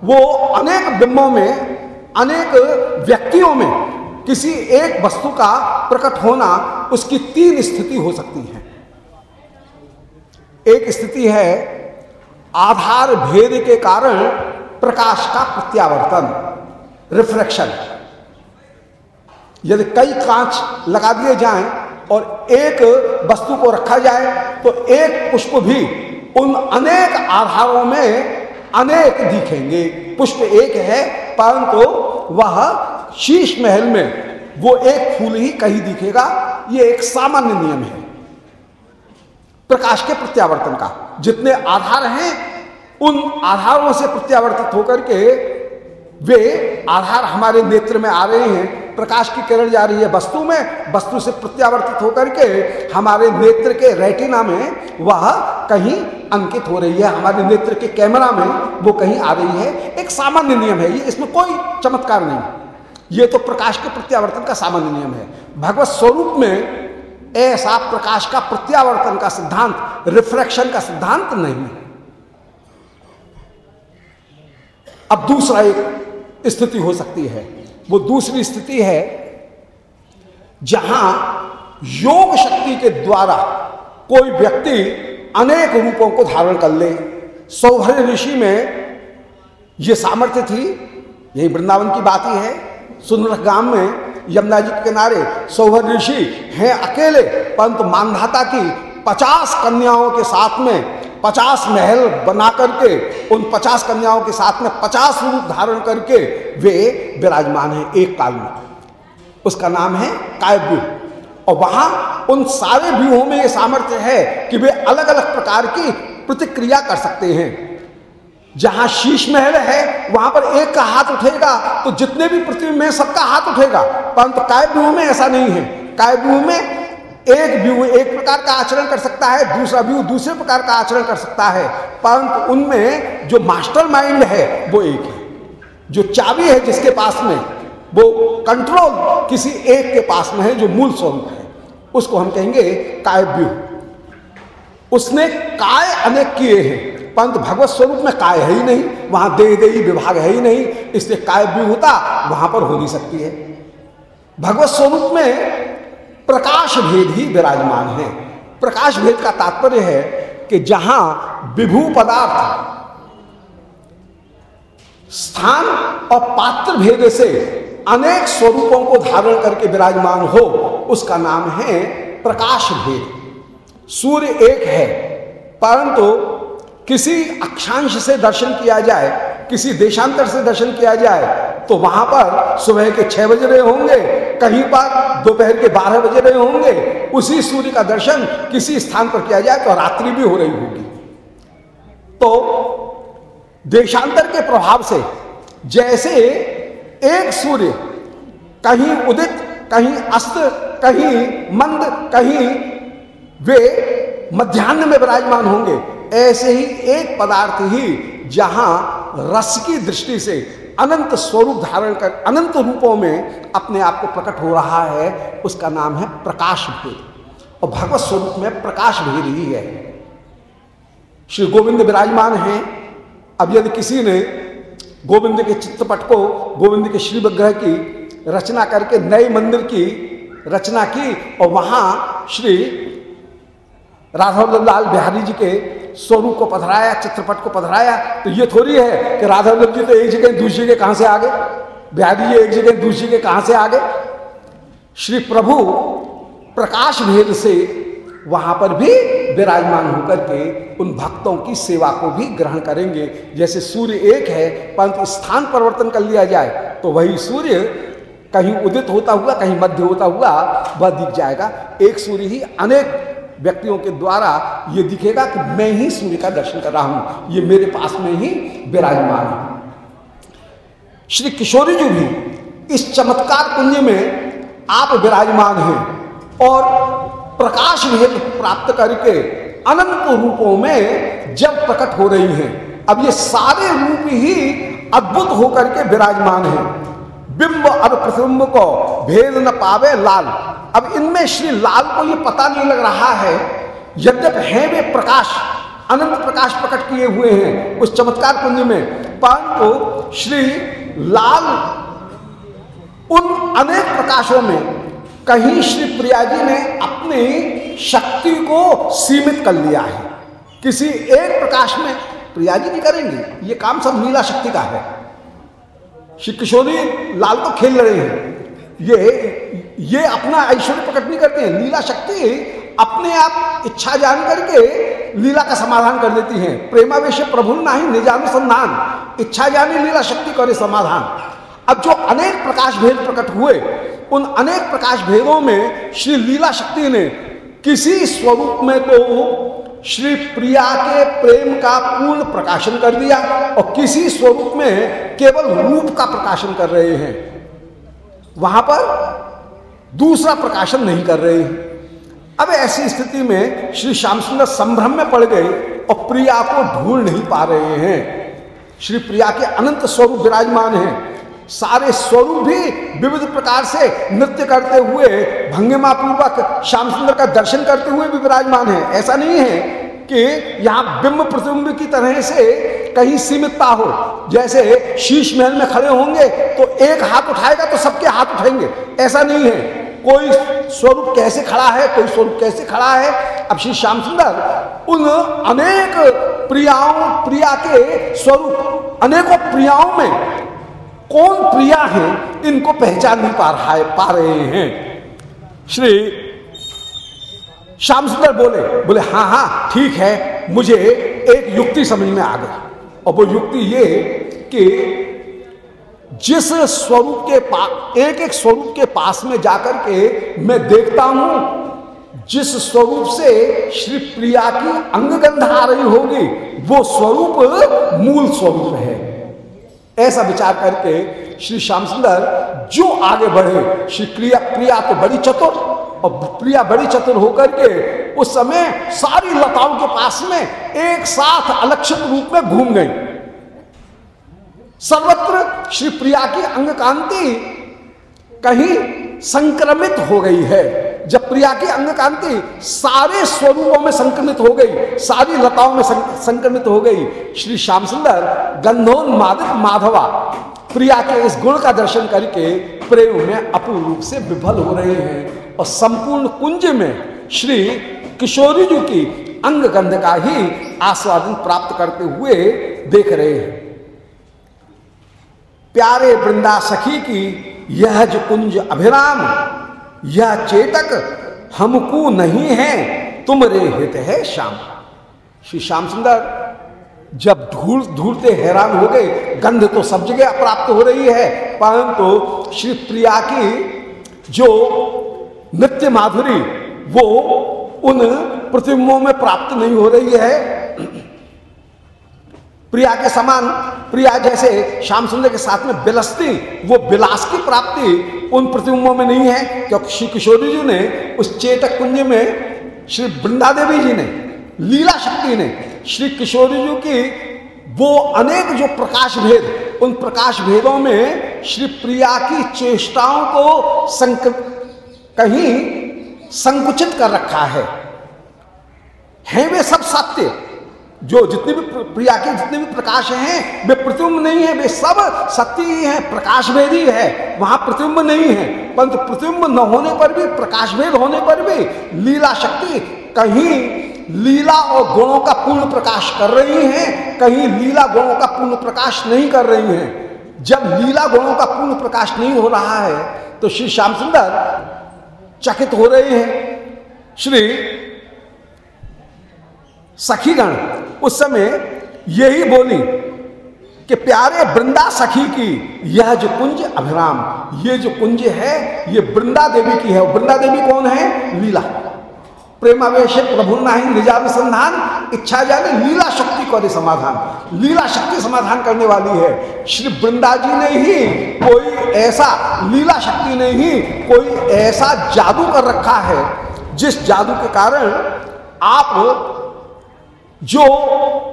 Speaker 1: वो अनेक बिंबों में, अनेक व्यक्तियों में किसी एक वस्तु का प्रकट होना उसकी तीन स्थिति हो सकती है। एक स्थिति है आधार भेद के कारण प्रकाश का प्रत्यावर्तन रिफ्लेक्शन यदि कई कांच लगा दिए जाएँ और एक वस्तु को रखा जाए तो एक पुष्प भी उन अनेक आधारों में अनेक दिखेंगे। पुष्प एक है, परंतु तो वह शीश महल में वो एक फूल ही कहीं दिखेगा। ये एक सामान्य नियम है प्रकाश के प्रत्यावर्तन का। जितने आधार हैं उन आधारों से प्रत्यावर्तित होकर के वे आधार हमारे नेत्र में आ रहे हैं, प्रकाश की किरण जा रही है वस्तु में, वस्तु से प्रत्यावर्तित होकर के हमारे नेत्र के रेटिना में वह कहीं अंकित हो रही है, हमारे नेत्र के कैमरा में वो कहीं आ रही है। एक सामान्य नियम है, ये इसमें कोई चमत्कार नहीं। ये तो प्रकाश के प्रत्यावर्तन का सामान्य नियम है। भगवत स्वरूप में ऐसा प्रकाश का प्रत्यावर्तन का सिद्धांत रिफ्रैक्शन का सिद्धांत नहीं है। अब दूसरा एक स्थिति हो सकती है। वो दूसरी स्थिति है जहाँ योग शक्ति के द्वारा कोई व्यक्ति अनेक रूपों को धारण कर ले। सौभर ऋषि में ये सामर्थ्य थी। यही वृंदावन की बात ही है। सुंदर गाँव में यमुना जी के किनारे सौभर ऋषि हैं अकेले, परंतु मानधाता की पचास कन्याओं के साथ में पचास महल बना करके, उन पचास कन्याओं के साथ में पचास रूप धारण करके वे विराजमान हैं एक काल में। उसका नाम है काव्य। और वहाँ उन सारे व्यूहों में यह सामर्थ्य है कि वे अलग अलग प्रकार की प्रतिक्रिया कर सकते हैं। जहाँ शीश महल है, वहाँ पर एक का हाथ उठेगा तो जितने भी पृथ्वी में सबका हाथ उठेगा, परंतु काव्य में ऐसा नहीं है। काव्य में एक व्यू एक प्रकार का आचरण कर सकता है, दूसरा व्यू दूसरे प्रकार का आचरण कर सकता है। परंतु उनमें जो मास्टर माइंड है, वो एक है। जो चाबी है जिसके पास में, वो कंट्रोल किसी एक के पास में है, जो मूल स्वरूप है। उसको हम कहेंगे काय व्यू उसने काय अनेक किए हैं, परंतु भगवत स्वरूप में काय है ही नहीं, वहाँ दे दे विभाग है ही नहीं, इसलिए काय व्यू होता, वहाँ पर हो नहीं सकती है। भगवत स्वरूप में प्रकाश भेद ही विराजमान है। प्रकाश भेद का तात्पर्य है कि जहाँ विभू पदार्थ स्थान और पात्र भेद से अनेक स्वरूपों को धारण करके विराजमान हो, उसका नाम है प्रकाश भेद। सूर्य एक है, परंतु किसी अक्षांश से दर्शन किया जाए किसी देशांतर से दर्शन किया जाए तो वहाँ पर सुबह के छह बज रहे होंगे, कहीं पर दोपहर के बारह बज रहे होंगे, उसी सूर्य का दर्शन किसी स्थान पर किया जाए तो रात्रि भी हो रही होगी। तो देशांतर के प्रभाव से जैसे एक सूर्य कहीं उदित, कहीं अस्त, कहीं मंद, कहीं वे मध्यान्ह में विराजमान होंगे, ऐसे ही एक पदार्थ ही जहाँ रस की दृष्टि से अनंत स्वरूप धारण कर, अनंत रूपों में अपने आप को प्रकट हो रहा है, उसका नाम है प्रकाश भेद। और भगवत स्वरूप में प्रकाश भेद ही है। श्री गोविंद विराजमान हैं। अब यदि किसी ने गोविंद के चित्रपट को, गोविंद के श्री विग्रह की रचना करके, नए मंदिर की रचना की, और वहाँ श्री राघव लाल बिहारी जी के स्वरूप को पधराया, चित्रपट को पधराया तो ये थोड़ी है कि राधा वल्लभ जी तो एक जगह दूसरी के कहाँ से आगे? बिहारी जी एक जगह दूसरी के कहाँ से आगे? श्री प्रभु प्रकाश भेद से वहाँ पर भी विराजमान होकर के उन भक्तों की सेवा को भी ग्रहण करेंगे। जैसे सूर्य एक है परंतु स्थान परिवर्तन कर लिया जाए तो वही सूर्य कहीं उदित होता हुआ, कहीं मध्य होता हुआ, वह दिख जाएगा। एक सूर्य ही अनेक व्यक्तियों के द्वारा ये दिखेगा कि मैं ही सूर्य का दर्शन कर रहा हूँ। ये मेरे पास में ही विराजमान है। श्री किशोरी जी भी इस चमत्कार कुंज में आप विराजमान हैं और प्रकाश भेद प्राप्त करके अनंत रूपों में जब प्रकट हो रही हैं। अब ये सारे रूप ही अद्भुत होकर के विराजमान हैं। बिंब अब प्रतिबिंब को भेद न पावे लाल। अब इनमें श्री लाल को ये पता नहीं लग रहा है, यद्यप है वे प्रकाश, अनंत प्रकाश प्रकट किए हुए हैं उस चमत्कार कुंज में। परंतु श्री लाल उन अनेक प्रकाशों में कहीं श्री प्रिया जी ने अपनी शक्ति को सीमित कर लिया है। किसी एक प्रकाश में प्रिया जी नहीं करेंगे, ये काम सब नीला शक्ति का है। श्री किशोरी लाल तो खेल रहे हैं। ये ये अपना ऐश्वर्य प्रकट नहीं करते हैं। लीला शक्ति अपने आप इच्छा जान करके लीला का समाधान कर देती हैं। प्रेमावेश प्रभु नहीं निजानुसंधान। इच्छा जानी लीला शक्ति करे समाधान। अब जो अनेक प्रकाश भेद प्रकट हुए, उन अनेक प्रकाश भेदों में श्री लीला शक्ति ने किसी स्वरूप में तो श्री प्रिया के प्रेम का पूर्ण प्रकाशन कर दिया और किसी स्वरूप में केवल रूप का प्रकाशन कर रहे हैं। वहाँ पर दूसरा प्रकाशन नहीं कर रहे। हैं अब ऐसी स्थिति में श्री श्याम सुंदर संभ्रम में पड़ गए और प्रिया को ढूंढ नहीं पा रहे हैं। श्री प्रिया के अनंत स्वरूप विराजमान हैं। सारे स्वरूप भी विविध प्रकार से नृत्य करते हुए भंगिमा पूर्वक श्याम सुंदर का दर्शन करते हुए भी विराजमान है। ऐसा नहीं है कि यहाँ बिंब प्रतिबिंब की तरह से कहीं सीमितता हो। जैसे शीश महल में खड़े होंगे तो एक हाथ उठाएगा तो सबके हाथ उठाएँगे ऐसा नहीं है। कोई स्वरूप कैसे खड़ा है, कोई स्वरूप कैसे खड़ा है? अब श्री श्याम सुंदर उन अनेक प्रियाओं, प्रिया के स्वरूप, अनेकों प्रियाओं में कौन प्रिया है, इनको पहचान नहीं पा रहा है, पा रहे हैं। श्री श्याम सुंदर बोले बोले हाँ हाँ ठीक है, मुझे एक युक्ति समझ में आ गई और वो युक्ति ये कि जिस स्वरूप के पास एक एक स्वरूप के पास में जाकर के मैं देखता हूँ, जिस स्वरूप से श्री प्रिया की अंगगंध आ रही होगी, वो स्वरूप मूल स्वरूप है। ऐसा विचार करके श्री श्याम सुंदर जो आगे बढ़े, श्री क्रिया, प्रिया तो बड़ी चतुर और प्रिया बड़ी चतुर होकर के उस समय सारी लताओं के पास में एक साथ अलक्षित रूप में घूम गई। सर्वत्र श्री प्रिया की अंग कांति कहीं संक्रमित हो गई है। जब प्रिया की अंग कांति सारे स्वरूपों में संक्रमित हो गई, सारी लताओं में संक्रमित हो गई। श्री श्याम सुंदर, गंधोन गंधोन्मादित माधवा, प्रिया के इस गुण का दर्शन करके प्रेम में अपूर्ण रूप से विफल हो रहे हैं। और संपूर्ण कुंज में श्री किशोरी जी की अंग गंध का ही आस्वादन प्राप्त करते हुए देख रहे हैं। प्यारे वृंदा सखी की, यह जो कुंज अभिराम, यह चेतक हमको नहीं है तुम रे हित है श्याम। श्री श्याम सुंदर, जब धूल, धूलते हैरान हो गए, गंध तो सब जगह प्राप्त हो रही है, परंतु तो श्री प्रिया की जो नित्य माधुरी, वो उन प्रतिबिंबों में प्राप्त नहीं हो रही है प्रिया के समान, प्रिया जैसे श्याम सुंदर के साथ में बिलसती, वो बिलास की प्राप्ति उन प्रतिबिंबों में नहीं है, क्योंकि श्री किशोरी जी ने उस चेतक कुंज में श्री वृंदा देवी जी ने, लीला शक्ति ने, श्री किशोरी जी की वो अनेक जो प्रकाश भेद, उन प्रकाश भेदों में श्री प्रिया की चेष्टाओं को संक कहीं संकुचित कर रखा है। हैं वे सब सत्य? जो जितने भी प्रिया के जितने भी प्रकाश हैं, वे प्रतिबिंब नहीं है, वे सब सत्य ही है प्रकाश भेद ही है वहाँ प्रतिबिंब नहीं है। परंतु प्रतिबिंब न होने पर भी प्रकाश भेद होने पर भी, लीला शक्ति कहीं लीला और गुणों का पूर्ण प्रकाश कर रही है, कहीं लीला गुणों का पूर्ण प्रकाश नहीं कर रही है। जब लीला गुणों का पूर्ण प्रकाश नहीं हो रहा है तो श्री श्याम सुंदर चकित हो रहे हैं। श्री सखीगण, उस समय यही बोली कि प्यारे वृंदा सखी की, यह जो कुंज अभिराम, ये जो कुंज है, ये वृंदा देवी की है। वृंदा देवी कौन है? लीला। प्रेमावेश प्रभु नाही निजानुसंधान इच्छा जाने लीला शक्ति को समाधान। लीला शक्ति समाधान करने वाली है। श्री वृंदा जी ने ही कोई ऐसा लीला शक्ति ने ही कोई ऐसा जादू कर रखा है, जिस जादू के कारण आप जो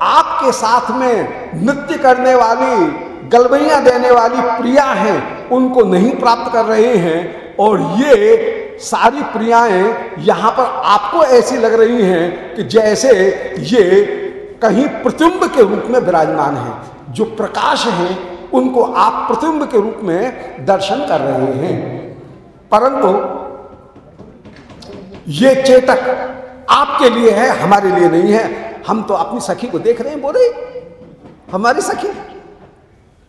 Speaker 1: आपके साथ में नृत्य करने वाली, गलबैया देने वाली प्रिया हैं, उनको नहीं प्राप्त कर रहे हैं, और ये सारी प्रियाएँ यहाँ पर आपको ऐसी लग रही हैं कि जैसे ये कहीं प्रतिम्ब के रूप में विराजमान है, जो प्रकाश हैं, उनको आप प्रतिम्ब के रूप में दर्शन कर रहे हैं। परंतु ये चेतक आपके लिए है, हमारे लिए नहीं है हम तो अपनी सखी को देख रहे हैं, बोले, हमारी सखी।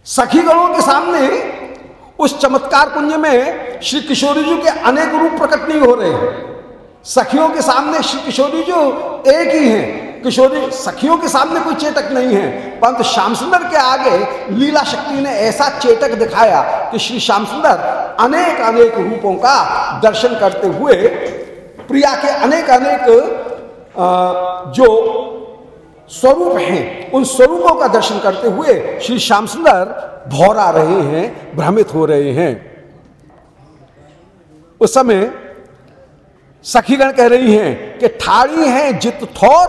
Speaker 1: सखी गणों के सामने उस चमत्कार कुंज में श्री किशोरी जी के अनेक रूप प्रकट नहीं हो रहे हैं। सखियों के सामने श्री किशोरी जी एक ही हैं। किशोरी, सखियों के सामने कोई चेतक नहीं है। परंतु श्याम सुंदर के आगे लीला शक्ति ने ऐसा चेतक दिखाया कि श्री श्याम सुंदर अनेक अनेक रूपों का दर्शन करते हुए, प्रिया के अनेक अनेक जो स्वरूप हैं। उन स्वरूपों का दर्शन करते हुए श्री श्याम सुंदर भौरा रहे हैं, भ्रमित हो रहे हैं। उस समय सखीगण कह रही हैं कि ठाड़ी हैं, जित थोर,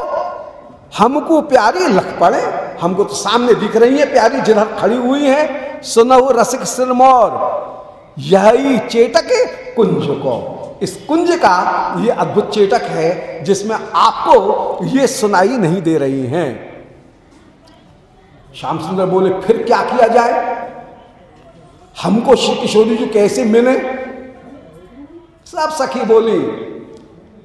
Speaker 1: हमको प्यारी लख पड़े। हमको तो सामने दिख रही है प्यारी, जिधर खड़ी हुई है। सुनहु रसिक सिरमौर, यही चेतक कुंज को। इस कुंज का ये अद्भुत चेटक है, जिसमें आपको ये सुनाई नहीं दे रही हैं। श्याम सुंदर बोले, फिर क्या किया जाए? हमको श्री किशोरी जी कैसे मिले? सब सखी बोली,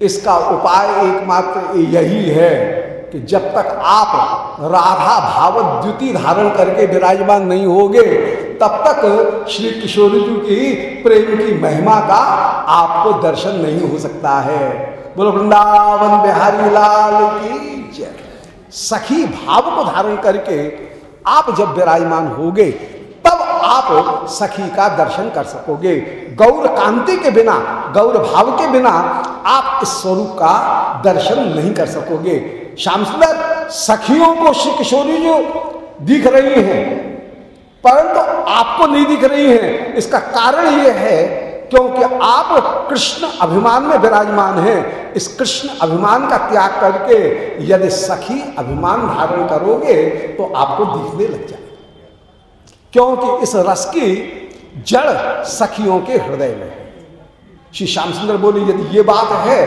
Speaker 1: इसका उपाय एकमात्र यही है। कि जब तक आप राधा भाव द्युति धारण करके विराजमान नहीं होगे, तब तक श्री किशोर जी की प्रेम की महिमा का आपको दर्शन नहीं हो सकता है। बोलो, वृंदावन बिहारी लाल की सखी भाव को धारण करके आप जब विराजमान होगे, तब आप सखी का दर्शन कर सकोगे। गौर कांति के बिना, गौर भाव के बिना आप इस स्वरूप का दर्शन नहीं कर सकोगे। श्याम सुंदर सखियों को श्री किशोरी जो दिख रही हैं। परंतु तो आपको नहीं दिख रही हैं। इसका कारण यह है क्योंकि आप कृष्ण अभिमान में विराजमान हैं। इस कृष्ण अभिमान का त्याग करके यदि सखी अभिमान धारण करोगे तो आपको दिखने लग जाए क्योंकि इस रस की जड़ सखियों के हृदय में है। श्री श्याम सुंदर बोले, यदि ये बात है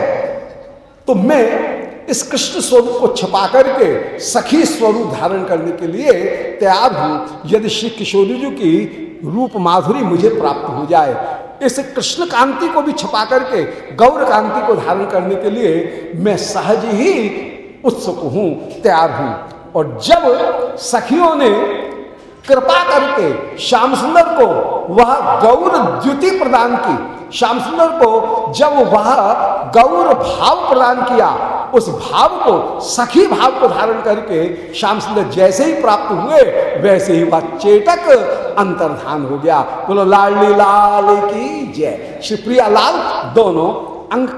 Speaker 1: तो मैं इस कृष्ण स्वरूप को छिपा करके सखी स्वरूप धारण करने के लिए तैयार हूँ। यदि श्री किशोरी जी की रूप माधुरी मुझे प्राप्त हो जाए, इस कृष्ण कांति को भी छपा करके, गौर कांति को धारण करने के लिए मैं सहज ही उत्सुक हूँ, तैयार हूँ। और जब सखियों ने कृपा करके श्याम सुंदर को वह गौर द्युति प्रदान की श्याम सुंदर को जब वह गौर भाव प्रदान किया, उस भाव को, सखी भाव को धारण करके श्याम सुंदर जैसे ही प्राप्त हुए, वैसे ही वह चेतक अंतर्धान हो गया। बोलो, लाली लाल की जय। श्री लाल दोनों अंक,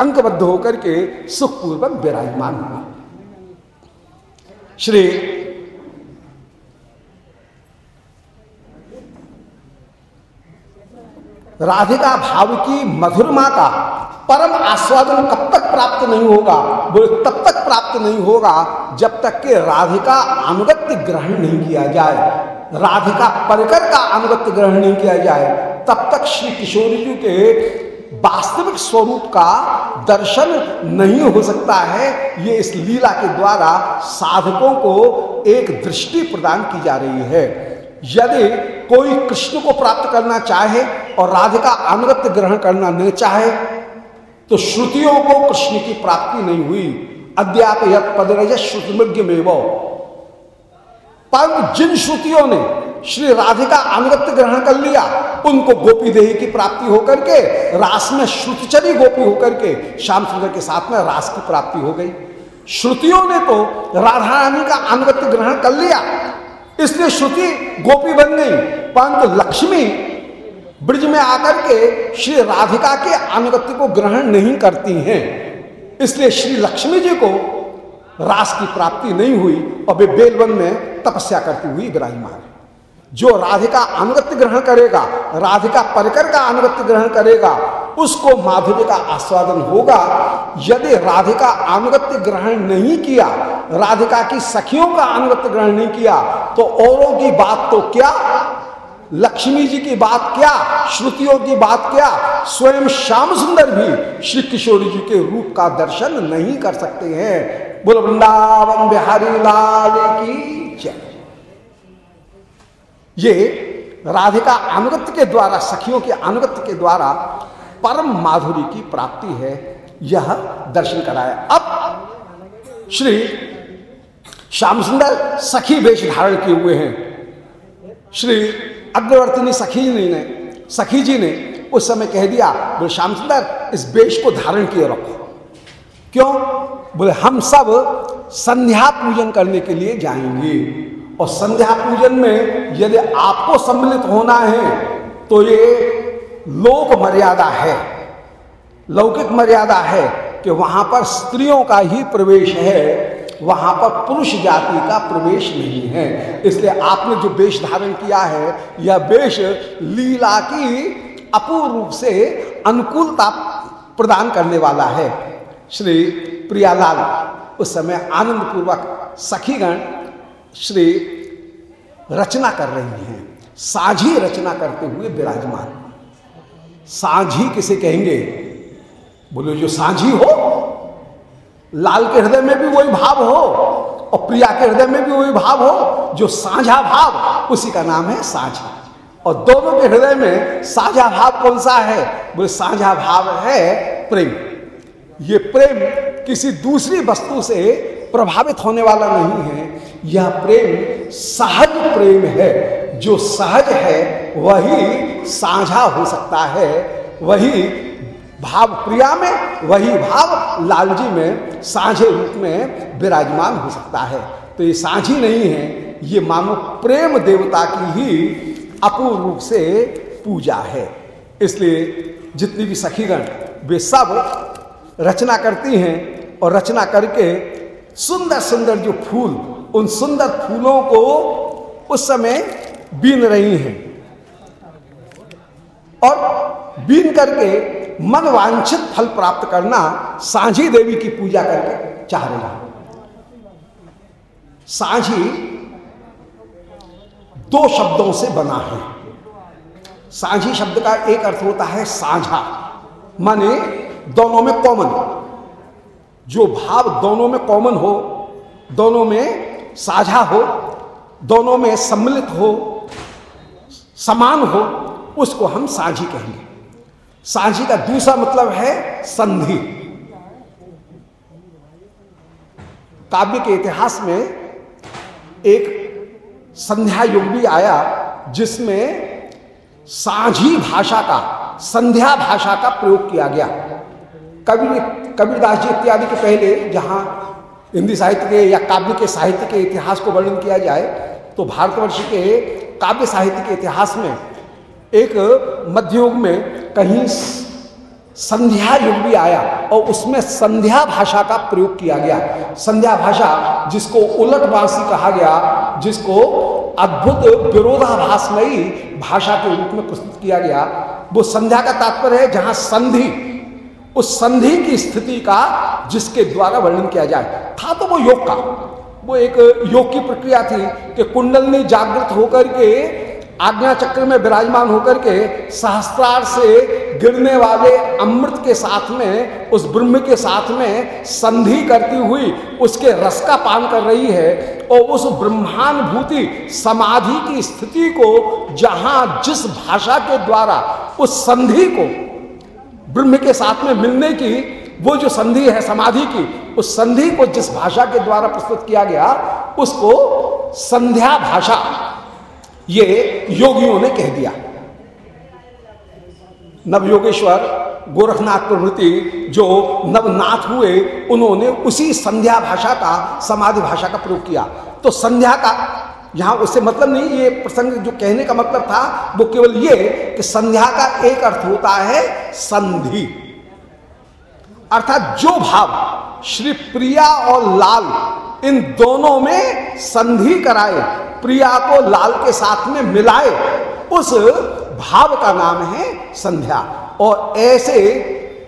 Speaker 1: अंकबद्ध होकर के सुखपूर्वक विराजमान हुआ श्री राधिका भाव की मधुरमा का परम आस्वादन कब तक प्राप्त नहीं होगा? बोले, तब तक प्राप्त नहीं होगा जब तक के राधिका अनुगत्य ग्रहण नहीं किया जाए। राधिका परिकर का अनुगत्य ग्रहण नहीं किया जाए। तब तक श्री किशोरी जी के वास्तविक स्वरूप का दर्शन नहीं हो सकता है। ये इस लीला के द्वारा साधकों को एक दृष्टि प्रदान की जा रही है। यदि कोई कृष्ण को प्राप्त करना चाहे और राधिका अनुगत्य ग्रहण करना नहीं चाहे तो श्रुतियों को कृष्ण की प्राप्ति नहीं हुई। अद्याप यद श्रुतिमज्ञ में वो परंतु जिन श्रुतियों ने श्री राधिका अनुगत्य ग्रहण कर लिया, उनको गोपी देही की प्राप्ति होकर के, रास में श्रुतचरी गोपी होकर के, श्याम सुंदर के साथ में रास की प्राप्ति हो गई। श्रुतियों ने तो राधा रानी का अनुगत्य ग्रहण कर लिया इसलिए श्रुति गोपी बन गई। परंतु लक्ष्मी ब्रिज में आकर के श्री राधिका के अनुगत्य को ग्रहण नहीं करती हैं। इसलिए श्री लक्ष्मी जी को रास की प्राप्ति नहीं हुई और वे बेलवन में तपस्या करती हुई विराजमान जो राधिका अनुगत्य ग्रहण करेगा, राधिका परिकर का अनुगत्य ग्रहण करेगा, उसको माधुर्य का आस्वादन होगा। यदि राधिका अनुगत्य ग्रहण नहीं किया, राधिका की सखियों का अनुगत्य ग्रहण नहीं किया तो औरों की बात तो क्या? लक्ष्मी जी की बात क्या? श्रुतियों की बात क्या? स्वयं श्याम सुंदर भी श्री किशोरी जी के रूप का दर्शन नहीं कर सकते हैं। बोल, वृंदावन बिहारी लाल की ये राधिका अनुगत्य के द्वारा, सखियों के अनुगत्य के द्वारा परम माधुरी की प्राप्ति है, यह दर्शन कराया। अब श्री श्याम सुंदर सखी वेश धारण किए हुए हैं। श्री अग्रवर्तनी सखी जी ने, सखी जी ने उस समय कह दिया, बोले, श्याम सुंदर, इस वेश को धारण किए रखो। क्यों? बोले, हम सब संध्या पूजन करने के लिए जाएँगे। और संध्या पूजन में यदि आपको सम्मिलित होना है तो ये लोक मर्यादा है। लौकिक मर्यादा है कि वहाँ पर स्त्रियों का ही प्रवेश है, वहाँ पर पुरुष जाति का प्रवेश नहीं है। इसलिए आपने जो वेश धारण किया है, यह वेश लीला की अपूर्व रूप से अनुकूलता प्रदान करने वाला है। श्री प्रियालाल, उस समय आनंद पूर्वक सखीगण श्री रचना कर रही हैं। साझी रचना करते हुए विराजमान। साझी किसे कहेंगे? बोलो, जो साझी हो, लाल के हृदय में भी वही भाव हो और प्रिया के हृदय में भी वही भाव हो। जो साझा भाव, उसी का नाम है साझा। और दोनों के हृदय में साझा भाव कौन सा है? बोले, साझा भाव है प्रेम। ये प्रेम किसी दूसरी वस्तु से प्रभावित होने वाला नहीं है। यह प्रेम सहज प्रेम है। जो सहज है, वही साझा हो सकता है। वही भाव प्रिया में, वही भाव लालजी में, साझे रूप में विराजमान हो सकता है। तो ये साझी नहीं है। ये मानो प्रेम देवता की ही अपूर्ण रूप से पूजा है। इसलिए जितनी भी सखीगण, वे सब रचना करती हैं और रचना करके सुंदर सुंदर जो फूल, उन सुंदर फूलों को उस समय बीन रही हैं। और बीन करके मन वांछित फल प्राप्त करना सांझी देवी की पूजा करके चाह रही है। सांझी दो शब्दों से बना है। सांझी शब्द का एक अर्थ होता है साझा, माने दोनों में कॉमन। जो भाव दोनों में कॉमन हो, दोनों में साझा हो, दोनों में सम्मिलित हो, समान हो, उसको हम साझी कहेंगे। साझी का दूसरा मतलब है संधि। काव्य के इतिहास में एक संध्या युग भी आया, जिसमें साझी भाषा का, संध्या भाषा का प्रयोग किया गया। कबीर, कबीरदास जी इत्यादि के पहले जहाँ हिंदी साहित्य के या काव्य के साहित्य के इतिहास को वर्णन किया जाए तो भारतवर्ष के काव्य साहित्य के इतिहास में एक मध्ययुग में कहीं संध्या युग भी आया और उसमें संध्या भाषा का प्रयोग किया गया। संध्या भाषा जिसको उलट बांसी कहा गया, जिसको अद्भुत विरोधाभासमयी भाषा के रूप में प्रस्तुत किया गया, वो संध्या का तात्पर्य है जहाँ संधि उस संधि की स्थिति का जिसके द्वारा वर्णन किया जाए। था तो वो योग का। वो एक योग की प्रक्रिया थी कि कुंडल ने जागृत होकर के, आज्ञा चक्र में विराजमान होकर के सहस्त्रार से गिरने वाले अमृत के साथ में, उस ब्रह्म के साथ में संधि करती हुई उसके रस का पान कर रही है और उस ब्रह्मानुभूति समाधि की स्थिति को, जहाँ जिस भाषा के द्वारा उस संधि को ब्रह्म के साथ में मिलने की, वो जो संधि है, समाधि की, उस संधि को जिस भाषा के द्वारा प्रस्तुत किया गया, उसको संध्या भाषा ये योगियों ने कह दिया। नवयोगेश्वर, गोरखनाथ प्रभृति जो नवनाथ हुए, उन्होंने उसी संध्या भाषा का, समाधि भाषा का प्रयोग किया। तो संध्या का यहाँ उससे मतलब नहीं, ये प्रसंग जो कहने का मतलब था, वो केवल ये कि संध्या का एक अर्थ होता है संधि। अर्थात जो भाव, श्री प्रिया और लाल, इन दोनों में संधि कराए, प्रिया को लाल के साथ में मिलाए, उस भाव का नाम है संध्या। और ऐसे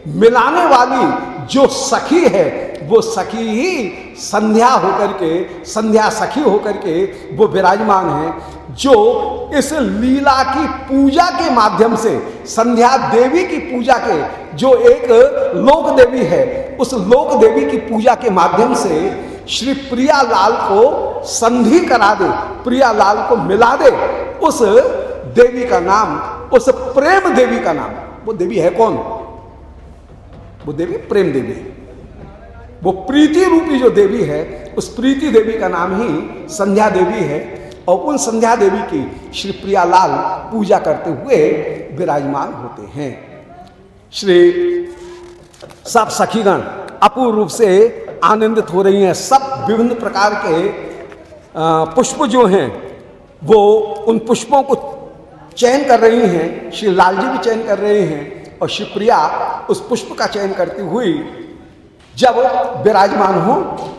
Speaker 1: मिलाने वाली जो सखी है, वो सखी ही संध्या होकर के, संध्या सखी होकर के वो विराजमान है, जो इस लीला की पूजा के माध्यम से, संध्या देवी की पूजा के, जो एक लोक देवी है, उस लोक देवी की पूजा के माध्यम से, श्री प्रिया लाल को संधि करा दे, प्रिया लाल को मिला दे, उस देवी का नाम, उस प्रेम देवी का नाम, वो देवी है कौन? वो देवी प्रेम देवी है। वो प्रीति रूपी जो देवी है, उस प्रीति देवी का नाम ही संध्या देवी है। और उन संध्या देवी की श्री प्रियालाल पूजा करते हुए विराजमान होते हैं। श्री सब सखीगण अपूर्ण रूप से आनंदित हो रही हैं। सब विभिन्न प्रकार के पुष्प जो हैं, वो उन पुष्पों को चयन कर रही हैं। श्री लाल जी भी चयन कर रहे हैं। और श्री प्रिया उस पुष्प का चयन करती हुई, जब विराजमान हो,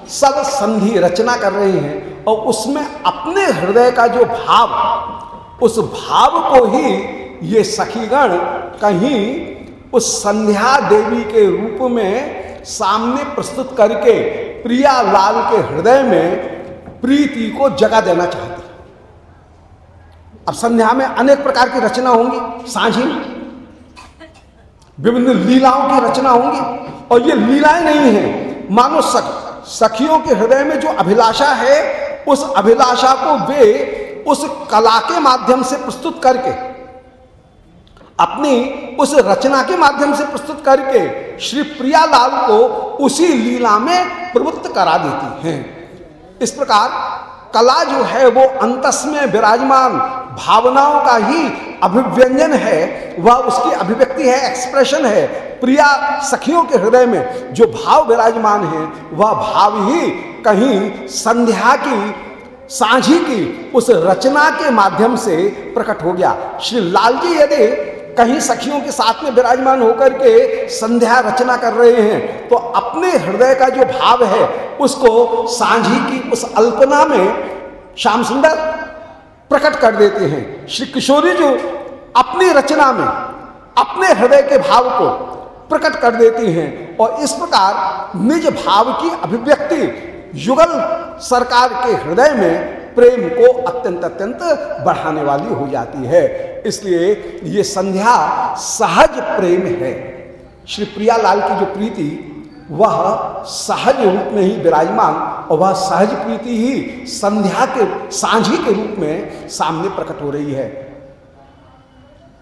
Speaker 1: सब संधि रचना कर रहे हैं और उसमें अपने हृदय का जो भाव, उस भाव को ही ये सखीगण कहीं उस संध्या देवी के रूप में सामने प्रस्तुत करके प्रिया लाल के हृदय में प्रीति को जगा देना चाहती अब संध्या में अनेक प्रकार की रचना होंगी, साझी विभिन्न लीलाओं की रचना होंगी। और ये लीलाएँ नहीं है। मानो सख, सखियों के हृदय में जो अभिलाषा है, उस अभिलाषा को वे उस कला के माध्यम से प्रस्तुत करके, अपनी उस रचना के माध्यम से प्रस्तुत करके श्री प्रियालाल को उसी लीला में प्रवृत्त करा देती हैं। इस प्रकार कला जो है वो अंतस में विराजमान, भावनाओं का ही अभिव्यंजन है, वह उसकी अभिव्यक्ति है एक्सप्रेशन है। प्रिया सखियों के हृदय में जो भाव विराजमान है, वह भाव ही कहीं संध्या की, साझी की, उस रचना के माध्यम से प्रकट हो गया। श्री लालजी यदि कहीं सखियों के साथ में विराजमान होकर के संध्या रचना कर रहे हैं तो अपने हृदय का जो भाव है, उसको सांझी की उस अल्पना में श्याम सुंदर प्रकट कर देते हैं। श्री किशोरी जो अपनी रचना में, अपने हृदय के भाव को प्रकट कर देती हैं और इस प्रकार निज भाव की अभिव्यक्ति युगल सरकार के हृदय में प्रेम को अत्यंत अत्यंत बढ़ाने वाली हो जाती है। इसलिए ये संध्या सहज प्रेम है। श्री प्रियालाल की जो प्रीति, वह सहज रूप में ही विराजमान और वह सहज प्रीति ही संध्या के, सांझी के रूप में सामने प्रकट हो रही है।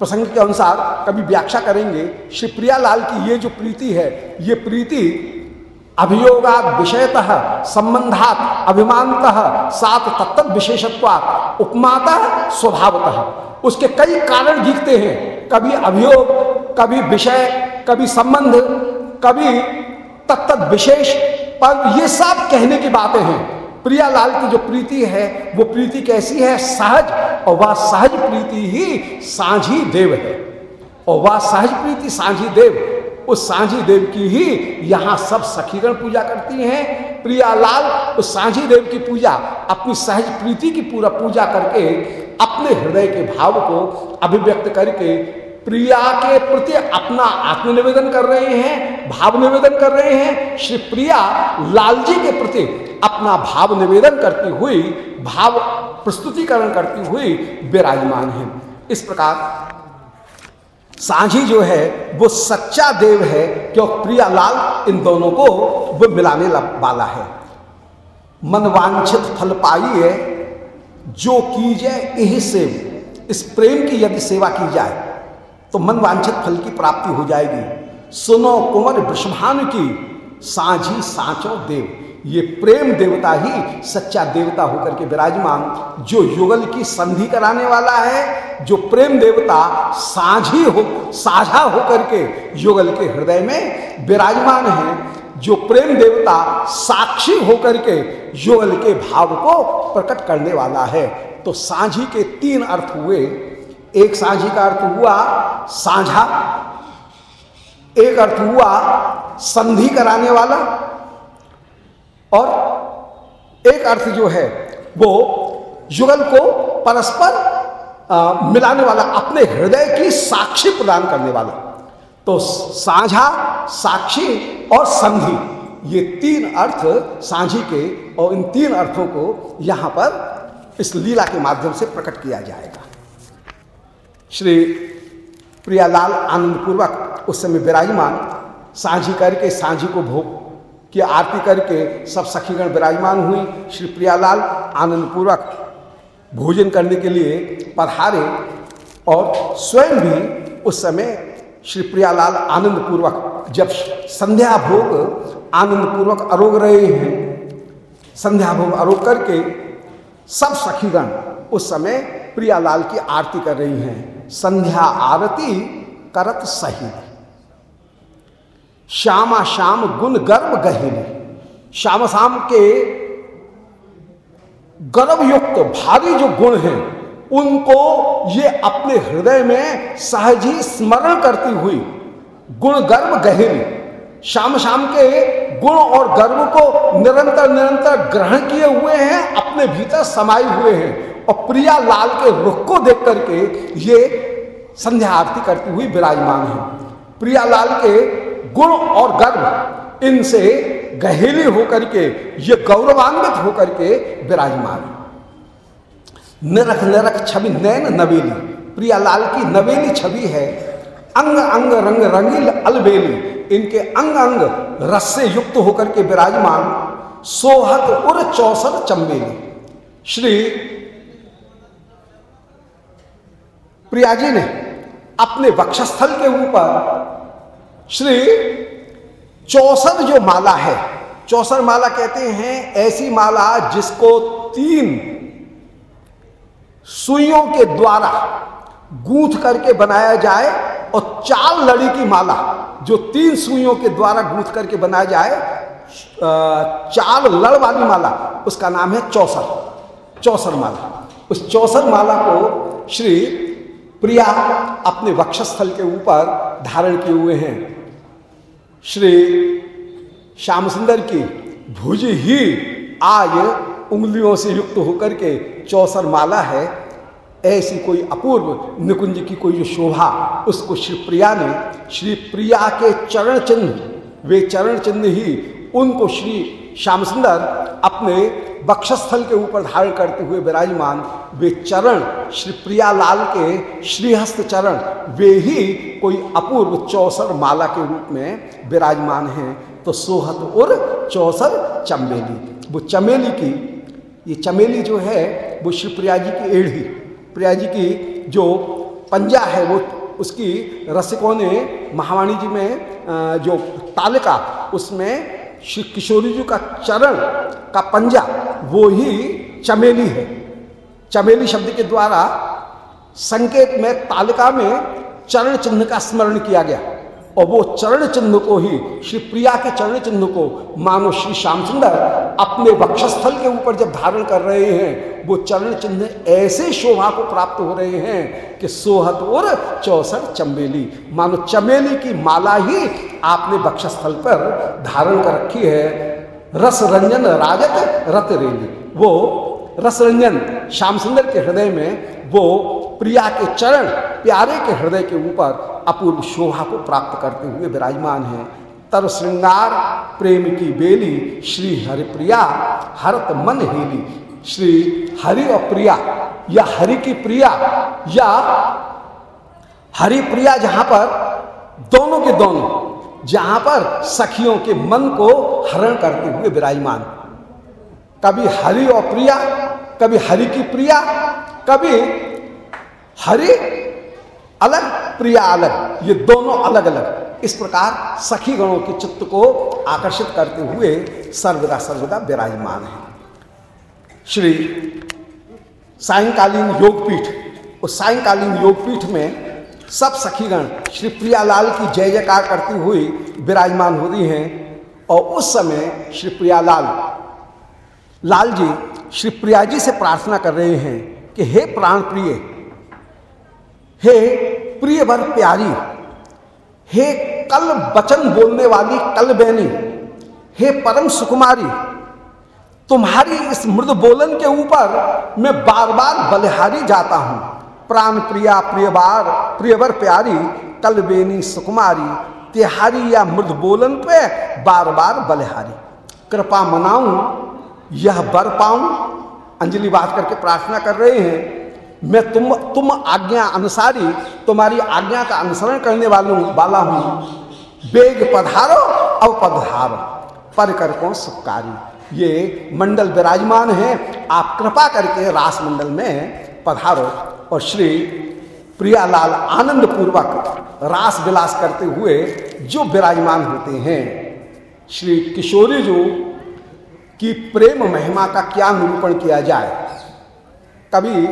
Speaker 1: प्रसंग के अनुसार कभी व्याख्या करेंगे, श्री प्रियालाल की ये जो प्रीति है, ये प्रीति अभियोगा विषयतः, संबंधात, अभिमानतः सात तत्त विशेषत्वात, उपमाता, स्वभावतः। उसके कई कारण दिखते हैं। कभी अभियोग, कभी विषय, कभी संबंध, कभी तत्त विशेष। पर ये सब कहने की बातें हैं। प्रियालाल की जो प्रीति है, वो प्रीति कैसी है? सहज, और वह सहज प्रीति ही सांझी देव है। और वह सहज प्रीति सांझी देव उस सांझी देव की ही यहाँ सब सखीगण पूजा करती हैं। प्रियालाल, उस सांझी देव की पूजा, अपनी सहज प्रीति की पूरा पूजा करके, अपने हृदय के भाव को अभिव्यक्त करके, प्रिया के प्रति अपना आत्मनिवेदन कर रहे हैं, भाव निवेदन कर रहे हैं। श्री प्रिया लाल जी के प्रति अपना भाव निवेदन करती हुई, भाव प्रस्तुतिकरण करती हुई विराजमान है। इस प्रकार सांझी जो है, वो सच्चा देव है, क्यों प्रियालाल इन दोनों को वो मिलाने वाला है। मनवांछित फल पाइए, जो कीजिए यही सेव। इस प्रेम की यदि सेवा की जाए तो मनवांछित फल की प्राप्ति हो जाएगी। सुनो कुंवर वृषभान की, साझी साचो देव। ये प्रेम देवता ही सच्चा देवता होकर के विराजमान जो युगल की संधि कराने वाला है, जो प्रेम देवता साझी हो, साझा होकर के युगल के हृदय में विराजमान है, जो प्रेम देवता साक्षी होकर के युगल के भाव को प्रकट करने वाला है। तो साझी के तीन अर्थ हुए। एक साझी का अर्थ हुआ साझा, एक अर्थ हुआ संधि कराने वाला और एक अर्थ जो है, वो युगल को परस्पर मिलाने वाला, अपने हृदय की साक्षी प्रदान करने वाला। तो साझा, साक्षी और संधि, ये तीन अर्थ साझी के और इन तीन अर्थों को यहाँ पर इस लीला के माध्यम से प्रकट किया जाएगा। श्री प्रियालाल आनंद पूर्वक उस समय विराजमान साझी करके साझी को भोग की आरती करके सब सखीगण विराजमान हुई। श्री प्रियालाल आनंद पूर्वक भोजन करने के लिए पधारे और स्वयं भी उस समय श्री प्रियालाल आनंद पूर्वक जब संध्या भोग आनंद पूर्वक अरोग रहे हैं। संध्या भोग अरोग करके सब सखीगण उस समय प्रियालाल की आरती कर रही हैं। संध्या आरती करत सही। श्यामा श्याम गुण गर्व गहेली श्याम शाम के गर्व युक्त भारी जो गुण हैं, उनको ये अपने हृदय में सहज ही स्मरण करती हुई गुण गर्व गहेली श्याम शाम के गुण और गर्व को निरंतर निरंतर ग्रहण किए हुए हैं, अपने भीतर समाये हुए हैं और प्रिया लाल के रुख को देख करके ये संध्या आरती करती हुई विराजमान है। प्रिया लाल के गुण और गर्व इनसे गहेली होकर के, ये गौरवान्वित होकर के विराजमान। निरख निरख छवि नैन नवेली, प्रियालाल की नवेली छवि है। अंग अंग, रंग, रंगील अलबेली, इनके अंग अंग रस से युक्त होकर के विराजमान। सोहत उर चौसठ चंबेली श्री प्रिया जी ने अपने वक्षस्थल के ऊपर श्री चौसर जो माला है, चौसर माला कहते हैं ऐसी माला जिसको तीन सुइयों के द्वारा गूंथ करके बनाया जाए और चार लड़ी की माला जो तीन सुइयों के द्वारा गूंथ करके बनाया जाए चार लड़ वाली माला, उसका नाम है चौसर चौसर माला। उस चौसर माला को श्री प्रिया अपने वक्षस्थल के ऊपर धारण किए हुए हैं। श्री श्याम सुंदर की भुज ही आज उंगलियों से युक्त होकर के चौसर माला है। ऐसी कोई अपूर्व निकुंज की कोई जो शोभा, उसको श्री प्रिया ने, श्री प्रिया के चरण चिन्ह वे चरण चिन्ह ही उनको श्री श्याम सुंदर अपने बक्षस्थल के ऊपर धारण करते हुए विराजमान, वे चरण, श्री प्रियालाल के श्रीहस्त चरण, वे ही कोई अपूर्व चौसर माला के रूप में विराजमान हैं। तो सोहत और चौसर चमेली। वो चमेली की, ये चमेली जो है, वो श्री प्रिया जी की एढ़ी प्रिया जी की जो पंजा है, वो उसकी रसिकों ने महावाणी जी में जो तालिका, उसमें श्री किशोरी जी का चरण, का पंजा, वो ही चमेली है। चमेली शब्द के द्वारा संकेत में तालिका में चरण चिन्ह का स्मरण किया गया। और वो चरण चिन्ह को ही, श्री प्रिया के चरण चिन्ह को मानो श्री श्याम सुंदर अपने वक्षस्थल के ऊपर जब धारण कर रहे हैं, वो चरण चिन्ह ऐसे शोभा को प्राप्त हो रहे हैं कि सोहत और चौसठ चमेली। मानो चमेली की माला ही आपने वक्षस्थल पर धारण कर रखी है। रस रंजन राजत रत रेली। वो रस रंजन श्याम सुंदर के हृदय में वो प्रिया के चरण, प्यारे के हृदय के ऊपर अपूर्व शोभा को प्राप्त करते हुए विराजमान है। तर श्रृंगार प्रेम की बेली, श्री हरिप्रिया, हरत मन हेली। श्री हरि और प्रिया, या हरि की प्रिया, या हरि प्रिया जहाँ पर दोनों के दोनों, जहाँ पर सखियों के मन को हरण करते हुए विराजमान। कभी हरि और प्रिया कभी हरि की प्रिया, कभी हरि अलग, प्रिया अलग। ये दोनों अलग अलग इस प्रकार सखी गणों के चित्त को आकर्षित करते हुए सर्वदा सर्वदा विराजमान है। श्री सायंकालीन योगपीठ, उस सायंकालीन योगपीठ में सब सखीगण श्री प्रियालाल की जय जयकार करती हुई विराजमान हो रही हैं और उस समय श्री प्रियालाल लाल जी, श्री प्रिया जी से प्रार्थना कर रहे हैं कि हे प्राण प्रिय, हे प्रिय वर प्यारी, हे कल वचन बोलने वाली कल बैनी हे परम सुकुमारी, तुम्हारी इस मृद बोलन के ऊपर मैं बार बार बलिहारी जाता हूँ। प्राण प्रिया, प्रियवार, प्रियवर प्यारी, कल बेनी सुकुमारी, तिहारी या मृद बोलन पे बार बार बलिहारी। कृपा मनाऊं यह बर पाऊँ, अंजलि बात करके प्रार्थना कर रहे हैं, मैं तुम तुम आज्ञा अनुसारी, तुम्हारी आज्ञा का अनुसरण करने वालों, वाला हूँ। बेग पधारो अब पधारो पर कर को सुखकारी ये मंडल विराजमान है, आप कृपा करके रास मंडल में पधारो। और श्री प्रियालाल आनंद पूर्वक रास विलास करते हुए जो विराजमान होते हैं, श्री किशोरी जो की प्रेम महिमा का क्या निरूपण किया जाए। कभी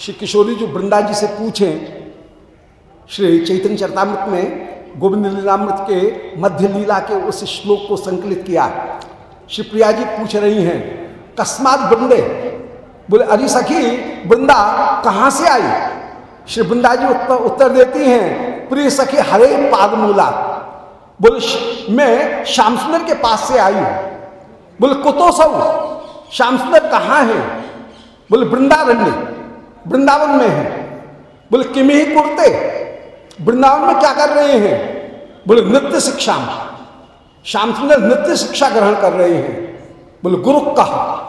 Speaker 1: श्री किशोरी जी वृंदा जी से पूछें श्री चैतन्य चरतामृत में गोविंद लीलामृत के मध्य लीला के उस श्लोक को संकलित किया। श्री प्रिया जी पूछ रही हैं कस्मात वृंदे? बोले अरे सखी वृंदा कहाँ से आई? श्री वृंदा जी उत्तर, उत्तर देती हैं प्रिय सखी हरे पादमूला। बोले मैं श्याम सुंदर के पास से आई हूँ। बोले श्याम सुंदर कहाँ है? बोले वृंदारण्य वृंदावन में है। बोले, किमी ही कुर्ते, वृंदावन में क्या कर रहे हैं? बोले, नृत्य शिक्षा श्याम सुंदर नृत्य शिक्षा ग्रहण कर रहे हैं। बोले, गुरु कहा?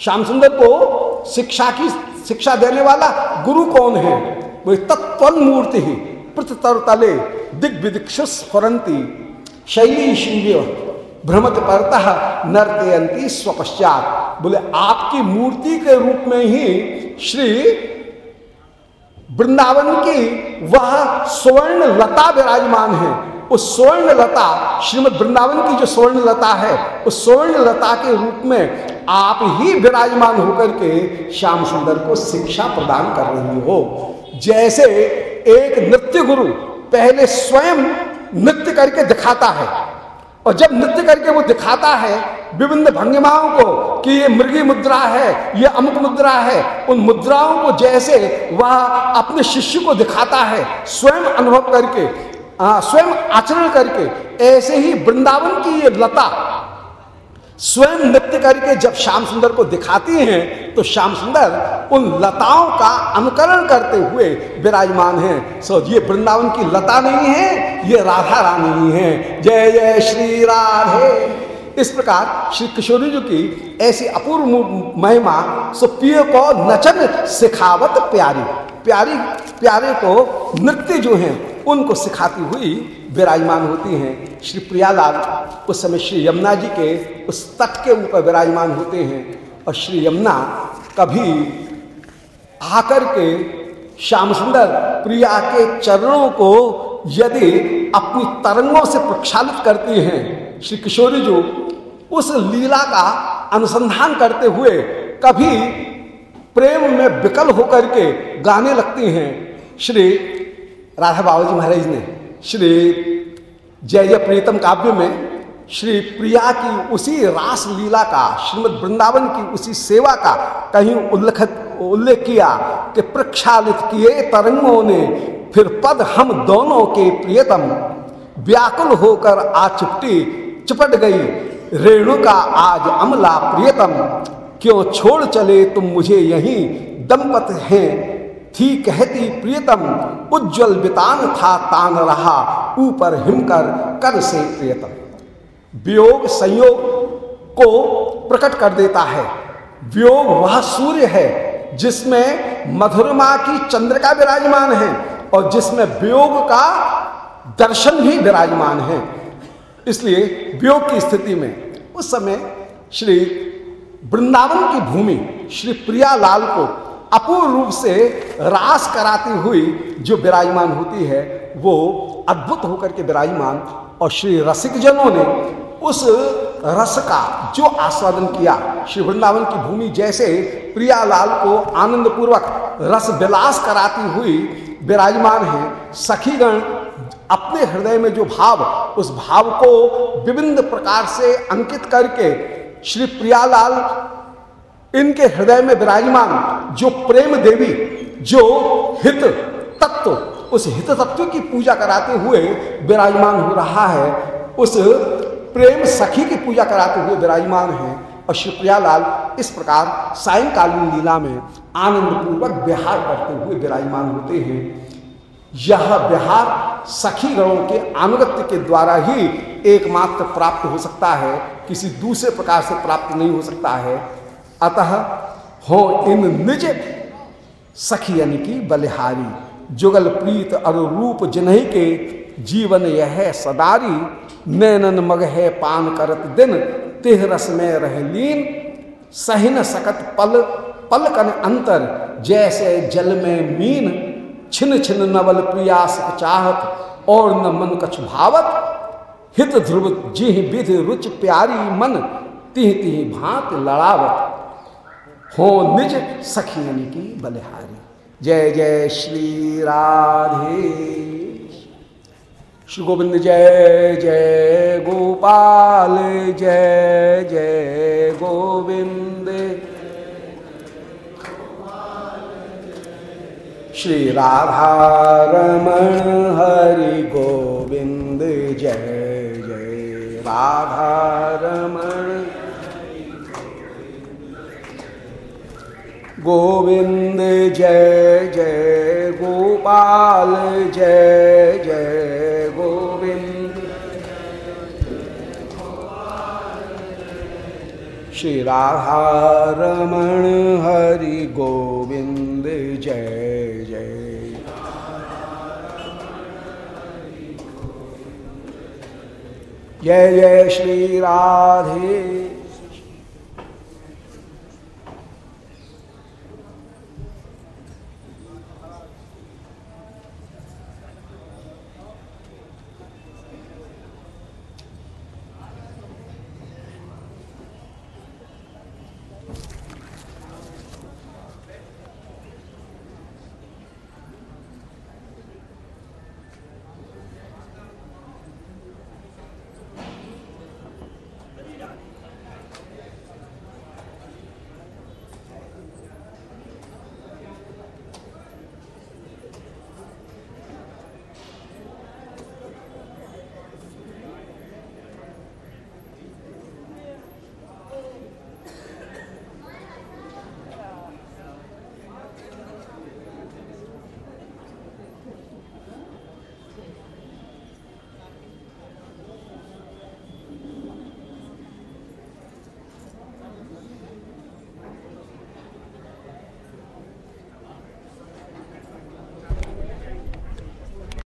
Speaker 1: श्याम सुंदर को शिक्षा की, शिक्षा देने वाला गुरु कौन है? बोले तत्व मूर्ति ही पृथ्तर तले दिग विदिक्ष स्फुरंती शैली शिव्य भ्रमत परतः नर्तयंती स्वपश्चात। बोले, आपकी मूर्ति के रूप में ही श्री वृंदावन की वह स्वर्ण लता विराजमान है। उस स्वर्ण लता, श्रीमद वृंदावन की जो स्वर्ण लता है, उस स्वर्ण लता के रूप में आप ही विराजमान होकर के श्याम सुंदर को शिक्षा प्रदान कर रही हो। जैसे एक नृत्य गुरु पहले स्वयं नृत्य करके दिखाता है और जब नृत्य करके वो दिखाता है विभिन्न भंगिमाओं को कि ये मृगी मुद्रा है, ये अमुक मुद्रा है, उन मुद्राओं को जैसे वह अपने शिष्य को दिखाता है, स्वयं अनुभव करके स्वयं आचरण करके, ऐसे ही वृंदावन की ये लता स्वयं नृत्य करके जब श्याम सुंदर को दिखाती हैं तो श्याम सुंदर उन लताओं का अनुकरण करते हुए विराजमान हैं। सो ये वृंदावन की लता नहीं है, ये राधा रानी है जय जय श्री राधे। इस प्रकार श्री किशोरी जी की ऐसी अपूर्व महिमा, सो को नचन सिखावत प्यारी। प्यारी, प्यारे को नृत्य जो हैं उनको सिखाती हुई विराजमान होती हैं। श्री प्रियालाल, उस समय श्री यमुना जी के उस तट के ऊपर विराजमान होते हैं और श्री यमुना कभी आकर के श्याम सुंदर प्रिया के चरणों को यदि अपनी तरंगों से प्रक्षालित करती हैं, श्री किशोरी जो उस लीला का अनुसंधान करते हुए कभी प्रेम में विकल होकर के गाने लगती हैं। श्री राधा बाबा जी महाराज ने श्री जय जय प्रीतम काव्य में श्री प्रिया की उसी रास लीला का, श्रीमद वृंदावन की उसी सेवा का कहीं उल्लेखित उल्लेख किया कि प्रक्षालित किए तरंगों ने, फिर पद हम दोनों के प्रियतम व्याकुल होकर आ चिपटी, चिपट गई, रेणु का आज अमला प्रियतम, क्यों छोड़ चले तुम मुझे यहीं, दंपत हैं थी कहती प्रियतम, उज्जवल बितान था तान रहा, ऊपर हिमकर कर से प्रियतम। वियोग संयोग को प्रकट कर देता है। वियोग वह सूर्य है, जिसमें मधुरमा की चंद्रिका विराजमान है और जिसमें वियोग का दर्शन भी विराजमान है। इसलिए वियोग की स्थिति में उस समय श्री वृंदावन की भूमि, श्री प्रियालाल को अपूर्ण रूप से रास कराती हुई जो विराजमान होती है, वो अद्भुत होकर के विराजमान और श्री रसिक जनों ने उस रस का जो आस्वादन किया, श्री वृंदावन की भूमि जैसे प्रियालाल को आनंद पूर्वक रस विलास कराती हुई विराजमान है, सखीगण अपने हृदय में जो भाव, उस भाव को विभिन्न प्रकार से अंकित करके श्री प्रियालाल इनके हृदय में विराजमान जो प्रेम देवी, जो हित तत्व, उस हित तत्व की पूजा कराते हुए विराजमान हो रहा है, उस प्रेम सखी की पूजा कराते हुए विराजमान है। और शिवप्रियालाल इस प्रकार सायंकालीन लीला में आनंद पूर्वक विहार करते हुए विराजमान होते हैं। यह बिहार सखी गणों के अनुगत्य के द्वारा ही एकमात्र प्राप्त हो सकता है, किसी दूसरे प्रकार से प्राप्त नहीं हो सकता है। अतः हो इन निज सखी यानी की बलिहारी, जुगल प्रीत और रूप जिन्हीं के जीवन यह सदारी, नैनन मग है पान करत दिन, तेह रस में रह लीन, सहिन सकत पल पल कन अंतर, जैसे जल में मीन, छिन छिन नवल प्रियास चाहत, और न मन कछ भावत, हित ध्रुव जिह विधि रुच प्यारी मन, तिह तिह भांत लड़ावत। हो निज सखी की बलिहारी। जय जय श्री राधे। श्री गोविंद जय जय गोपाल, जय जय गोविंद। श्री राधा रमण हरि गोविंद, जय जय राधा रमण। गोविंद जय जय गोपाल, जय जय गोविंद। श्री राधा रमण हरि गोविंद जय जय। जय जय श्री राधे।